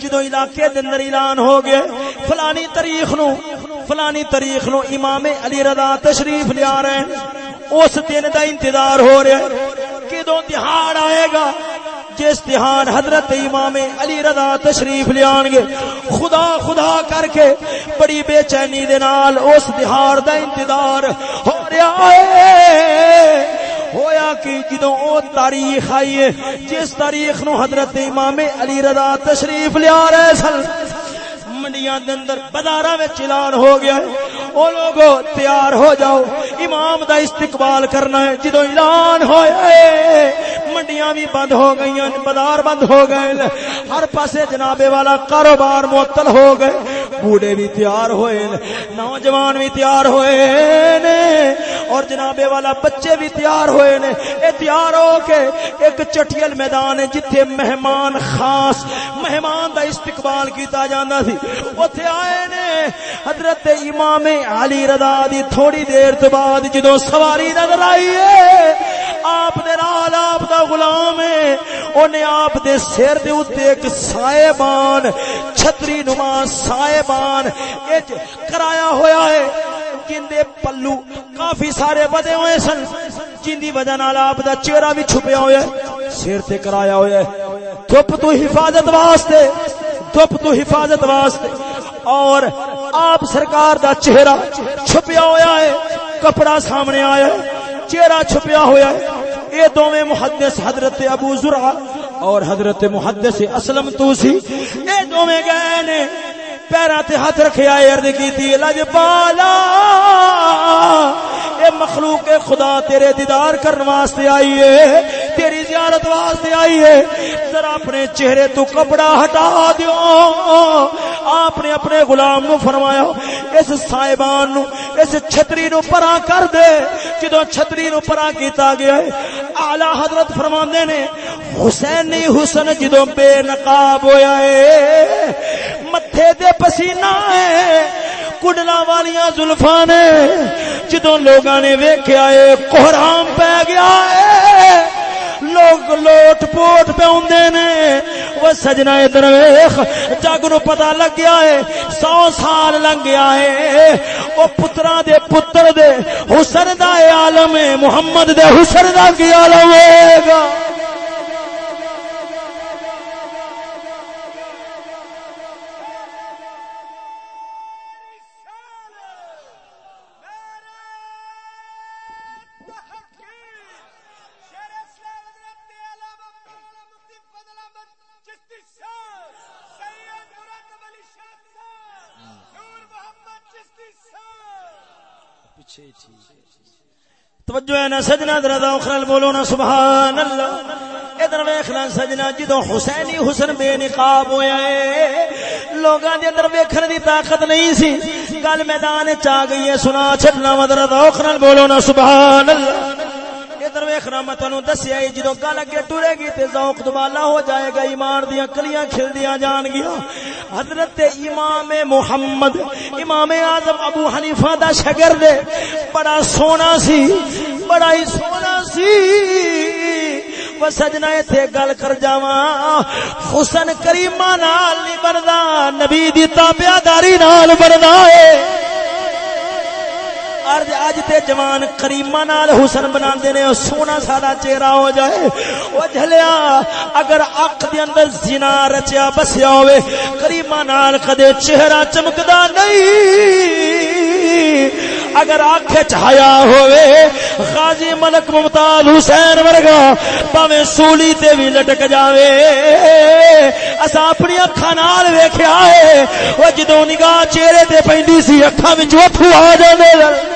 جدو علاقے دے اندر اعلان ہو گئے فلانی تاریخ نو، فلانی تاریخ نو امام علی رضا تشریف لیا رہے ہیں۔ اس دن دا انتظار ہو رہا ہے۔ کدو تہاڑ آئے گا؟ جس تہان حضرت امام علی رضا تشریف لیان گے۔ خدا خدا کر کے بڑی بے چینی دے نال اس تہاڑ دا انتظار ہو رہا ہے۔ ہویا کہ جدو او تاریخ آئی ہے، جس تاریخ نو حضرت امام علی رضا تشریف لیا رہے سن منڈیاں دے اندر بازاراں وچ اعلان ہو گیا ہے۔ او لوگو، تیار ہو جاؤ۔ امام دا استقبال کرنا ہے۔ جدو اعلان ہویا ہے منڈیاں بھی بند ہو گئی بازار بند ہو گئے ہر پاسے جنابے والا کاروبار معطل ہو گئے۔ بوڑھے بھی تیار ہوئے نوجوان بھی تیار ہوئے نے اور جنابے والا بچے بھی تیار ہوئے نے اے تیار ہو کے ایک چٹیل میدان ہے، جتھے مہمان خاص، مہمان دا استقبال کیتا جاندا سی۔ اوتھے آئے نے حضرت امام علی رضا دی تھوڑی دیر تو بعد جدوں سواری نظر آئی ہے، آپ دے نال آپ دا غلام ہے۔ اونے آپ دے سر دے اوتے ایک سائبان چھتری نما سائبان اج کرایا ہویا ہے۔ جندے پلو کافی سارے بدے ہوئے سن، جن دی وجہ نال آپ دا چہرہ بھی چھپیا ہویا ہے، سر تے کرایا ہویا ہے۔ دھوپ تو حفاظت واسطے دھوپ تو حفاظت واسطے۔ اور آپ سرکار دا چہرہ چھپیا ہویا ہے، کپڑا سامنے آیا ہے، چہرہ چھپیا ہویا ہے۔ یہ دوویں محدث حضرت ابو زرع اور حضرت محدث اسلم توسی، یہ دوویں گئے نے پیرا تے ہاتھ رکھے آئے عرض کیتی لج پالا اے مخلوق خدا تیرے دیدار کرنے واسطے آئی ہے تیری زیارت واسطے آئی ہے ذرا اپنے چہرے تو کپڑا ہٹا دیو۔ آپ نے اپنے غلام نو فرمایا، اس صاحبان نو، اس چھتری نو پرا کر دے۔ جدو چھتری نو پرا کیتا گیا ہے، اعلی حضرت فرماندے نے، حسینی حسن جدو بے نقاب ہویا ہے، متھے دے پسینہ ہے کڈلا والیاں زلفاں نے جدو لوگاں نے ویکھیا ہے کوہرام پہ گیا ہے۔ لوگ لوٹ پوٹ پہ ہوندے نے۔ وہ سجنا ادھر ویخ جگ نو پتا لگ گیا ہے، سو سال لنگ گیا ہے۔ وہ پترا دے پتر دے حسن دا عالم ہے، محمد دے حسن دا کی عالم ہوئے گا۔ توجہ ہے نا، سجنا دردا اخرل بولو نا سبحان اللہ۔ ادھر ویخنا سجنا جدو حسینی حسن بے نقاب ہویا ہے، لوگاں دے اندر ویکھن دی طاقت نہیں سی۔ گل میدان چ آ گئی ہے، سنا چھڈنا مدر اخرل بولو نا سبحان اللہ۔ ادھر ویکھنا میں تانوں دسیا ہے، جدوں گل اگے ٹرے گی تے ذوق دوبالا ہو جائے گا، ایمان دیاں کلیاں کھلدیاں جان گیا حضرت امام محمد، امام اعظم ابو حنیفہ دا شاگرد بڑا سونا سی، بڑا ہی سونا سی۔ وہ سجنا ایتھے گل کر جاواں، حسن کریمہ نال نہیں بندا نبی دی تابعداری نال بندا ہے۔ ارج اج تے جوان کریمہ نال حسن بناندے نے، سونا ساڈا چہرہ ہو جائے۔ او جھلیا، اگر اکھ دے اندر زنا رچیا بسیا ہوے کریمہ نال کدے چہرہ چمکدا نہیں۔ اگر آنکھ چھایا ہوئے، غازی ملک ممتاز حسین ورگا پاویں سولی تے بھی لٹک جاوے۔ اسا اپنی اکھاں نال ویکھیا ہے، او جدوں نگاہ چہرے تے پیندی سی، اکھاں وچ اوتھو آ جاندے۔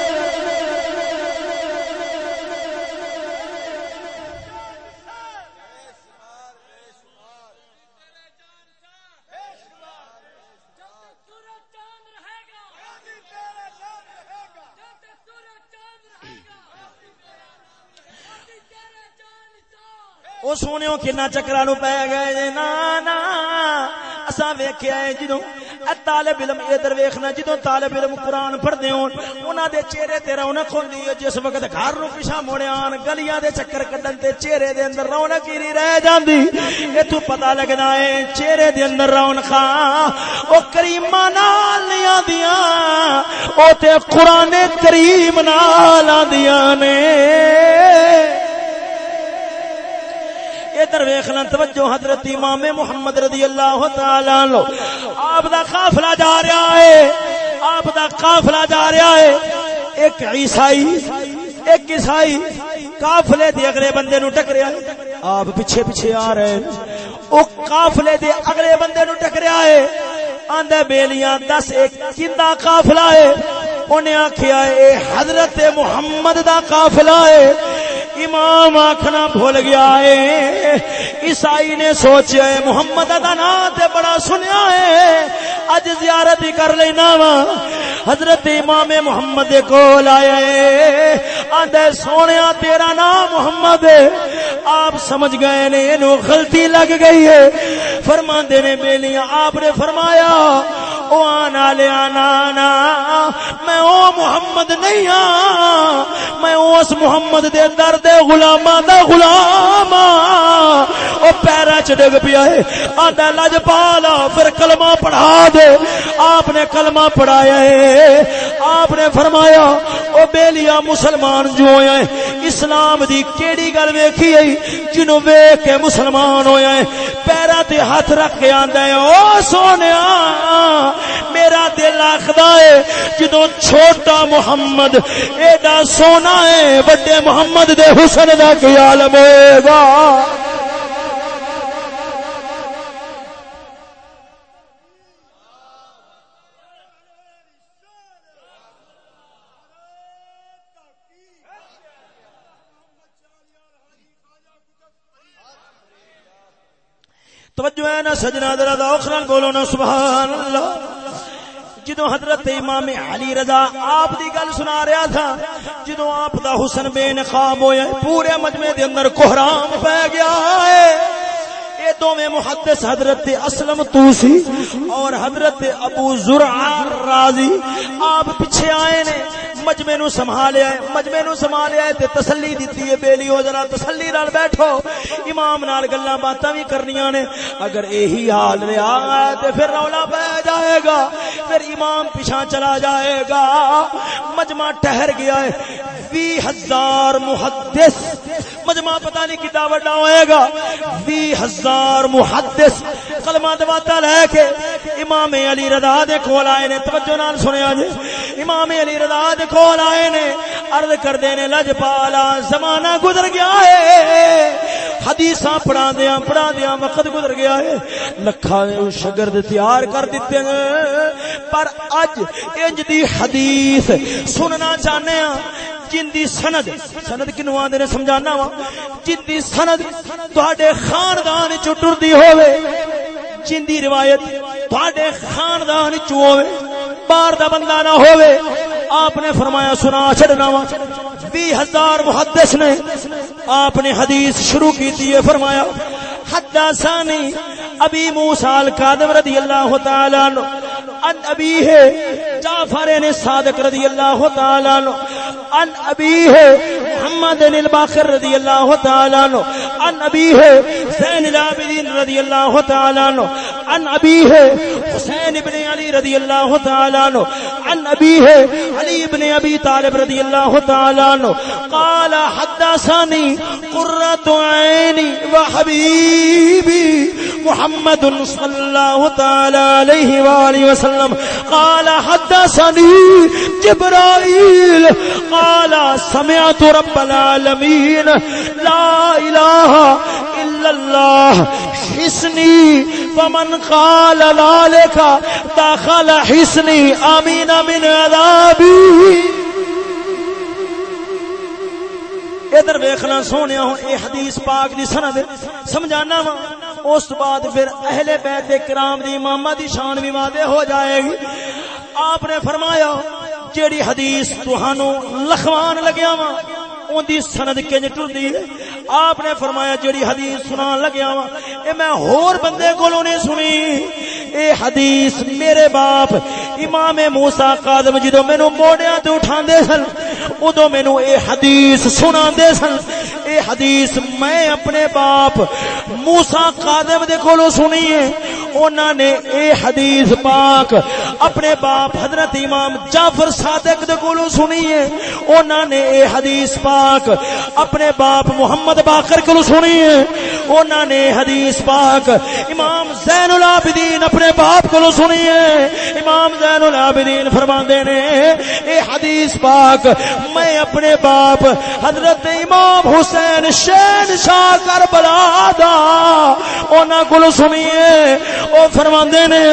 وہ سونے کنا چکرا نو پی گئے نا نا اسا ویکھیا ہے جدوں طالب علم ادھر ویکھنا، جدوں طالب علم قرآن پڑھدے ہون، انہاں دے چہرے تے رونق ہوندی ہے، جس وقت گھر نو پیچھے موڑے گلیاں دے چکر کڈن تے چہرے دے اندر رونق ہی نہیں رہ جاندی۔ ایتھوں پتہ لگنا ہے، چہرے دے اندر رونقاں او کریماں نال نہیں آندیاں، او تے قرآن کریم نال آندیاں نے۔ ادھر ویکھنا توجہ حضرت امام محمد رضی اللہ تعالی عنہ۔ آپ دا قافلہ جا رہا ہے، آپ دا قافلہ جا رہا ہے۔ ایک عیسائی ایک عیسائی قافلے دے اگلے بندے نو ٹکریا۔ آپ پیچھے پیچھے آ رہے ہیں۔ او قافلے دے اگلے بندے نو ٹکریا ہے۔ آندے بیلیاں، دس، ایک کیندا قافلہ ہے۔ انہیں آکھیا اے حضرت محمد دا قافلہ ہے۔ امام آخنا بھول گیا ہے۔ عیسائی نے سوچا ہے، محمد دا نام تے بڑا سنیا ہے۔ اج زیارت ہی کر لینا وا۔ حضرت امام محمد کول آیا ہے۔ آدھے سونیا، تیرا نام محمد۔ ہے آپ سمجھ گئے نے غلطی لگ گئی ہے۔ فرما نے بیلیاں آپ نے فرمایا او آنا لیا نانا میں او محمد نہیں ہاں۔ میں اس محمد دے درد غلاماں دا غلام ہاں۔ او پیرا چ ڈگ پیا ہے۔ آندا لج پالا، پھر کلمہ پڑھا دے۔ آپ نے کلمہ پڑھایا ہے۔ آپ نے فرمایا، او بیلیا مسلمان جو ہویا ہے اسلام دی کیڑی گل ویکھی ہے؟ جنوں ویکھ کے مسلمان ہویا ہے پیرا تے ہاتھ رکھ کے آندا ہے، او سونیا میرا دل آخدا ہے جدوں چھوٹا محمد، ایڈا سونا ہے بڑے محمد دے حسن دا کی عالم ہوئے گا۔ ہے نا سجنا درا دا بولو نا سبحان اللہ جدو حضرت امام علی رضا آپ دی گل سنا رہا تھا، جدو آپ دا حسن بے نقاب ہویا، پورے مجمع دے اندر کوہرام پہ گیا ہے۔ یہ دوویں محدث حضرت اسلم توسی اور حضرت ابو زرع راضی آپ پیچھے آئے نے مجمے نو سنبھالیا ہے مجمے نو سنبھالیا ہے تے تسلی دتی ہے بیلیو ذرا تسلی نال بیٹھو۔ امام نال گلاں باتاں وی کرنیاں نے۔ اگر یہی حال رہا تے پھر رولا پہ جائے گا، پھر امام پیچھا چلا جائے گا۔ مجمع ٹہر گیا ہے۔ وی ہزار محدث۔ مجمع پتہ نہیں کتا بڑا ہوئے گا۔ وی ہزار محدث۔ کلمہ دواتا لے کے امام علی رضا دے کول آئے نے، توجہ نال سنیا جی امام علی رضا دے کول آئے نے، عرض کر دینے لج پالا، زمانہ گزر گیا ہے۔ حدیثاں پڑھا دیاں پڑھا دیاں وقت گزر گیا ہے۔ لکھا شگرد تیار کر دیتے ہیں۔ پر اج انج دی حدیث سننا چاہنے ہیں جن دی سند سند کنو آدھے نے سمجھانا وا۔ جن دی سند تواڈے خاندان چ ٹردی ہوے جن دی روایت تواڈے خاندان چ ہوے باہر دا بندہ نہ ہو آپ نے فرمایا، سنا چھڑنا وا۔ بھی ہزار محدث نے آپ نے حدیث شروع کی تھی فرمایا حدثانی ابی موسی القادم رضی اللہ تعالی عنہ ان ابی ہے جعفر نے صادق رضی اللہ تعالی عنہ ان ابی ہے محمد بن الباقر رضی اللہ تعالی عنہ ان ابی ہے زین العابدین رضی اللہ تعالی عنہ ان ابی ہے حسین ابن علی رضی اللہ تعالی عنہ ان ابی ہے علی ابن ابی طالب رضی اللہ تعالی عنہ، قال حدثني قرۃ عینی وحبیبی محمد صلی اللہ تعالی علیہ والہ وسلم. قال حدثني جبرائیل قال سمعت رب العالمين. لا اله الا الله. حسني. فمن قال ذلك دخل حسني. امين من عذابي. ادھر ویکھنا سونے ہوں، اے حدیث پاک دی سند سمجھانا وا۔ اس بعد پھر اہل بیت کرام دی امامہ دی شان بھی واضح ہو جائے گی۔ آپ نے فرمایا، جیڑی حدیث تہانوں لکھوان لگیا وا اون دی سند کنج ٹردی ہے۔ آپ نے فرمایا جیڑی حدیث سنان لگیا وا اے میں ہور بندے کولوں نہیں سنی۔ اے حدیث میرے باپ، امام موسی قادم جدوں مینوں موڑیاں تے اٹھاندے سن ادو مینو اے حدیث سنا دے سن۔ اے حدیث میں اپنے باپ موسا قادم دے کولو سنی ہے۔ انہوں نے اے حدیث پاک اپنے باپ حضرت امام جعفر صادق دے کولو سنی ہے۔ انہوں نے اے حدیث پاک پاک اپنے باپ محمد باقر کولو سنی ہے۔ انہوں نے حدیث پاک امام زین العابدین اپنے باپ کولو سنی ہے۔ امام زین العابدین فرماندے نے، اے حدیث پاک، میں اپنے باپ حضرت امام حسین شین شاہ کر بلا دا اونا کل سنیے او فرماندے نے،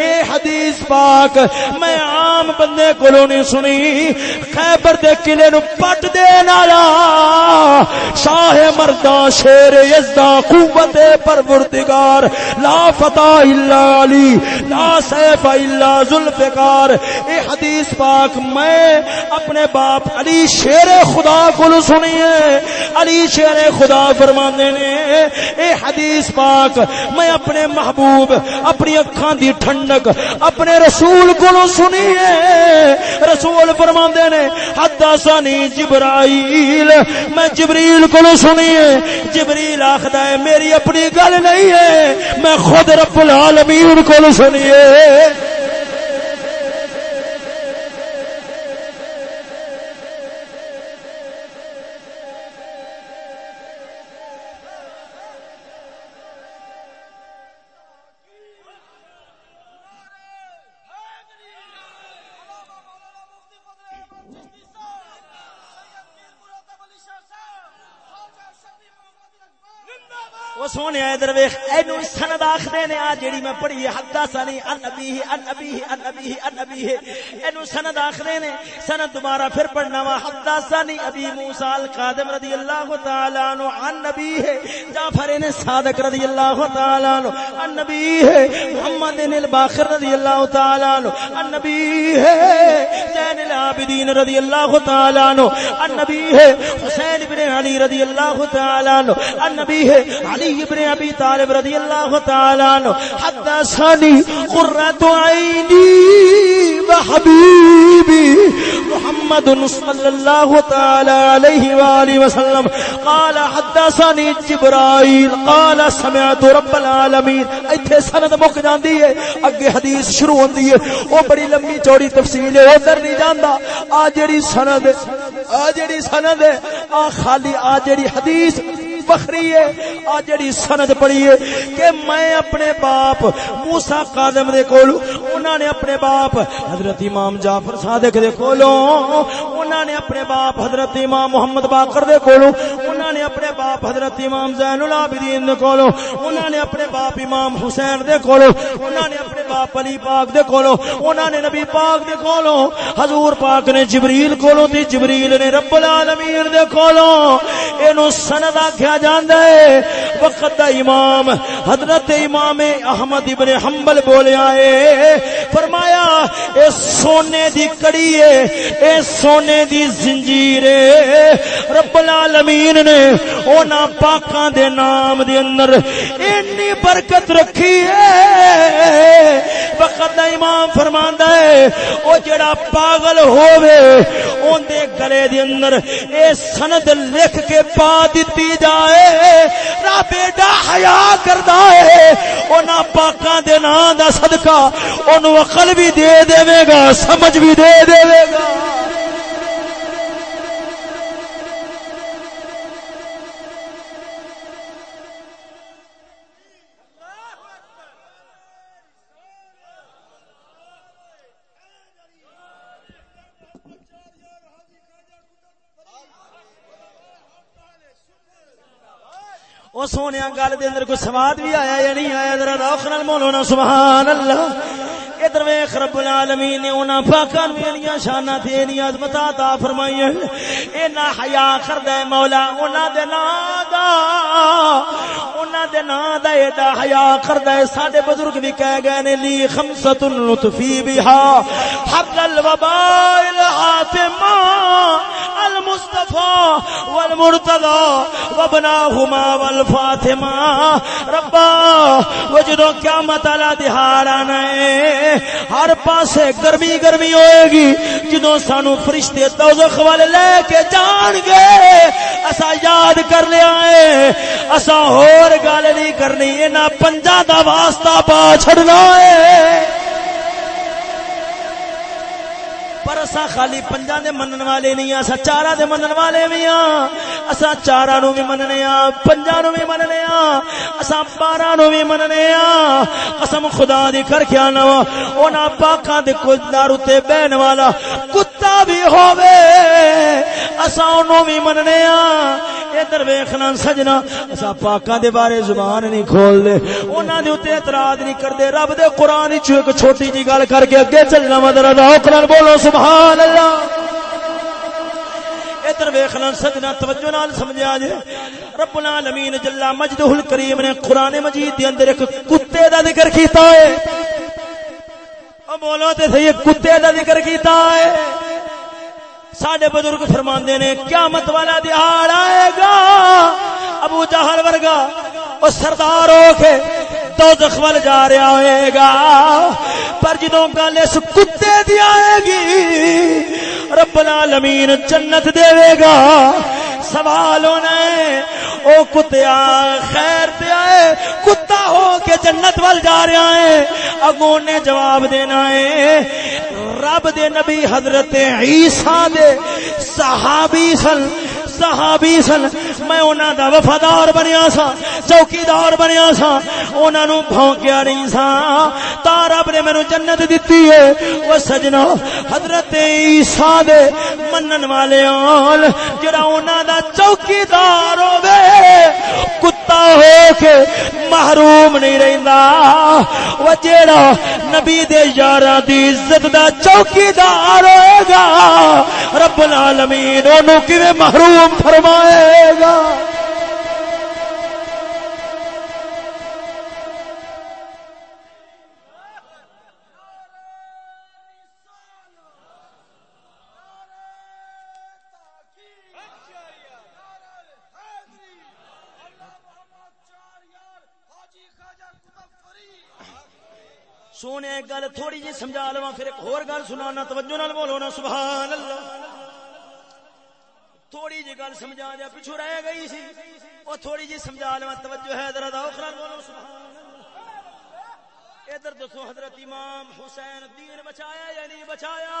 اے حدیث پاک، میں عام بندے کلو نہیں سنی۔ خیبر دے قلعے نو پٹ دے نالا شاہ مردہ شیر یزدہ قوت پروردگار۔ لا فتح الا علی، لا سیف الا ذوالفقار۔ اے حدیث پاک، میں اپنے باپ علی شیر خدا کو سنیے۔ علی شیر خدا فرمانے نے، اے حدیث پاک، میں اپنے محبوب، اپنی اکھان دی ٹھنڈک، اپنے رسول کو سنیے۔ رسول فرماندے نے، حدثنی جبرائیل میں جبریل کو سنیے جبریل آخدا ہے، میری اپنی گل نہیں ہے۔ میں خود رب العالمین کو سنیے سونے ادھر ویخ اینو آخدے نے، آ جیڑی میں پڑھی ہے، حدثنی ان نبی ان نبی ان نبی ان نبی اینو سند آخدے نے، سند دوبارہ پھر پڑھنا وا۔ حدثنی ابی موسی القادم رضی اللہ تعالی عنہ ان نبی ہے جعفر نے صادق رضی اللہ تعالی عنہ۔ ان نبی ہے محمد الباقر رضی اللہ تعالی عنہ۔ ان نبی ہے زین العابدین رضی اللہ تعالی عنہ۔ ان نبی ہے حسین ابن علی رضی اللہ تعالی عنہ۔ ان نبی ہے علی علی ابن ابی طالب رضی اللہ تعالی تعالی عنہ حدثنی قرۃ عینی و محمد صلی اللہ تعالی علیہ والہ وسلم، قال حدثني جبرائیل، قال سمعت رب العالمین۔ ایتھے سند مک جاندی ہے، اگے حدیث شروع ہوندی ہے۔ او بڑی لمبی چوڑی تفصیل ہے، ادھر نہیں جاندا۔ آ جڑی سند، آ جڑی سند ہے، آ خالی، آ جڑی حدیث۔ بخری ہے۔ آ جڑی سند پڑی ہے کہ میں اپنے باپ موسی قادم دے کولوں انہاں نے اپنے باپ حضرت امام جعفر صادق دے کولوں انہاں نے اپنے باپ حضرت امام محمد باقر دے کولوں انہاں نے اپنے باپ حضرت امام زین العابدین دے کولوں انہاں نے اپنے باپ امام حسین دے کولوں انہاں نے اپنے باپ علی پاک دے کولوں انہاں نے نبی پاک دے کولوں حضور پاک نے جبریل کولوں تے جبریل نے رب العالمین دے کولوں اینو سند آکھیا جاندا ہے۔ وقت دا امام، حضرت امام احمد ابن حنبل بولیا ہے فرمایا، اے سونے دی کڑی ہے، اے سونے دی زنجیر ہے۔ رب العالمین نے اونا پاکاں دے نام دے اندر اتنی برکت رکھی ہے۔ وقت دا امام فرماندا ہے، او جڑا پاگل ہووے اون دے گلے دے اندر اے سند لکھ کے پا دتی ہے را بیٹا حیا کردا ہے، اونا پاکاں دے نام دا صدقہ اونوں عقل بھی دے دے گا، سمجھ بھی دے دے گا۔ او سونے گل دے اندر کوئی سواد بھی آیا یا نہیں آیا؟ ذرا روخ نال بولو نا، سبحان اللہ۔ ادھر ویخ رب العالمین نے انہاں پاکاں نوں انیاں شاناں تے انیاں عظمتاں عطا فرمائیاں اینا حیا کردا ہے مولا، انہاں دے نام دا، انہاں دے نام دا ایڈا حیا کردا ہے۔ ساڈے بزرگ بھی کہہ گئے نے، لی خمسۃ لطفی بها حبل الوباء الحاتمہ المصطفى والمرتضى وابناهما والفاطمہ۔ ربا، وجدو قیامت والا دہاڑ آنا ہے ہر پاسے گرمی گرمی ہوئے گی۔ جدو سانو فرشتے دوزخ والے لے کے جان گے اسا یاد کر لیا ہے اسا ہور گل نہیں کرنی، انہاں پنجا دا واسطہ پا چھڑنا ہے۔ پر اسا خالی پنجا دے منن والے نہیں ہاں اسا چارا دے منن والے وی ہاں اسا چارا نو وی مننے ہاں پنجا نو وی مننے ہاں اسا بارہ نو وی مننے ہاں قسم خدا دی کر کے انا اونا پاکاں دے کچھ دار تے بہن والا کتا بھی ہووے۔ اسا اونوں وی مننے ہاں ادھر ویکھنا سجنا۔ اسا پاکاں دے بارے زبان نہیں کھول دے انہاں دے اوتے اعتراض نہیں کردے رب دے قران وچ ایک چھوٹی جی گل کر کے اگے چلنا مدر دا بولو، سبحان اللہ۔ ادھر ویکھنا سجنا، توجہ نال سمجھا جے۔ رب العالمین جل مجدہ الکریم نے قران مجید دے اندر ایک کتے دا ذکر کیتا ہے۔ او بولو تے صحیح کتے دا ذکر کیتا ہے۔ سڈے بزرگ فرماندے نے، قیامت والا دہاڑ آئے گا، ابو جہل ورگا وہ سردار ہو کے دوزخ ول جا رہا ہوئے گا۔ پر جدوں گل اس کتے دی آئے گی، رب العالمین جنت دے گا۔ سوال ہونا ہے، او کتیا خیر تے آئے، کتا ہو کے جنت وال جا رہا ہے۔ اگوں نے جواب دینا ہے، رب دے نبی حضرت عیسیٰ دے صحابی سن صحابی سن۔ میں انہاں دا وفادار بنیا سا چوکیدار بنیا سا انہاں نو بھونکیا نہیں سا تا رب نے مینوں جنت دتی ہے۔ او سجنا حضرت عیسیٰ دے منن والے آل، جڑا انہاں دا چوکیدار ہوے کتا ہو کے محروم نہیں رہندا۔ او جیڑا نبی دے یاراں دی عزت دا چوکیدار ہوئے گا، رب العالمین اونوں کیویں محروم فرمائے گا؟ سونے ایک گل تھوڑی جی سمجھا لوا پھر ایک اور گل سنانا توجہ نال بولو نا سبحان اللہ تھوڑی جی گل سمجھا دیا پچھو رہ گئی سی۔ وہ تھوڑی جی سمجھا لوا توجہ ہے ذرا دا اخرا بولو سبحان اللہ ادھر دیکھو حضرت امام حسین دین بچایا یا نہیں بچایا؟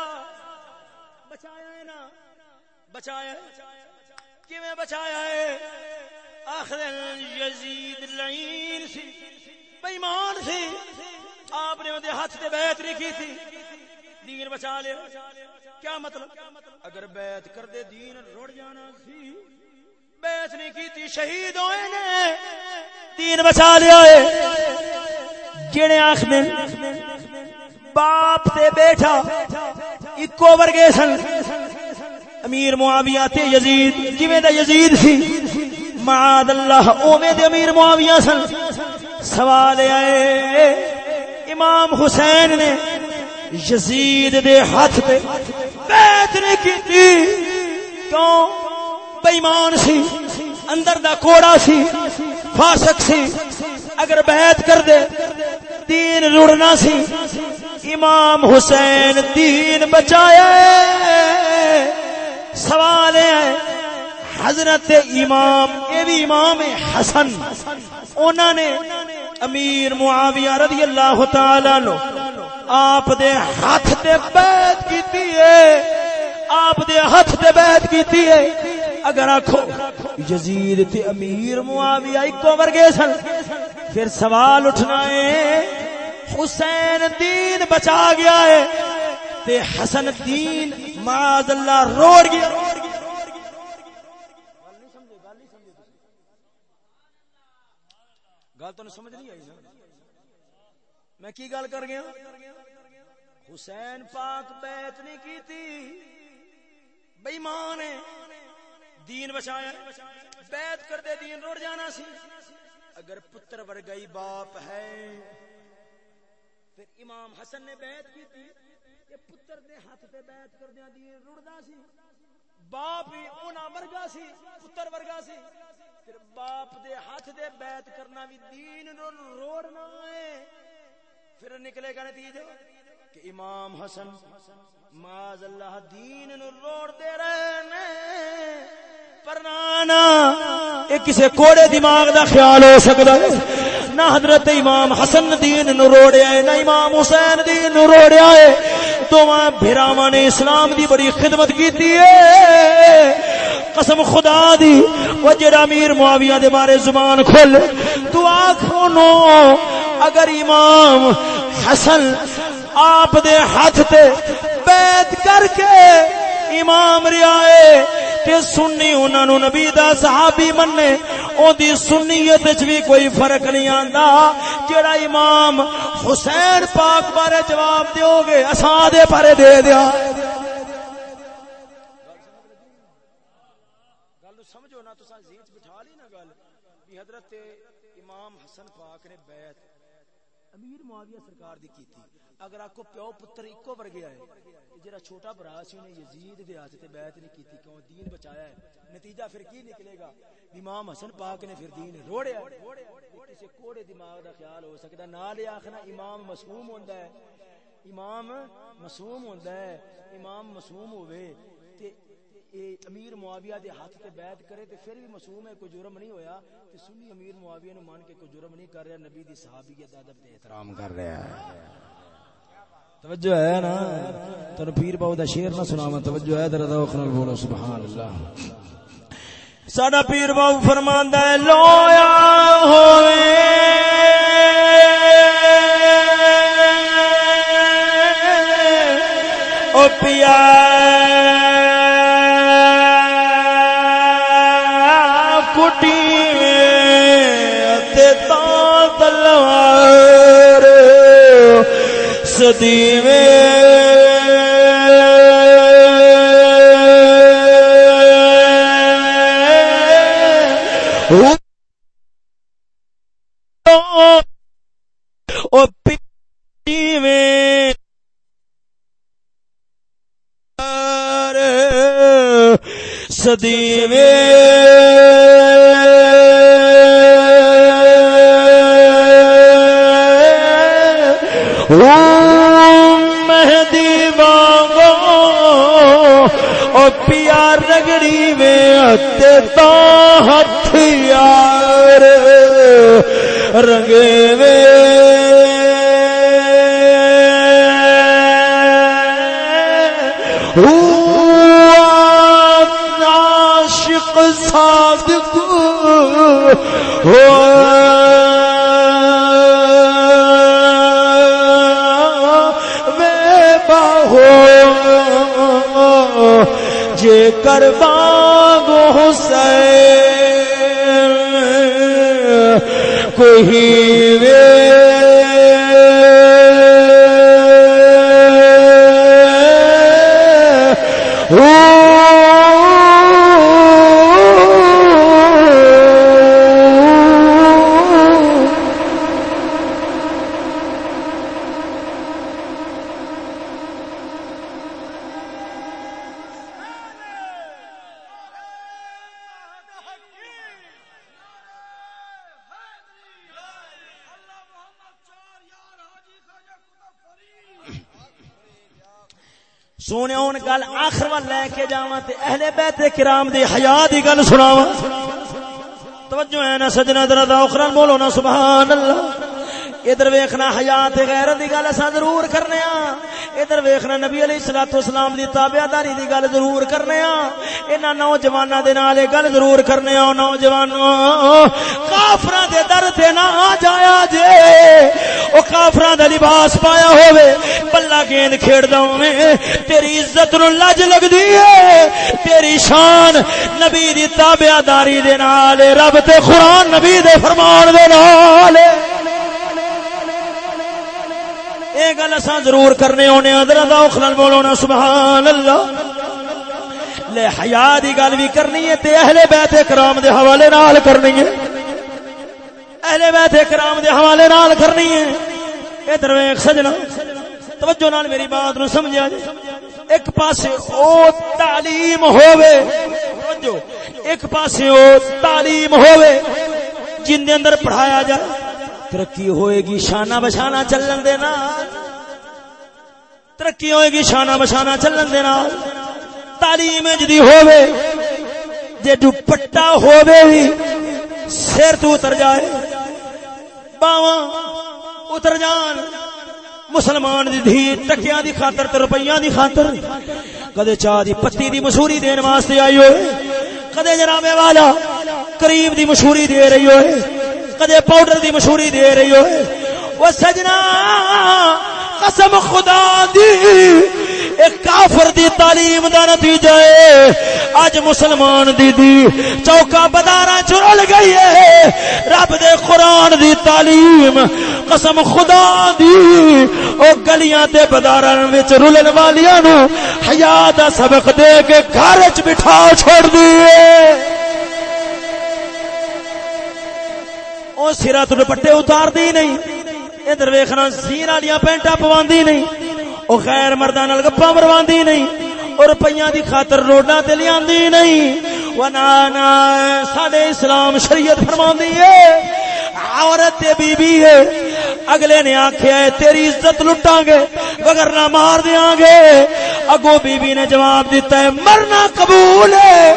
بچایا ہے نا؟ بچایا کیویں بچایا ہے؟ آخر یزید لعین سی، بےمان سی۔ آپ نے اندے ہاتھ تے بیعت لکھی تھی۔ دین بچا لیا۔ کیا مطلب؟ اگر بیعت کر دے دین رڑ جانا سی، بیعت نہیں کی تھی، شہید ہوئے نے۔ دین بچا لیا ہے جڑے آخ دن باپ تے بیٹھا اکو ورگے سن۔ امیر معاویہ تے یزید کیویں دا یزید سی۔ معاذ اللہ، اوویں دے امیر معاویہ سن۔ سوال آئے امام حسین نے یزید دے ہاتھ تے بیعت نہیں کیتی۔ کیوں؟ بے ایمان سی، اندر دا کوڑا سی، فاسق سی۔ اگر بیعت کر دے، دین رڑنا سی۔ امام حسین دین بچایا سوال ہے حضرت امام، یہ بھی امام حسن انہوں نے امیر معاویہ رضی اللہ تعالی نو آپ دے ہاتھ تے بیعت کیتی ہے، آپ دے ہاتھ تے بیعت کیتی ہے۔ اگر آکھو، یزید تے امیر معاویہ اکو ورگے سن، پھر سوال اٹھنا ہے، حسین دین بچا گیا ہے تے حسن دین معاذ اللہ روڑ گیا۔ گل تو سمجھ نہیں آئی نا؟ میں کی گل کر گیا؟ حسین پاک بیعت نہیں کی تھی بےمان ہے۔ دین بچایا۔ بیعت کر دے دین روڑ جانا سی۔ اگر پتر ورگئی باپ ہے، پھر امام حسن نے بیعت کی تھی کہ پتر دے ہاتھ تے بیعت کر دیا دین رڑدا سی۔ باپ بھی اونا ورگا سی، پتر ورگا سی۔ پھر باپ دے ہاتھ دے بیعت کرنا بھی دین نو روڑنا ہے۔ پھر نکلے گا نتیجہ کہ امام حسن معاذ اللہ دین نو روڑ دے رہے نے پر نانا، یہ کسے کوڑے دماغ دا خیال ہو سکتا ہے؟ نہ حضرت امام حسن دین نو روڑیا ہے، نہ امام حسین دین نو روڑیا ہے۔ دوواں بھراواں نے اسلام دی بڑی خدمت کیتی ہے۔ قسم خدا دی وہ جڑا امیر معاویہ دے بارے زبان کھول، تو آنکھوں نو اگر امام حسن آپ دے ہاتھ تے بیعت کر کے امام ریائے تے سنی انہاں نو نبی دا صحابی مننے او دی سنیت وچ بھی کوئی فرق نہیں آندا۔ جڑا امام حسین پاک بارے جواب دیو گے، اساں دے پارے دے دیا گل سمجھو نا تساں ذہن وچ بٹھا لی نا گل بھی حضرت امام حسن پاک نے بیعت امیر معاویہ سرکار دی کیتی اگر آپ کو پیو پتر اکو ورگے آئے جرا چھوٹا برا سی انہیں یزید دے ہاتھ تے بیعت نہیں کیتی کیوں دین بچایا ہے؟ نتیجہ پھر کی نکلے گا؟ امام حسن پاک نے پھر دین روڑیا کسی کوڑے دماغ دا خیال ہو سکتا، نال یہ آخنا امام مسموم ہوندا ہے۔ امام مسموم ہوندا ہے۔ امام مسموم ہوئے اے امیر معاویہ دے ہاتھ تے بیعت کرے تے پھر بھی معصوم ہے، کوئی جرم نہیں ہویا تے سنی امیر معاویہ نو مان کے کوئی جرم نہیں کر رہا، نبی دی صحابیت ادب تے احترام کر رہا ہے۔ توجہ ہے نا؟ تن پیر باو دا شیر نہ سناواں، توجہ ہے ذرا ذوق نال بولو سبحان اللہ ساڈا پیر باو فرماندا ہے، لویا ہوئے۔ او پیا صدی میں او پی میں صدی میں رنگے میں عاشق صادق ہو جے کر باغ حسین ہی کرام حیا دی گل سناواں۔ توجہ ہے نا سجنا ذرا ذوق بولو نا سبحان اللہ ادھر ویکھنا حیات غیرت دی گل اساں ضرور کرنے ہاں ادھر ویکھنا نبی علیہ الصلوۃ والسلام دی تابعداری دی گل ضرور کرنے ہاں انہاں نوجواناں دے نال اے گل ضرور کرنے ہاں نوجوانوں کافراں دے در تے نہ آ جایا جے۔ او کافراں دا لباس پایا ہووے بلا گیند کھیڑدا ہوویں تیری عزت نو لج لگدی ہے، تیری شان نبی دی تابعداری دے نال، رب تے قرآن نبی دے فرمان دے نال۔ اے گل اساں ضرور کرنے ہونے ادھر ذوق نال بولو نا سبحان اللہ۔ لے حیا دی گل بھی کرنی ہے تے اہل بیت کرام دے حوالے نال کرنی ہے۔ اہل بیت کرام دے حوالے نال کرنی ہے۔ ادھر ویکھ سجنا۔ توجہ نال میری بات نو سمجھا جی ایک پاسے او تعلیم ہووے۔ توجہ۔ ایک پاسے او تعلیم ہووے۔ جن دے اندر پڑھایا جائے ترقی ہوئے گی، شانہ بشانہ چلن دینا ترقی ہوئے گی، شانہ بشانہ چلن دینا تعلیم جدی ہوئے جے دوپٹا ہوئے بھی سر تو اتر جائے۔ باواں اتر جان مسلمان دی دھی ٹکیاں دی خاطر تے روپیاں دی خاطر کدے چاہ دی پتی دی مشہوری دین واسطے آئی ہوئے کدے جناب والا کریم دی مشہوری دے رہی ہوئے کدے پاؤڈر دی مشہوری دے رہی ہوئے وہ سجنا قسم خدا دی ایک کافر دی تعلیم دا نتیجہ ہے۔ اج مسلمان دی دی چوکا بدارا چرل گئی ہے۔ رب دے قرآن دی تعلیم، قسم خدا دی۔ او گلیاں تے بداراں وچ رلن والیاں نو حیا دا سبق دے کے گھر وچ بٹھا چھوڑ دیے او سرا تو دوپٹے اتار دی نہیں۔ ادھر ویکھنا سیر والیاں پینٹاں پواندی نہیں۔ او غیر مرداں نال گپاں مرواندی نہیں اور روپیاں دی خاطر روڈاں تے لیاندی نہیں۔ ونا نا، ساڈے اسلام شریعت فرماندی ہے، عورت تے بی بی ہے، اگلے نے آکھیا ہے، تیری عزت لٹاں گے وگرنہ مار دیاں گے۔ اگو بی بی نے جواب دیتا ہے، مرنا قبول ہے،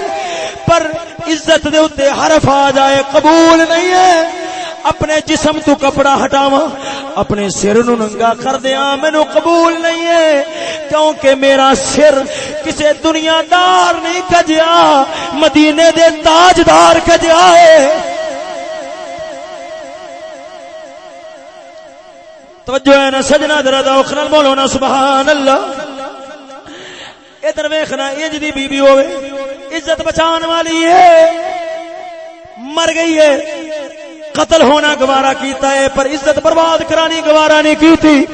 پر عزت دے اوتے حرف آ جائے، قبول نہیں ہے۔ اپنے جسم تو کپڑا ہٹاواں، اپنے سر نو ننگا کر دیاں، مینوں قبول نہیں ہے۔ کیونکہ میرا سر کسے دنیا دار نہیں کجیا مدینے دے تاجدار کجیا ہے۔ توجہ ہے نا سجنا درا ذوق نال بولو نا سبحان اللہ ادھر ویکھنا، انج دی بی بی ہوے عزت بچان والی ہے۔ مر گئی ہے۔ قتل ہونا گوارا کیتا ہے، پر عزت برباد کرانی گوارا نہیں کی تھی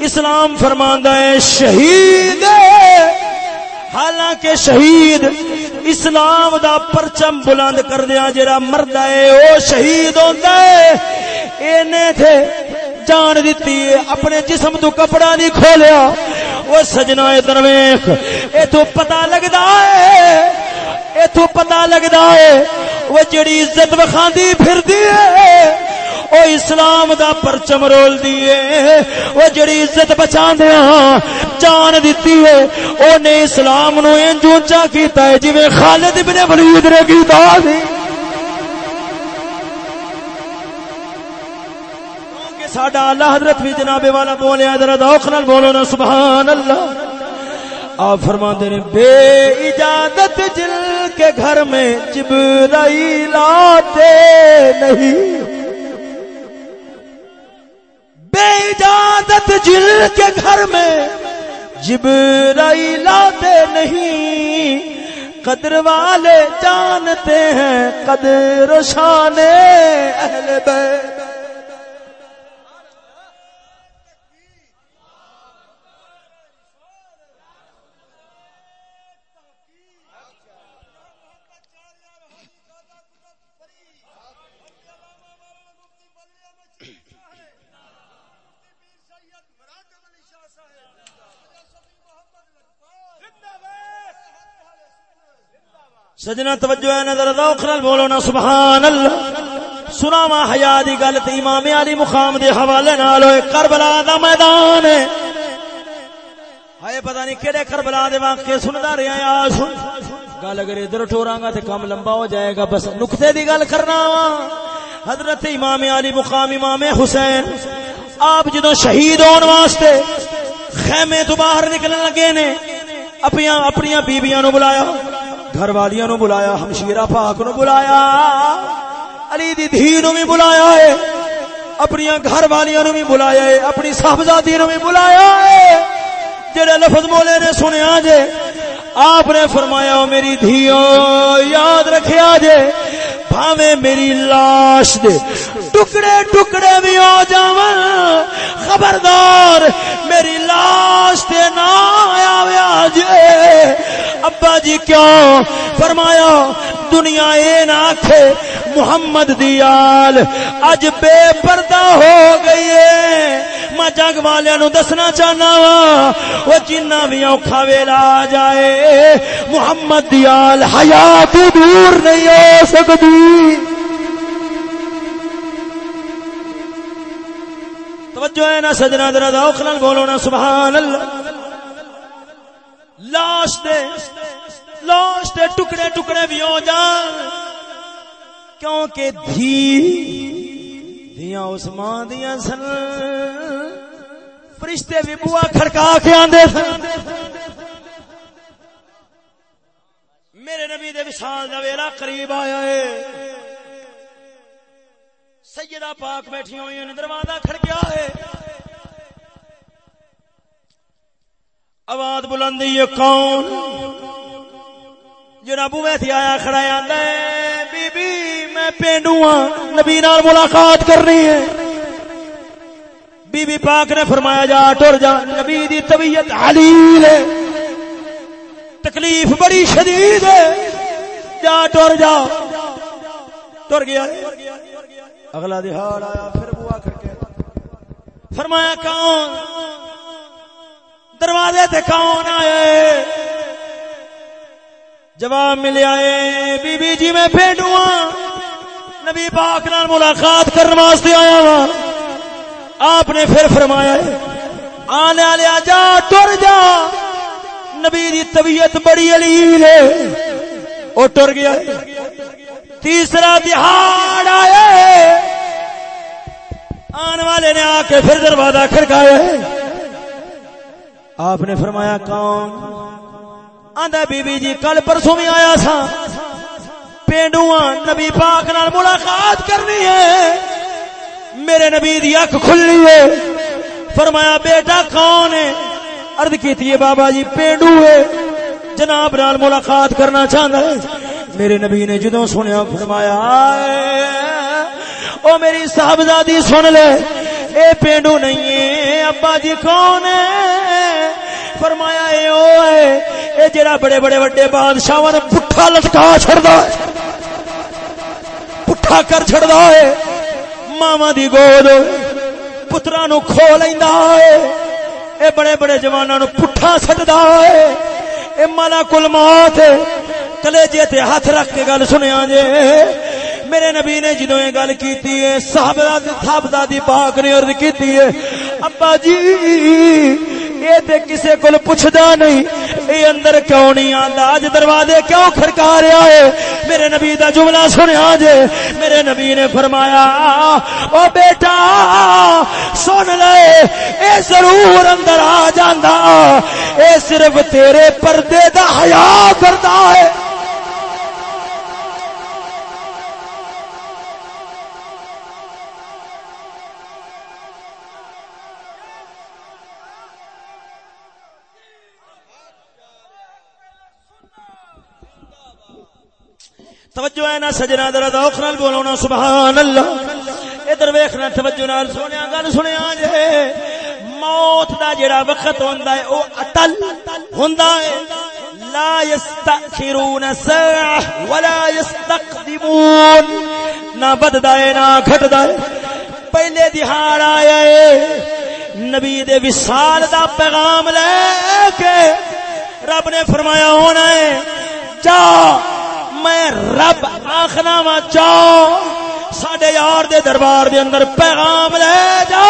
اسلام فرماندا ہے، شہید۔ حالانکہ شہید اسلام دا پرچم بلند کر دیا، جڑا مرد ہے، او شہید ہوندا ہے۔ اینے تھے جان دیتی ہے، اپنے جسم تو کپڑا نہیں کھولیا۔ وہ سجنا ادھر ویخ اے تو پتہ لگدا ہے، اے تو پتہ لگدا ہے، وہ جڑی عزت وکھاندی پھردی ہے، او اسلام دا پرچم رول دیے وہ جڑی عزت بچا دیا ہاں، جان دیتی ہے او نے اسلام نو انج اونچا کیتا ہے، جویں خالد ابن ولید نے کیتا سی ساڈا اللہ حضرت بھی جناب والا بولیا ذرا ذوق نال بولو نا سبحان اللہ آپ فرماندے نے، بے اجازت جل کے گھر میں جبرائیل آتے نہیں۔ بے اجازت جل کے گھر میں جبرائیل آتے نہیں۔ قدر والے جانتے ہیں، قدر شان اہل بیت۔ سجنا توجہ ہے، نظر ذوق نال بولو نا سبحان اللہ سناوا حیا دی گل تے امام علی مقام دے حوالے نال ہوئے، کربلا دا میدان ہے۔ ہائے، پتہ نہیں کیڑے کربلا دے واقعے سندا رہیا یا سن گل اگر ادھر ٹوراں گا تے کم لمبا ہو جائے گا، بس نقطے دی گل کرنا وا۔ حضرت امام علی مقام، امام حسین، آپ جدو شہید ہون واسطے خیمے تو باہر نکلن لگے نے اپنی اپنی بیبیاں نو بلایا۔ گھر والیاں نو بلایا، ہمشیرہ پاک نو بلایا، علی دی دھی نو بھی بلایا ہے اپنی گھر والیاں نو بھی بلایا ہے، اپنی صاحبزادی نو بھی بلایا ہے۔ جڑے لفظ بولے نے سنیا جے، آپ نے فرمایا، میری دھیو، یاد رکھیا جے بھاوے میری لاش دے۔ ٹکڑے ٹکڑے بھی ہو جاون۔ خبردار، میری لاش تے نہ آیا جے ابا جی کیوں؟ فرمایا، دنیا اے نہ آکھے، محمد دیال اج بے پردہ ہو گئی ہے۔ میں جگ والے نو دسنا چاہنا وا وہ جنہ بھی اوکھا ویلا آ جائے محمد دیال حیات دور نہیں ہو سکتی توجہ ہے نا سجنا درا ذوق نال بولو نا سبحان اللہ لاش دے لاش دے ٹکڑے ٹکڑے بھی ہو جان کیونکہ دھی دیاں عثمان دیاں سن۔ فرشتے بھی بوا کھڑکا کے آندے سن۔ میرے نبی دے وصال دا ویلا قریب آیا ہے۔ سیدہ پاک بیٹھی ہوئی ہیں دروازہ کھڑکیا ہے۔ آواز بلندی یہ کون؟ جنا بوے تھی آیا کھڑا آندا ہے، بی بی۔ میں پینڈو ہاں نبی نال ملاقات کرنی ہے۔ بی بی پاک نے فرمایا جا، ٹر جا، نبی دی طبیعت حلیل ہے۔ تکلیف بڑی شدید ہے۔ جا، ٹر جا۔ ٹر گیا۔ اگلا دہاڑ آیا، پھر بوا کر کے فرمایا، کون؟ دروازے تے کون آئے؟ جواب ملے آئے بی بی جی میں پینڈو ہاں۔ نبی پاک نال ملاقات کرنے واسطے آیا وا آپ نے پھر فرمایا آنے والے جا، ٹر جا۔ نبی دی طبیعت بڑی علیل ہے۔ وہ ٹر گیا تیسرا دہاڑ آئے آنے والے نے آ کے پھر دروازہ کھڑکایا آپ نے فرمایا، کون؟ آندا بی بی جی کل پرسوں بھی آیا سا پینڈو نبی پاک نال ملاقات کرنی ہے۔ میرے نبی دی اکھ کھلنی ہے۔ فرمایا، بیٹا، کون ہے؟ عرض کیتی ہے، بابا جی پینڈو ہے۔ جناب نال ملاقات کرنا چاہتا ہے۔ میرے نبی نے جدوں سنیا، فرمایا او میری صاحبزادی، سن لے۔ اے پینڈو نہیں ہے ابا جی کون ہے؟ فرمایا، اے او ہے اے جڑا بڑے بڑے بڑے بادشاہاں نے پٹھا لٹکا چھڑدا ہے۔ کر چھڑ ہے۔ ماما دی گود پترا نو کھو لیندا ہے۔ اے بڑے بڑے جواناں نو پٹھا سٹدا ہے۔ اے مالا کل موت کلیجے تے ہاتھ رکھ کے گل سنیا جے۔ میرے نبی نے جدو یہ گل کیتی ہے، صحابہ دی پاک نے عرض کیتی ہے، ابا جی یہ تے کسے کول پوچھدا نہیں، اے اندر کیوں نہیں آندا؟ اج دروازے کیوں کھڑکا رہا ہے؟ میرے نبی دا جملہ سنیا جے۔ میرے نبی نے فرمایا، او بیٹا، سن لے، اے ضرور اندر آ جاندا، اے صرف تیرے پردے دا حیا کردا ہے۔ توجہ ہے نا سجنا در دوخ نال بولو نا سبحان اللہ ادھر ویکھنا توجہ نال سنیا، گل سنیا جے۔ موت دا جڑا وقت ہوندا ہے، او اتل ہوندا ہے۔ لا یستاخرون ساعه ولا یستقدمون۔ نہ بددا ہے، نہ گھٹدا ہے۔ پہلے دہاڑ آیا ہے۔ نبی دے وصال دا پیغام لے کے رب نے فرمایا ہونا ہے، جا۔ میں رب آخنا وا چاہ سڈے یار دے دربار دے اندر پیغام لے جا۔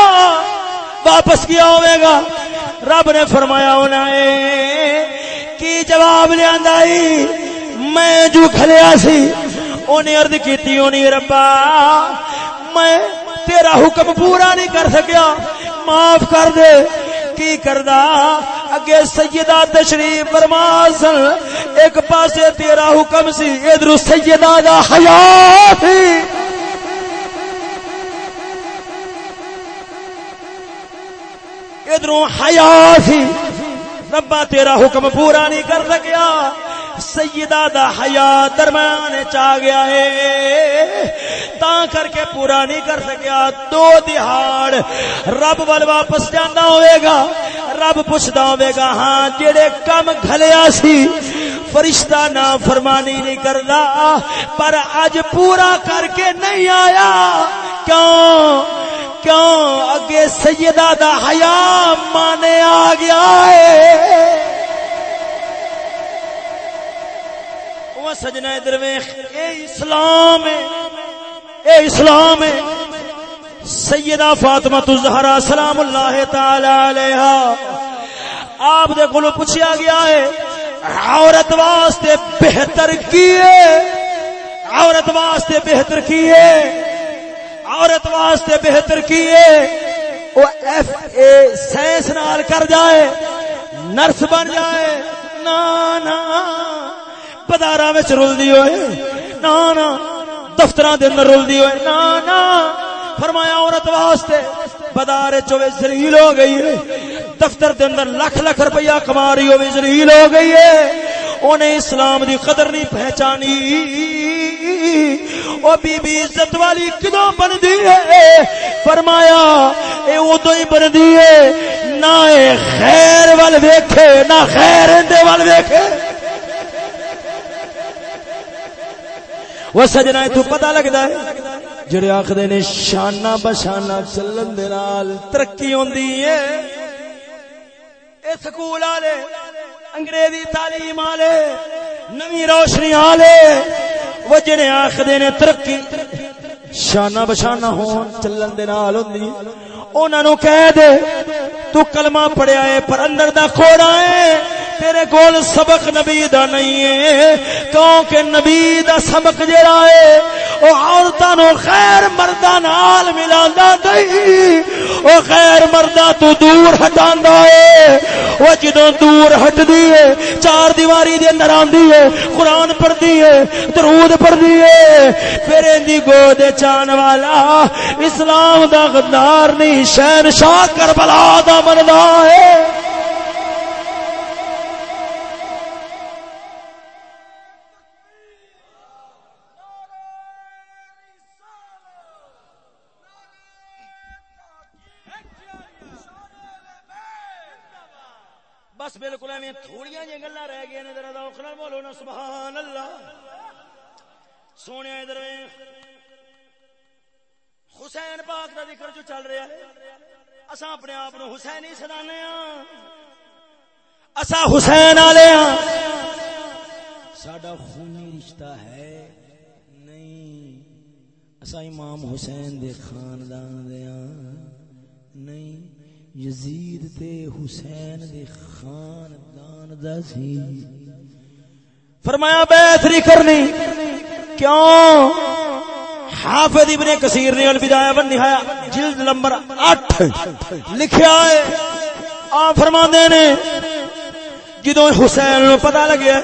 واپس کیا ہوئے گا؟ رب نے فرمایا ہونا ہے، کی جواب لیا میں جو کھلیا سی انہیں ارد کی انہیں ربا، میں تیرا حکم پورا نہیں کر سکیا۔ معاف کر دے۔ کی کردا؟ کے سیدہ تشریف فرما سن۔ ایک پاسے تیرا حکم سی، ادھر سیدہ دا حیا تھی ادھر حیا تھی ربا تیرا حکم پورا نہیں کر سکیا۔ سیدہ دا حیا درمیان چا گیا ہے۔ تا کر کے پورا نہیں کر سکیا۔ دو دہاڑ رب ول واپس جانا ہوئے گا۔ رب پوچھتا ہوئے گا ہاں جڑے کم گھلیا سی، فرشتہ نا فرمانی نہیں کردا، پر اج پورا کر کے نہیں آیا۔ کیوں؟ کیوں؟ اگے سیدہ دا حیا مانے آ گیا ہے۔ سجنا ادھر ویخ اے اسلام اے اسلام سیدہ فاطمہ الزہرا، سلام اللہ تعالی علیہا۔ آپ دے کولو پوچھا گیا ہے، عورت واسطے بہتر کیے عورت واسطے بہتر کیے عورت واسطے بہتر کیے وہ ایف اے سائنس نال کر جائے، نرس بن جائے، نا نا۔ بازار رلدی ہوئے۔ نا نا دفتر دے اندر رلدی ہوئے۔ نا نا، فرمایا عورت واسطے بازار چوے زلیل ہو گئی ہے۔ دفتر دے اندر لکھ لکھ روپیہ کما رہی ہوئے زلیل ہو گئی ہے۔ انہیں اسلام دی قدر نہیں پہچانی۔ او بی بی عزت والی کدوں بن دی ہے؟ فرمایا، اے ادو ہی بن دی ہے۔ نہ خیر وال ویکھے، نہ خیر اندے وال ویکھے۔ وہ سجنا تو پتا لگتا ہے۔ جڑے آخر نے، شانہ بشانہ چلن دے نال ترقی ہوندی ہے۔ اے سکول والے انگریزی تعلیم والے نوی روشنی والے وہ جڑے آخر نے، ترقی، شانہ بشانہ ہون، چلن دے نال ہوندی انہاں نو کہہ دے، تو کلمہ پڑھیا ہے، پر اندر دا کھوڑا ہے۔ تیرے کول سبق نبی دا نہیں ہے۔ کیونکہ نبی دا سبق جڑا ہے، او عورتاں نو خیر مرداں نال ملاندا نہیں۔ او خیر مرداں تو دور ہٹاندا ہے۔ او جدوں دور ہٹدی ہے، چار دیواری دے اندر آندی ہے، قرآن پڑھدی ہے، درود پڑھدی ہے۔ پھر اندی گود چان والا اسلام دا غدار نہیں، شہنشاہ کربلا دا مندا ہے۔ سونے ادھر حسین پاک دا ذکر جو چل رہا ہے، اساں اپنے آپ نو حسین ہی سدانے ہاں اساں حسین والے ہاں ساڈا خونی رشتہ ہے۔ نہیں اسا امام حسین دے خاندان دے ہاں نہیں، یزید تے حسین دے خاندان دا سی۔ فرمایا بیعت نہیں۔ کرنی کیوں؟ حافظ ابن کثیر نے البدایہ ون نہایا جلد نمبر 8 لکھیا ہے۔ آ فرماندے نے، جدوں حسین نو پتہ لگیا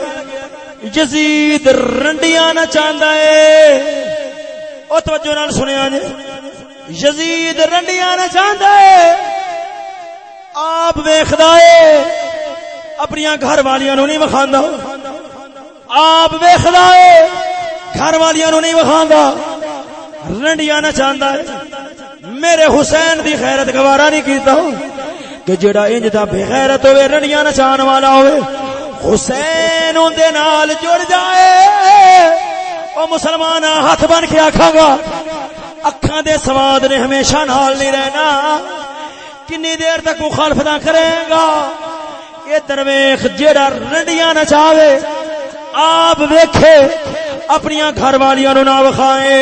یزید رنڈیاں نہ چاہندا ہے۔ او توجہ نال سنیا جی یزید رنڈیاں نہ چاہندا ہے۔ آپ ویکھدا ہے اپنی گھر والیاں نو نہیں وکھاندا۔ آپ ویکھدا ہے گھر والیاں نو نہیں وکھاندا رنڈیاں نہ چاہندا۔ ہے میرے حسین دی خیرت گوارا نہیں کیتا۔ کہ جڑا انج دا بے غیرت ہوے رنڈیاں نہ چاہن والا ہوے حسین اون دے نال جڑ جائے۔ او مسلمان ہاتھ بن کے آکھاں گا، اکھاں دے سواد نے ہمیشہ نال نہیں رہنا۔ کنی دیر تک مخالفت کرے گا۔ یہ درویش، جیڑا رنڈیاں نہ چاہے آپ ویکھے۔ اپنی گھر والیاں نو نہ وکھائے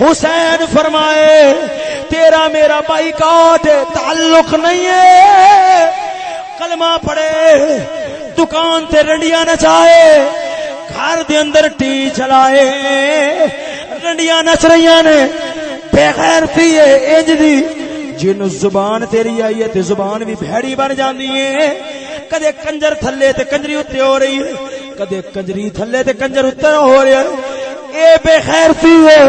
حسین فرمائے، تیرا میرا بائی کاٹ تعلق نہیں ہے۔ کلمہ پڑے دکان تے رنڈیاں نہ چاہے گھر دے اندر ٹی چلائے۔ رنڈیاں نچ رہی نے۔ بے غیر تھی انج دی۔ جن زبان تیری آئی ہے تے زبان بھی بھیڑی بن جاندی ہے۔ کدے کنجر تھلے تے کنجری اتے ہو رہی ہے۔ کدے کنجری تھلے تے کنجر اتر ہو رہا ہے اے بے خیر سی ہے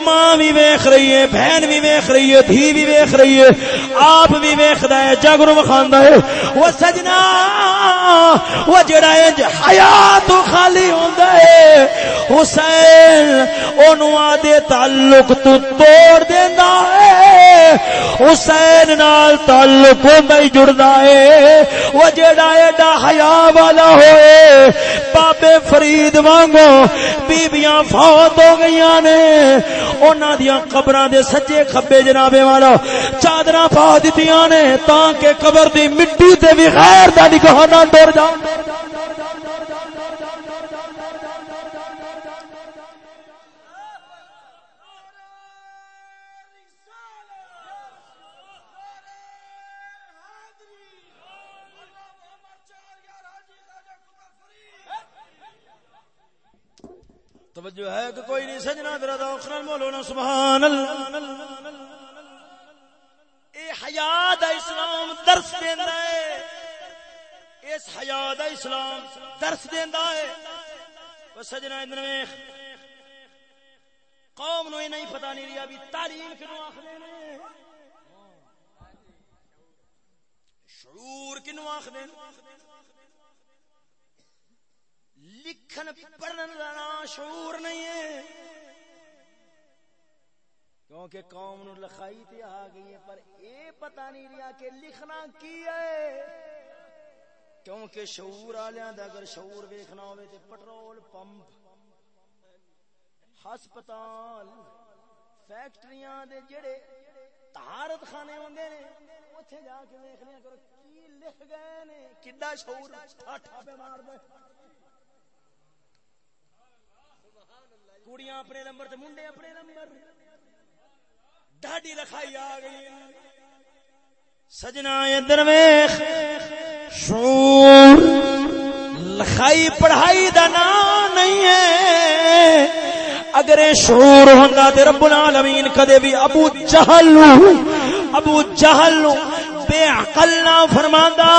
ماں بھی ویخ رہی ہے، بہن بھی ویخ رہی ہے، دھی بھی ویخ رہی ہے، آپ بھی ویخدا ہے جگ نو وکھاندا ہے۔ وہ سجنا، وہ جڑا ہے انج حیات خالی ہوندا ہے۔ حسین، اونوں آدے تعلق تو توڑ دیندا ہے۔ حسین نال تعلق ہوندا ہی جڑدا ہے۔ وہ جڑا ایڈا حیا والا ہوئے، بابے فرید وانگو بیبیاں فوت ہو گئیاں نے۔ انہاں دیاں قبراں دے سجے کھبے جنابے والا چادراں پا دتیاں نے تاں کہ قبر دی مٹی تے بھی غیر دا نگاہ نہ ڈر جا توجہ ہے کہ کوئی نہیں، سجنا تیرا دوخرن بولو نا، سبحان اللہ۔ اے حیا دا اسلام درس دیندا ہے۔ اس حیا دا اسلام درس دیندا ہے۔ او سجنا ادھر ویکھ۔ قوم نو نہیں پتہ نہیں رہیا بھی تعلیم کینو آکھدے نے۔ شعور کینو آکھدے نے۔ لکھن پڑھن کا شعور نہیں ہے۔ کیونکہ قوم نو لکھائی تے آ گئی ہے، پر اے پتہ نہیں رہا کہ لکھنا کی ہے۔ کیونکہ شعور والیاں دا اگر شعور ویکھنا ہوے تے پٹرول پمپ، ہسپتال، فیکٹریاں دے جڑے طہارت خانے ہوندے نے، اوتھے جا کے ویکھ لیا کرو کی لکھ گئے نے، کڈا شعور ٹھاٹھا پہ مار دے۔ کڑیاں اپنے نمبر تے منڈے اپنے نمبر ڈاڈی لکھائی آ گئی سجنا ادھر ویخ شعور لکھائی پڑھائی دا نام نہیں ہے اگر یہ شعور ہوندا تے رب العالمین کدے بھی ابو جہل ابو جہل بے عقل نہ فرماندا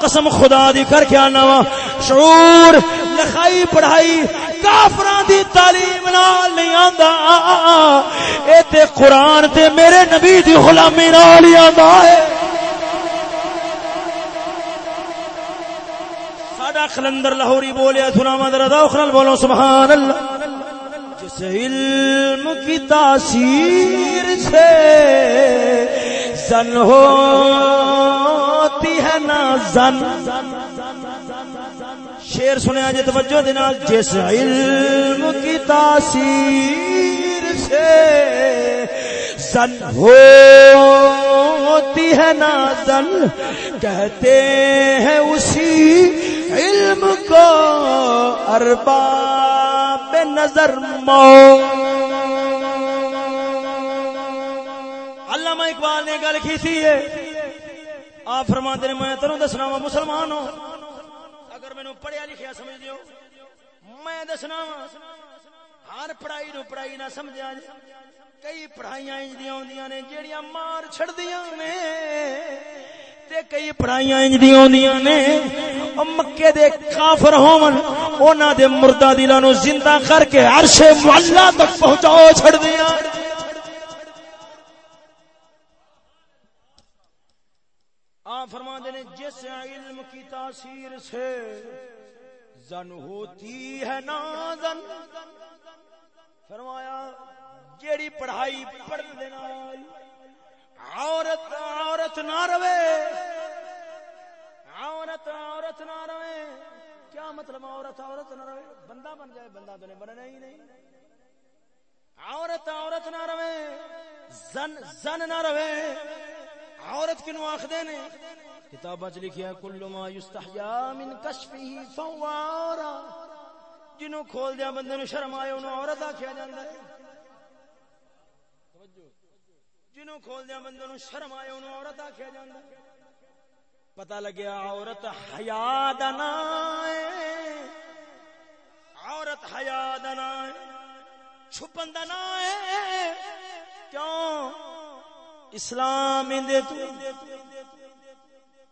قسم خدا دی کر کے آنا وا شعور لکھائی پڑھائی کافراں دی تعلیم نال نہیں آندا۔ اے تے قرآن تے میرے نبی دی غلامی نال ہی آندا ہے۔ ساڈا کلندر لاہوری بولیا، سناواں ذرا ذوق نال بولو سبحان اللہ جس علم کی تاثیر سے زن ہوتی ہے نا زن۔ شیر سنیا جی توجہ دے جس علم کی تاثیر سے زن ہوتی ہے نا زن، کہتے ہیں اسی علم کو ارباب نظر مو علامہ اقبال نے گل کی تھی ہے آپ فرماتے نے، میں تینوں دسنا وا، مسلمان ہوں۔ پڑھیا لکھیا سمجھ دیو میں دسنا ہر پڑھائی نو پڑھائی نہ سمجھا جی۔ کئی پڑھائیاں انجدیاں ہوندیاں نے، جیڑیاں مار چھڑ چھڑدیاں نے۔ تے کئی پڑھائیاں انجدیاں ہوندیاں نے۔ مکے دے کافر ہون انہاں دے مردہ دلاں نو زندہ کر کے عرش معلا تک پہنچاؤ چھڑدیاں۔ آپ فرما نے جس علم کی تاثیر سے زن ہوتی ہے نازن فرمایا، جیڑی پڑھائی پڑھ دینا عورت عورت نہ روے عورت عورت نہ روے کیا مطلب عورت عورت نہ روے بندہ بن جائے، بندہ تو نہیں، بننا ہی نہیں۔ عورت عورت نہ روے زن زن نہ روے عورت کنو آخدے نے؟ کتاباں چ لکھیا کل ما یستحیا من کشفه فوارا۔ جنوں کھول دیا بندے نو شرم آئے انہوں عورت آکھیا جاندا ہے۔ جنوں کھول دیا بندے نو شرم آئے انہوں عورت آکھیا جاندا ہے۔ پتہ لگیا عورت حیا دا نا ہے۔ عورت حیا دا نا ہے، چھپن دا ہے۔ کیوں؟ اسلام اندے تو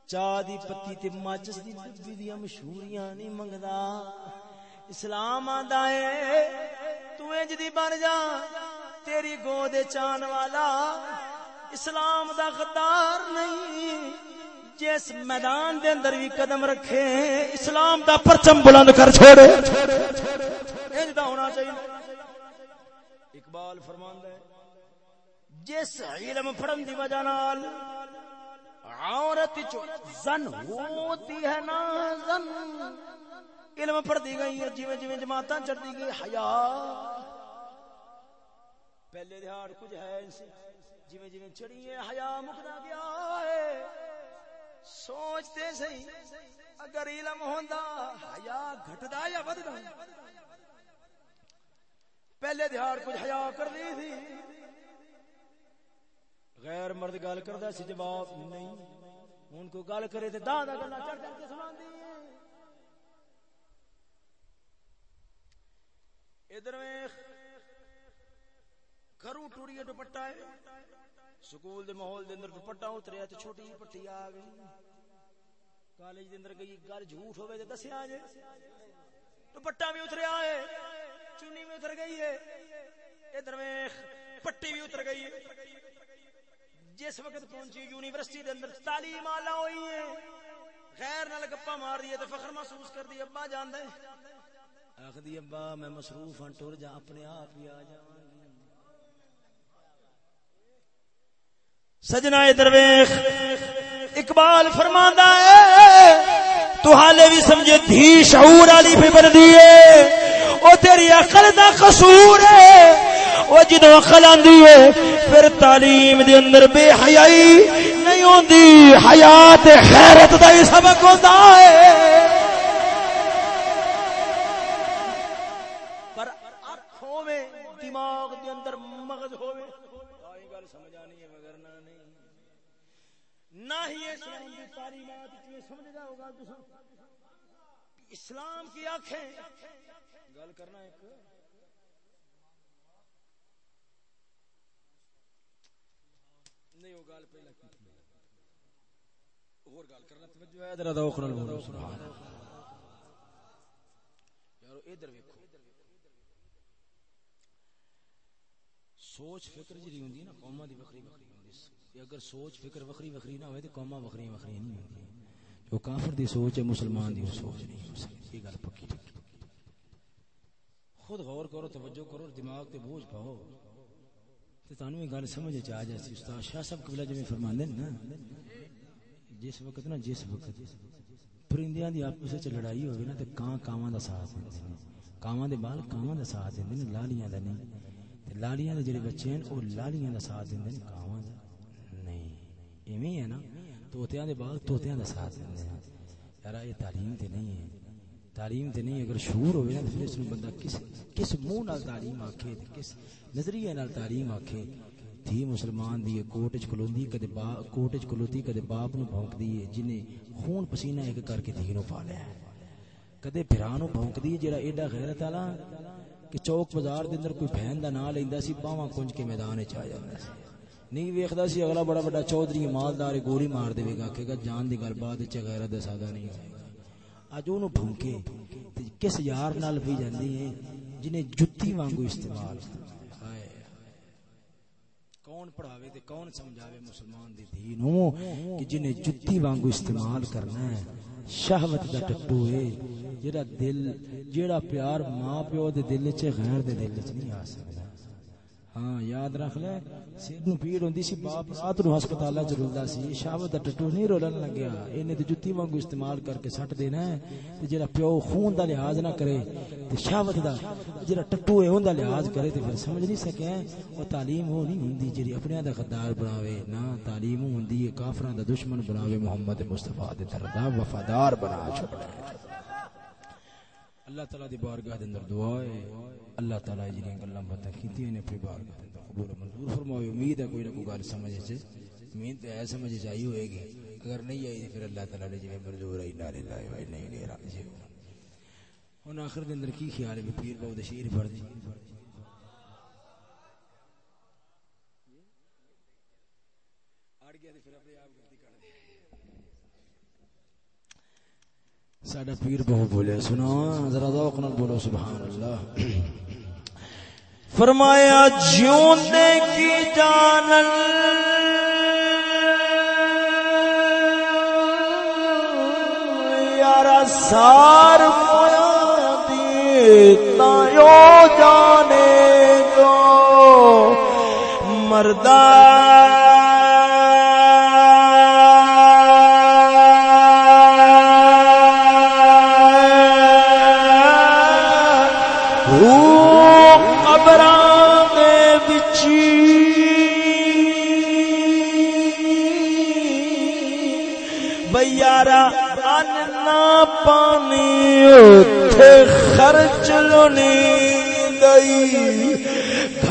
چاہ دی پتی تے ماچس دی ڈبی دی مشہوریاں نہیں منگدا۔ اسلام آندا ہے، تو انج دی بن جا، تیری گود چان والا۔ اسلام دا غدار نہیں، جس میدان دے اندر بھی قدم رکھے، اسلام دا پرچم بلند کر چھوڑے۔ انج دا ہونا چاہیے۔ اقبال فرماندا ہے، جس علم پڑھن دی وجہ نال عورت چو زن ہوتی ہے نا زن۔ علم پڑھتی گئی ہے، جیویں جیویں جماعتاں چڑھتی گئی، حیا۔ پہلے دہاڑ کچھ ہے جیویں جیویں چڑھی ہے، حیا مکدا گیا ہے۔ سوچتے سہی اگر علم ہوندا، حیا گھٹدا یا وددا؟ پہلے دہاڑ کچھ حیا کر دی تھی۔ غیر مرد گل کردا سی جواب نہیں۔ ہن کو گل کرے تے داں دا گلا چڑھ چڑھ کے سناندی ادھر ویکھ، گھروں ٹوریے دوپٹہ ہے۔ سکول دے ماحول دے اندر دوپٹہ اتریا تے چھوٹی جی پٹی آ گئی۔ کالج دے اندر گئی، گل جھوٹ ہوے تے دسیا جے۔ دوپٹہ بھی اتریا ہے چنی بھی اتر گئی ہے۔ ادھر ویکھ، پٹی بھی اتر گئی ہے۔ جس وقت پہنچی یونیورسٹی دے اندر تعلیم آلہ ہوئی ہے، غیر نال گپا مار دی تے فخر محسوس کر دی، ابا جاندا ہے۔ آخ دی ابا میں مصروف ہاں ٹر جا، اپنے آپ ہی آ جاواں سجنا درویش، اقبال فرماندا ہے تو حالے بھی سمجھے دھی شعور والی بھی بن ہے، او تیری عقل دا قصور ہے۔ او جدوں عقل آندی ہے، پھر تعلیم دے اندر بے حیائی نہیں ہوندی۔ حیات خیرت دا ہی سبق ہوندا ہے۔ پر اکھ دماغ دے اندر مغز گل ہے مگر نہ نہیں نہ ہی اسلام تعلیمات سمجھ اسلام کی آنکھیں۔ گل کرنا ایک۔ نہیں، وہ گل پہلا کی تھی۔ اور گل کرنا، توجہ ہے ذرا ذوق نال بولو سبحان اللہ یارو، ادھر ویکھو۔ سوچ فکر جی ہوندی نا، قوماں دی وکھری وکھری ہوندی اگر سوچ فکر وکھری وکھری نہ ہوئے تے قوماں وکھری وکھری نہیں ہوندی۔ جو کافر دی سوچ ہے، مسلمان دی سوچ نہیں یہ گل پکی خود غور کرو، توجہ کرو دماغ تے بوجھ پاؤ۔ تے تانوں یہ گل سمجھ آ جاسی، استاد شاہ صاحب قبلہ جویں فرماندے نا، جس وقت نا، جس وقت پرندیاں دی آپس وچ لڑائی ہوے نا، تے کاں کاواں دا ساتھ دیندے نے۔ کاواں دے بال کاواں دا ساتھ دیندے نے، لالیاں دا نہیں۔ تے لالیاں دے جڑے بچے ہیں، او لالیاں دا ساتھ دیندے نے، کاواں دا نہیں۔ ایویں ہے نا توتیاں دے بال توتیاں دا ساتھ دیندے نے۔ یار یہ تعلیم تے نہیں ہے۔ تعلیم تے نہیں اگر شعور ہوے نا، پھر اس نو بندہ کس کس منہ نال تعلیم آکھے، کس نظریے نال تعلیم آکھے۔ دھی مسلمان دی کوٹ وچ کلوندی کدے با، کوٹ وچ کلوتی کدے باپ نو بھونکدی ہے جنے خون پسینہ ایک کر کے دھی نو پالیا ہے کدے بھرا نو بھونکدی ہے جڑا ایڈا غیرت والا کہ چوک بازار دے اندر کوئی بہن دا نام لیندا سی، باواں کنج کے میدان وچ آ جاندا سی۔ نہیں ویکھدا سی، اگلا بڑا بڑا چودھری مالدار گولی مار دے گا کہ جان دی گل بات وچ غیرت دا سادہ نہیں ہوئے گا۔ اج اونوں بھونکے تے کس یار نال پی جاندی ہے جنہیں جتی وانگو استعمال ہائے۔ کون پڑھاوے تے کون سمجھاوے مسلمان دی دین نو کہ جنہیں جتی وانگو استعمال کرنا ہے۔ شہوت دا ٹٹو ہے۔ جڑا دل جڑا پیار ماں پیو دے دل وچ غیر دے دل وچ نہیں آ سکدا ہاں یاد رکھ لے، سر نو پیڑ ہوندی سی، باپ رات نو ہسپتال وچ رولدا سی شہوت دا ٹٹو نہیں رولن لگیا۔ اینے تے جتی وانگو استعمال کر کے سٹ دینا ہے، تے جڑا پیو خون دا لحاظ نہ کرے، تے شہوت دا جڑا ٹٹو ہے اوندا لحاظ کرے، تے پھر سمجھ نہیں سکے۔ او تعلیم وہ نہیں ہوندی جڑی اپنے دا غدار بناوے، نہ تعلیم ہوندی ہے، کافراں دا دشمن بناوے، محمد مصطفی دے دردا وفادار بنا چھوڑے۔ اللہ تعالی دی بارگاہ دے اندر دعا ہے اللہ تعالی جڑی گلاں باتاں کیتیاں نے اپنی بارگاہ دے اندر قبول منظور فرمائے۔ امید ہے کوئی نہ کوئی گل سمجھ چے امید ہے سمجھ جائی ہوئے گی۔ اگر نہیں آئی پھر اللہ تعالی نے جویں منظور ہے نہ للہ و نہیں الیہ راجعون ہن آخر دے اندر کی خیال ہے؟ پیر بہو دے شیر پڑھ دی اڑ گیا تے پھر اپنے آپ غلطی کر دے ساڈا پیر بہو بولے سنا ذرا ذوق نال بولو سبحان اللہ فرمایا، جیوندے کی جانل یارا سار مویا دی تایو جانے جو مردہ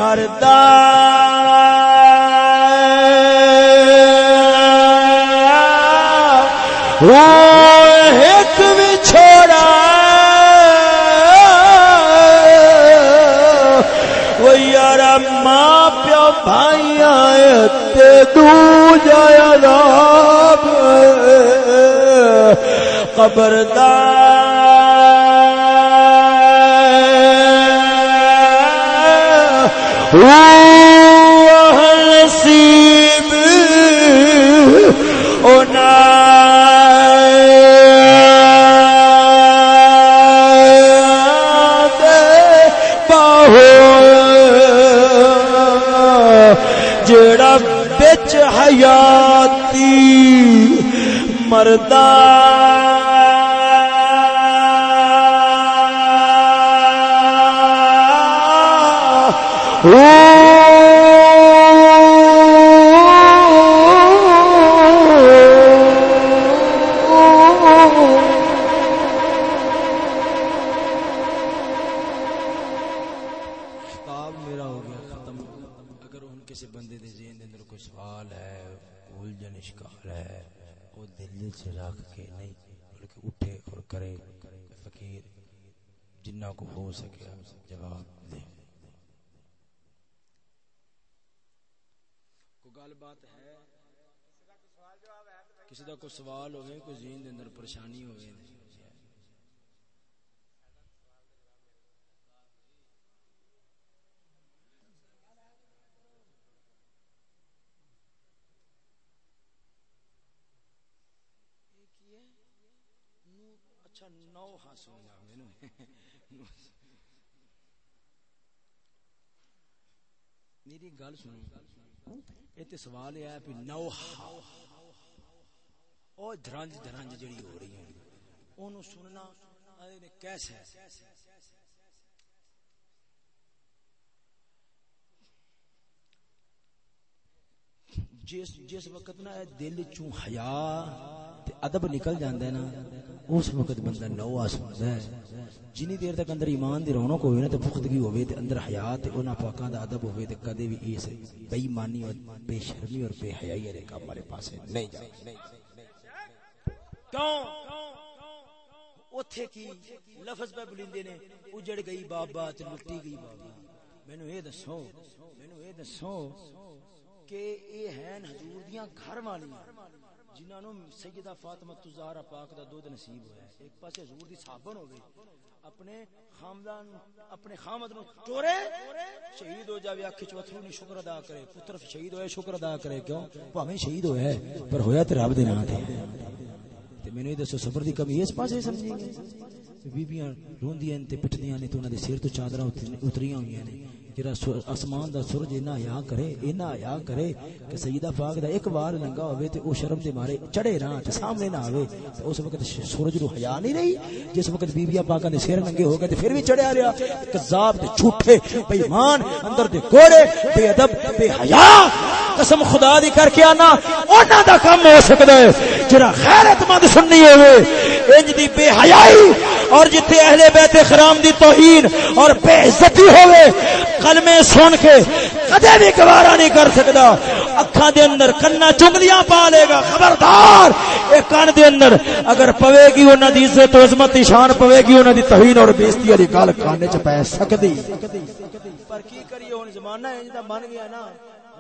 گھر وہ ایک بھی چھوڑا وہ یار ماں پیو بھائی آئے تے دو جایا راب خبردار نصیب جڑا بچ حیاتی مردہ خطاب یہ تے ہے او درنج درنج جڑی ہو رہی ہے اونوں سننا نے کیسا ہے جس جس وقت نا دل چوں حیا ادب نکل جاندا ہے نا، اس وقت بندہ نوا سنتا ہے۔ جنی دیر تک اندر ایمان دی رونق ہوئے نا، تے پختگی ہوئے، تے اندر حیات تے انہاں پاکاں دا ادب ہوئے، تے کدے بھی اس بے ایمانی اور بے شرمی اور بے حیائی دے کام والے پاسے نہیں جائے کیوں؟ اوتھے کی لفظ پہ بلیندے نے، اجڑ گئی بابا، تے لٹی گئی بابا۔ مینوں اے دسو، مینوں اے دسو کہ اے ہیں حضور دیاں گھر والیاں۔ جنہاں نو سیدہ فاطمہ الزہرا پاک دا دودھ نصیب ہویا ہے۔ ایک پاسے حضور دی صحابن ہوے اپنے خاندان، اپنے خامد نو چورے شہید ہو جاوے اکھ چوتھرو نے شکر ادا کرے۔ پتر شہید ہوئے، شکر ادا کرے، کیوں؟ بھاویں شہید ہویا ہے، پر ہویا تے رب دے نام تے۔ تے مینوں یہ دسو، صبر دی کمی اس پاسے سمجھی گے بیبیاں روندیاں تے پٹدیاں نے تے انہاں دے سر تو چادراں اتریاں ہوئیاں نے جرا آسمان دا سورج اینا حیا کرے، اینا حیا کرے کہ سیدہ پاک دا ایک بار لنگا ہوئے تے او شرم دے مارے چڑھے راں تے سامنے نہ آوے۔ تے اس وقت سورج نو حیا نہیں رہی۔ جس وقت بیبیاں پاکاں دے سر ننگے ہو گئے تے پھر بھی چڑھیا رہیا۔ کذاب تے جھوٹے، بے ایمان، اندر دے کوڑے بے ادب، بے حیا۔ قسم خدا دی کر کے آنا انہاں دا کم ہو سکدا ہے جرا غیرت مند سننی ہوئے، انج دی بے حیائی اور جتھے اہل بیت خرام دی توہین اور بے عزتی ہوئے کلمے سن کے کدے بھی گوارا نہیں کر سکتا اکھاں دے اندر کنا چنگلیاں پا لے گا۔ خبردار! اے کان دے اندر اگر پوے گی انہاں دی عزت و عظمت دی شان، پوے گی انہاں دی توہین اور بے عزتی والی گل کانے چ پے سکدی۔ پر کی کریے؟ ہن زمانہ انج دا بن گیا نا۔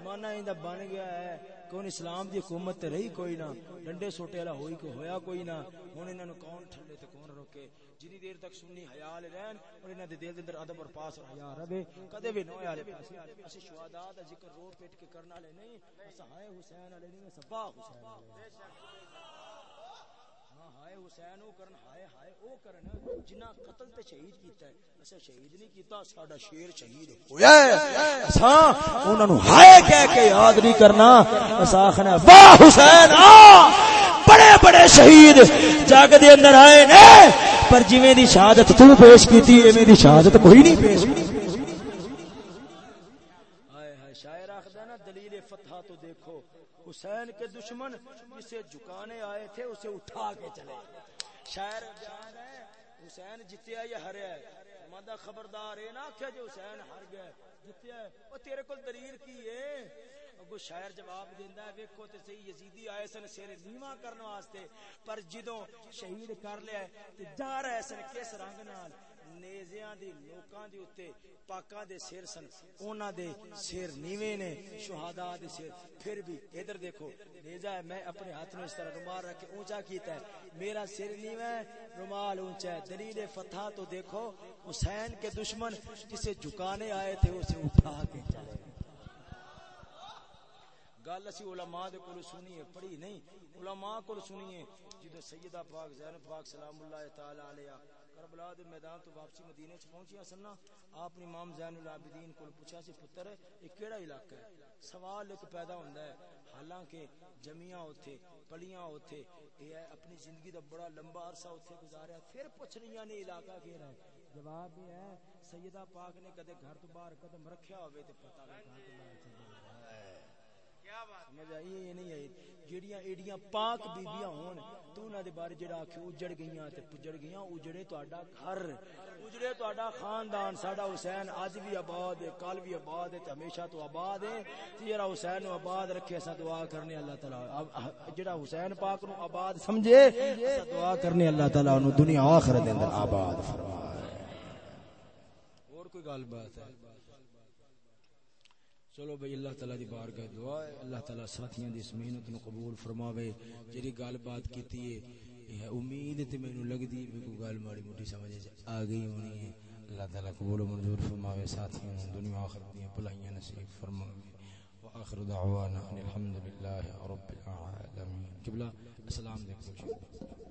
زمانہ انج دا بن گیا ہے۔ کون اسلام دی حکومت رہی کوئی نہ ڈنڈے سوٹے والا ہوئی کو ہویا کوئی نہ ہن انہاں نو کون ٹھنڈے تے کون روکے؟ جنی دیر تک سنی حیا لے رہن اور انہاں دے دل دے اندر ادب اور پاس اور حیا رہے۔ کدے بھی نوے والے پاسے اسی شہداء دا ذکر رو پیٹ کے کرنا لے نہیں۔ اسا ہائے حسین والے نہیں سبا حسین والے شک ہائے حسین او کرن، ہائے ہائے او کرن جنہ قتل تے شہید کیتا ہے۔ اسا شہید نہیں کیتا، ساڈا شیر شہید ہویا ہے؟ اساں انہاں نو ہائے کہہ کے یاد نہیں کرنا۔ اسا آخنا، واہ حسین، آ! بڑے بڑے شہید جگ دے اندر آئے نے۔ پر جویں دی شہادت تو پیش کیتی، ایویں دی شہادت کوئی نہیں پیش شاعر آخدا نا دلیل فتح تو دیکھو حسین کے دشمن جسے جھکانے آئے تھے، اسے اٹھا کے چلے شاعر بیان ہے حسین جتیا یا ہریا ہے مادہ خبردار ہے نا کہ جو حسین ہر گیا جتیا ہے۔ او تیرے کول دلیل کی ہے؟ اگو شاعر جواب دیندا ہے، ویکھو تے صحیح یزیدی آئے سن سر نیواں کرن واسطے۔ پر جدوں شہید کر لیا تے جا رہے سن کس رنگ نال؟ نیزیاں دی، لوکاں دی اوتے پاکاں دے سر سن۔ انہاں دے سر نیویں نے، شہداء دے سر۔ پھر بھی ادھر دیکھو، نیزا ہے، میں اپنے ہاتھ میں اس طرح رومال رکھ کے اونچا کیتا ہے۔ میرا سر نیواں ہے رومال اونچا ہے۔ دلیل فتح تو دیکھو، حسین کے دشمن جسے جھکانے آئے تھے، اسے اٹھا کے چلے گل اسی علماء دے کول سنیے، پڑھی نہیں؟ علماء کول سنیے، جدو سیدہ پاک زینب پاک، سلام اللہ تعالی علیہ۔ کربلا دے میدان تو واپسی مدینے چ پہنچیا سننا آپ نے امام زین العابدین کول پوچھا سی پتر یہ کیڑا علاقہ ہے؟ سوال ایک پیدا ہوندا ہے۔ حالانکہ جمیاں اوتھے پلیاں اوتھے یہ اپنی زندگی دا بڑا لمبا عرصہ اوتھے گزاریا۔ پھر پوچھ رہی نے علاقہ کیڑا ہے؟ جواب یہ ہے سیدہ پاک نے کدے گھر تو باہر قدم رکھیا ہوئے تے پتہ لگا کہ سمجھ آئی نہیں آئی؟ جیڑیاں ایڈیاں پاک بیبیاں ہون تو انہاں دے بارے جڑا کہ اجڑ گئیاں تے پجڑ گئیاں اجڑے تہاڈا گھر اجڑے تہاڈا خاندان ساڈا حسین اج بھی آباد ہے کل بھی آباد ہے تے ہمیشہ تو آباد ہے تے جڑا حسین نو آباد رکھے اسا دعا کرنے اللہ تعالی جڑا حسین پاک نو آباد سمجھے اسا دعا کرنے اللہ تعالی انو دنیا آخرت دے اندر آباد فرمائے اور کوئی گل بات ہے چلو بھائی، اللہ تعالی دی بارگاہ دعا ہے۔ اللہ تعالی ساتھیاں دی اس محنت نو قبول فرماوے۔ جڑی گل بات کیتی ہے امید تے مینوں لگدی ہے کوئی گل ماڑی موٹی سمجھ آ گئی ہونی ہے۔ اللہ تعالی قبول و منظور فرماوے۔ ساتھیاں دنیا آخرت دی بھلائیاں نصیب فرماوے۔ واخر دعوانا الحمد للہ رب العالمین۔ قبلہ، السلام علیکم۔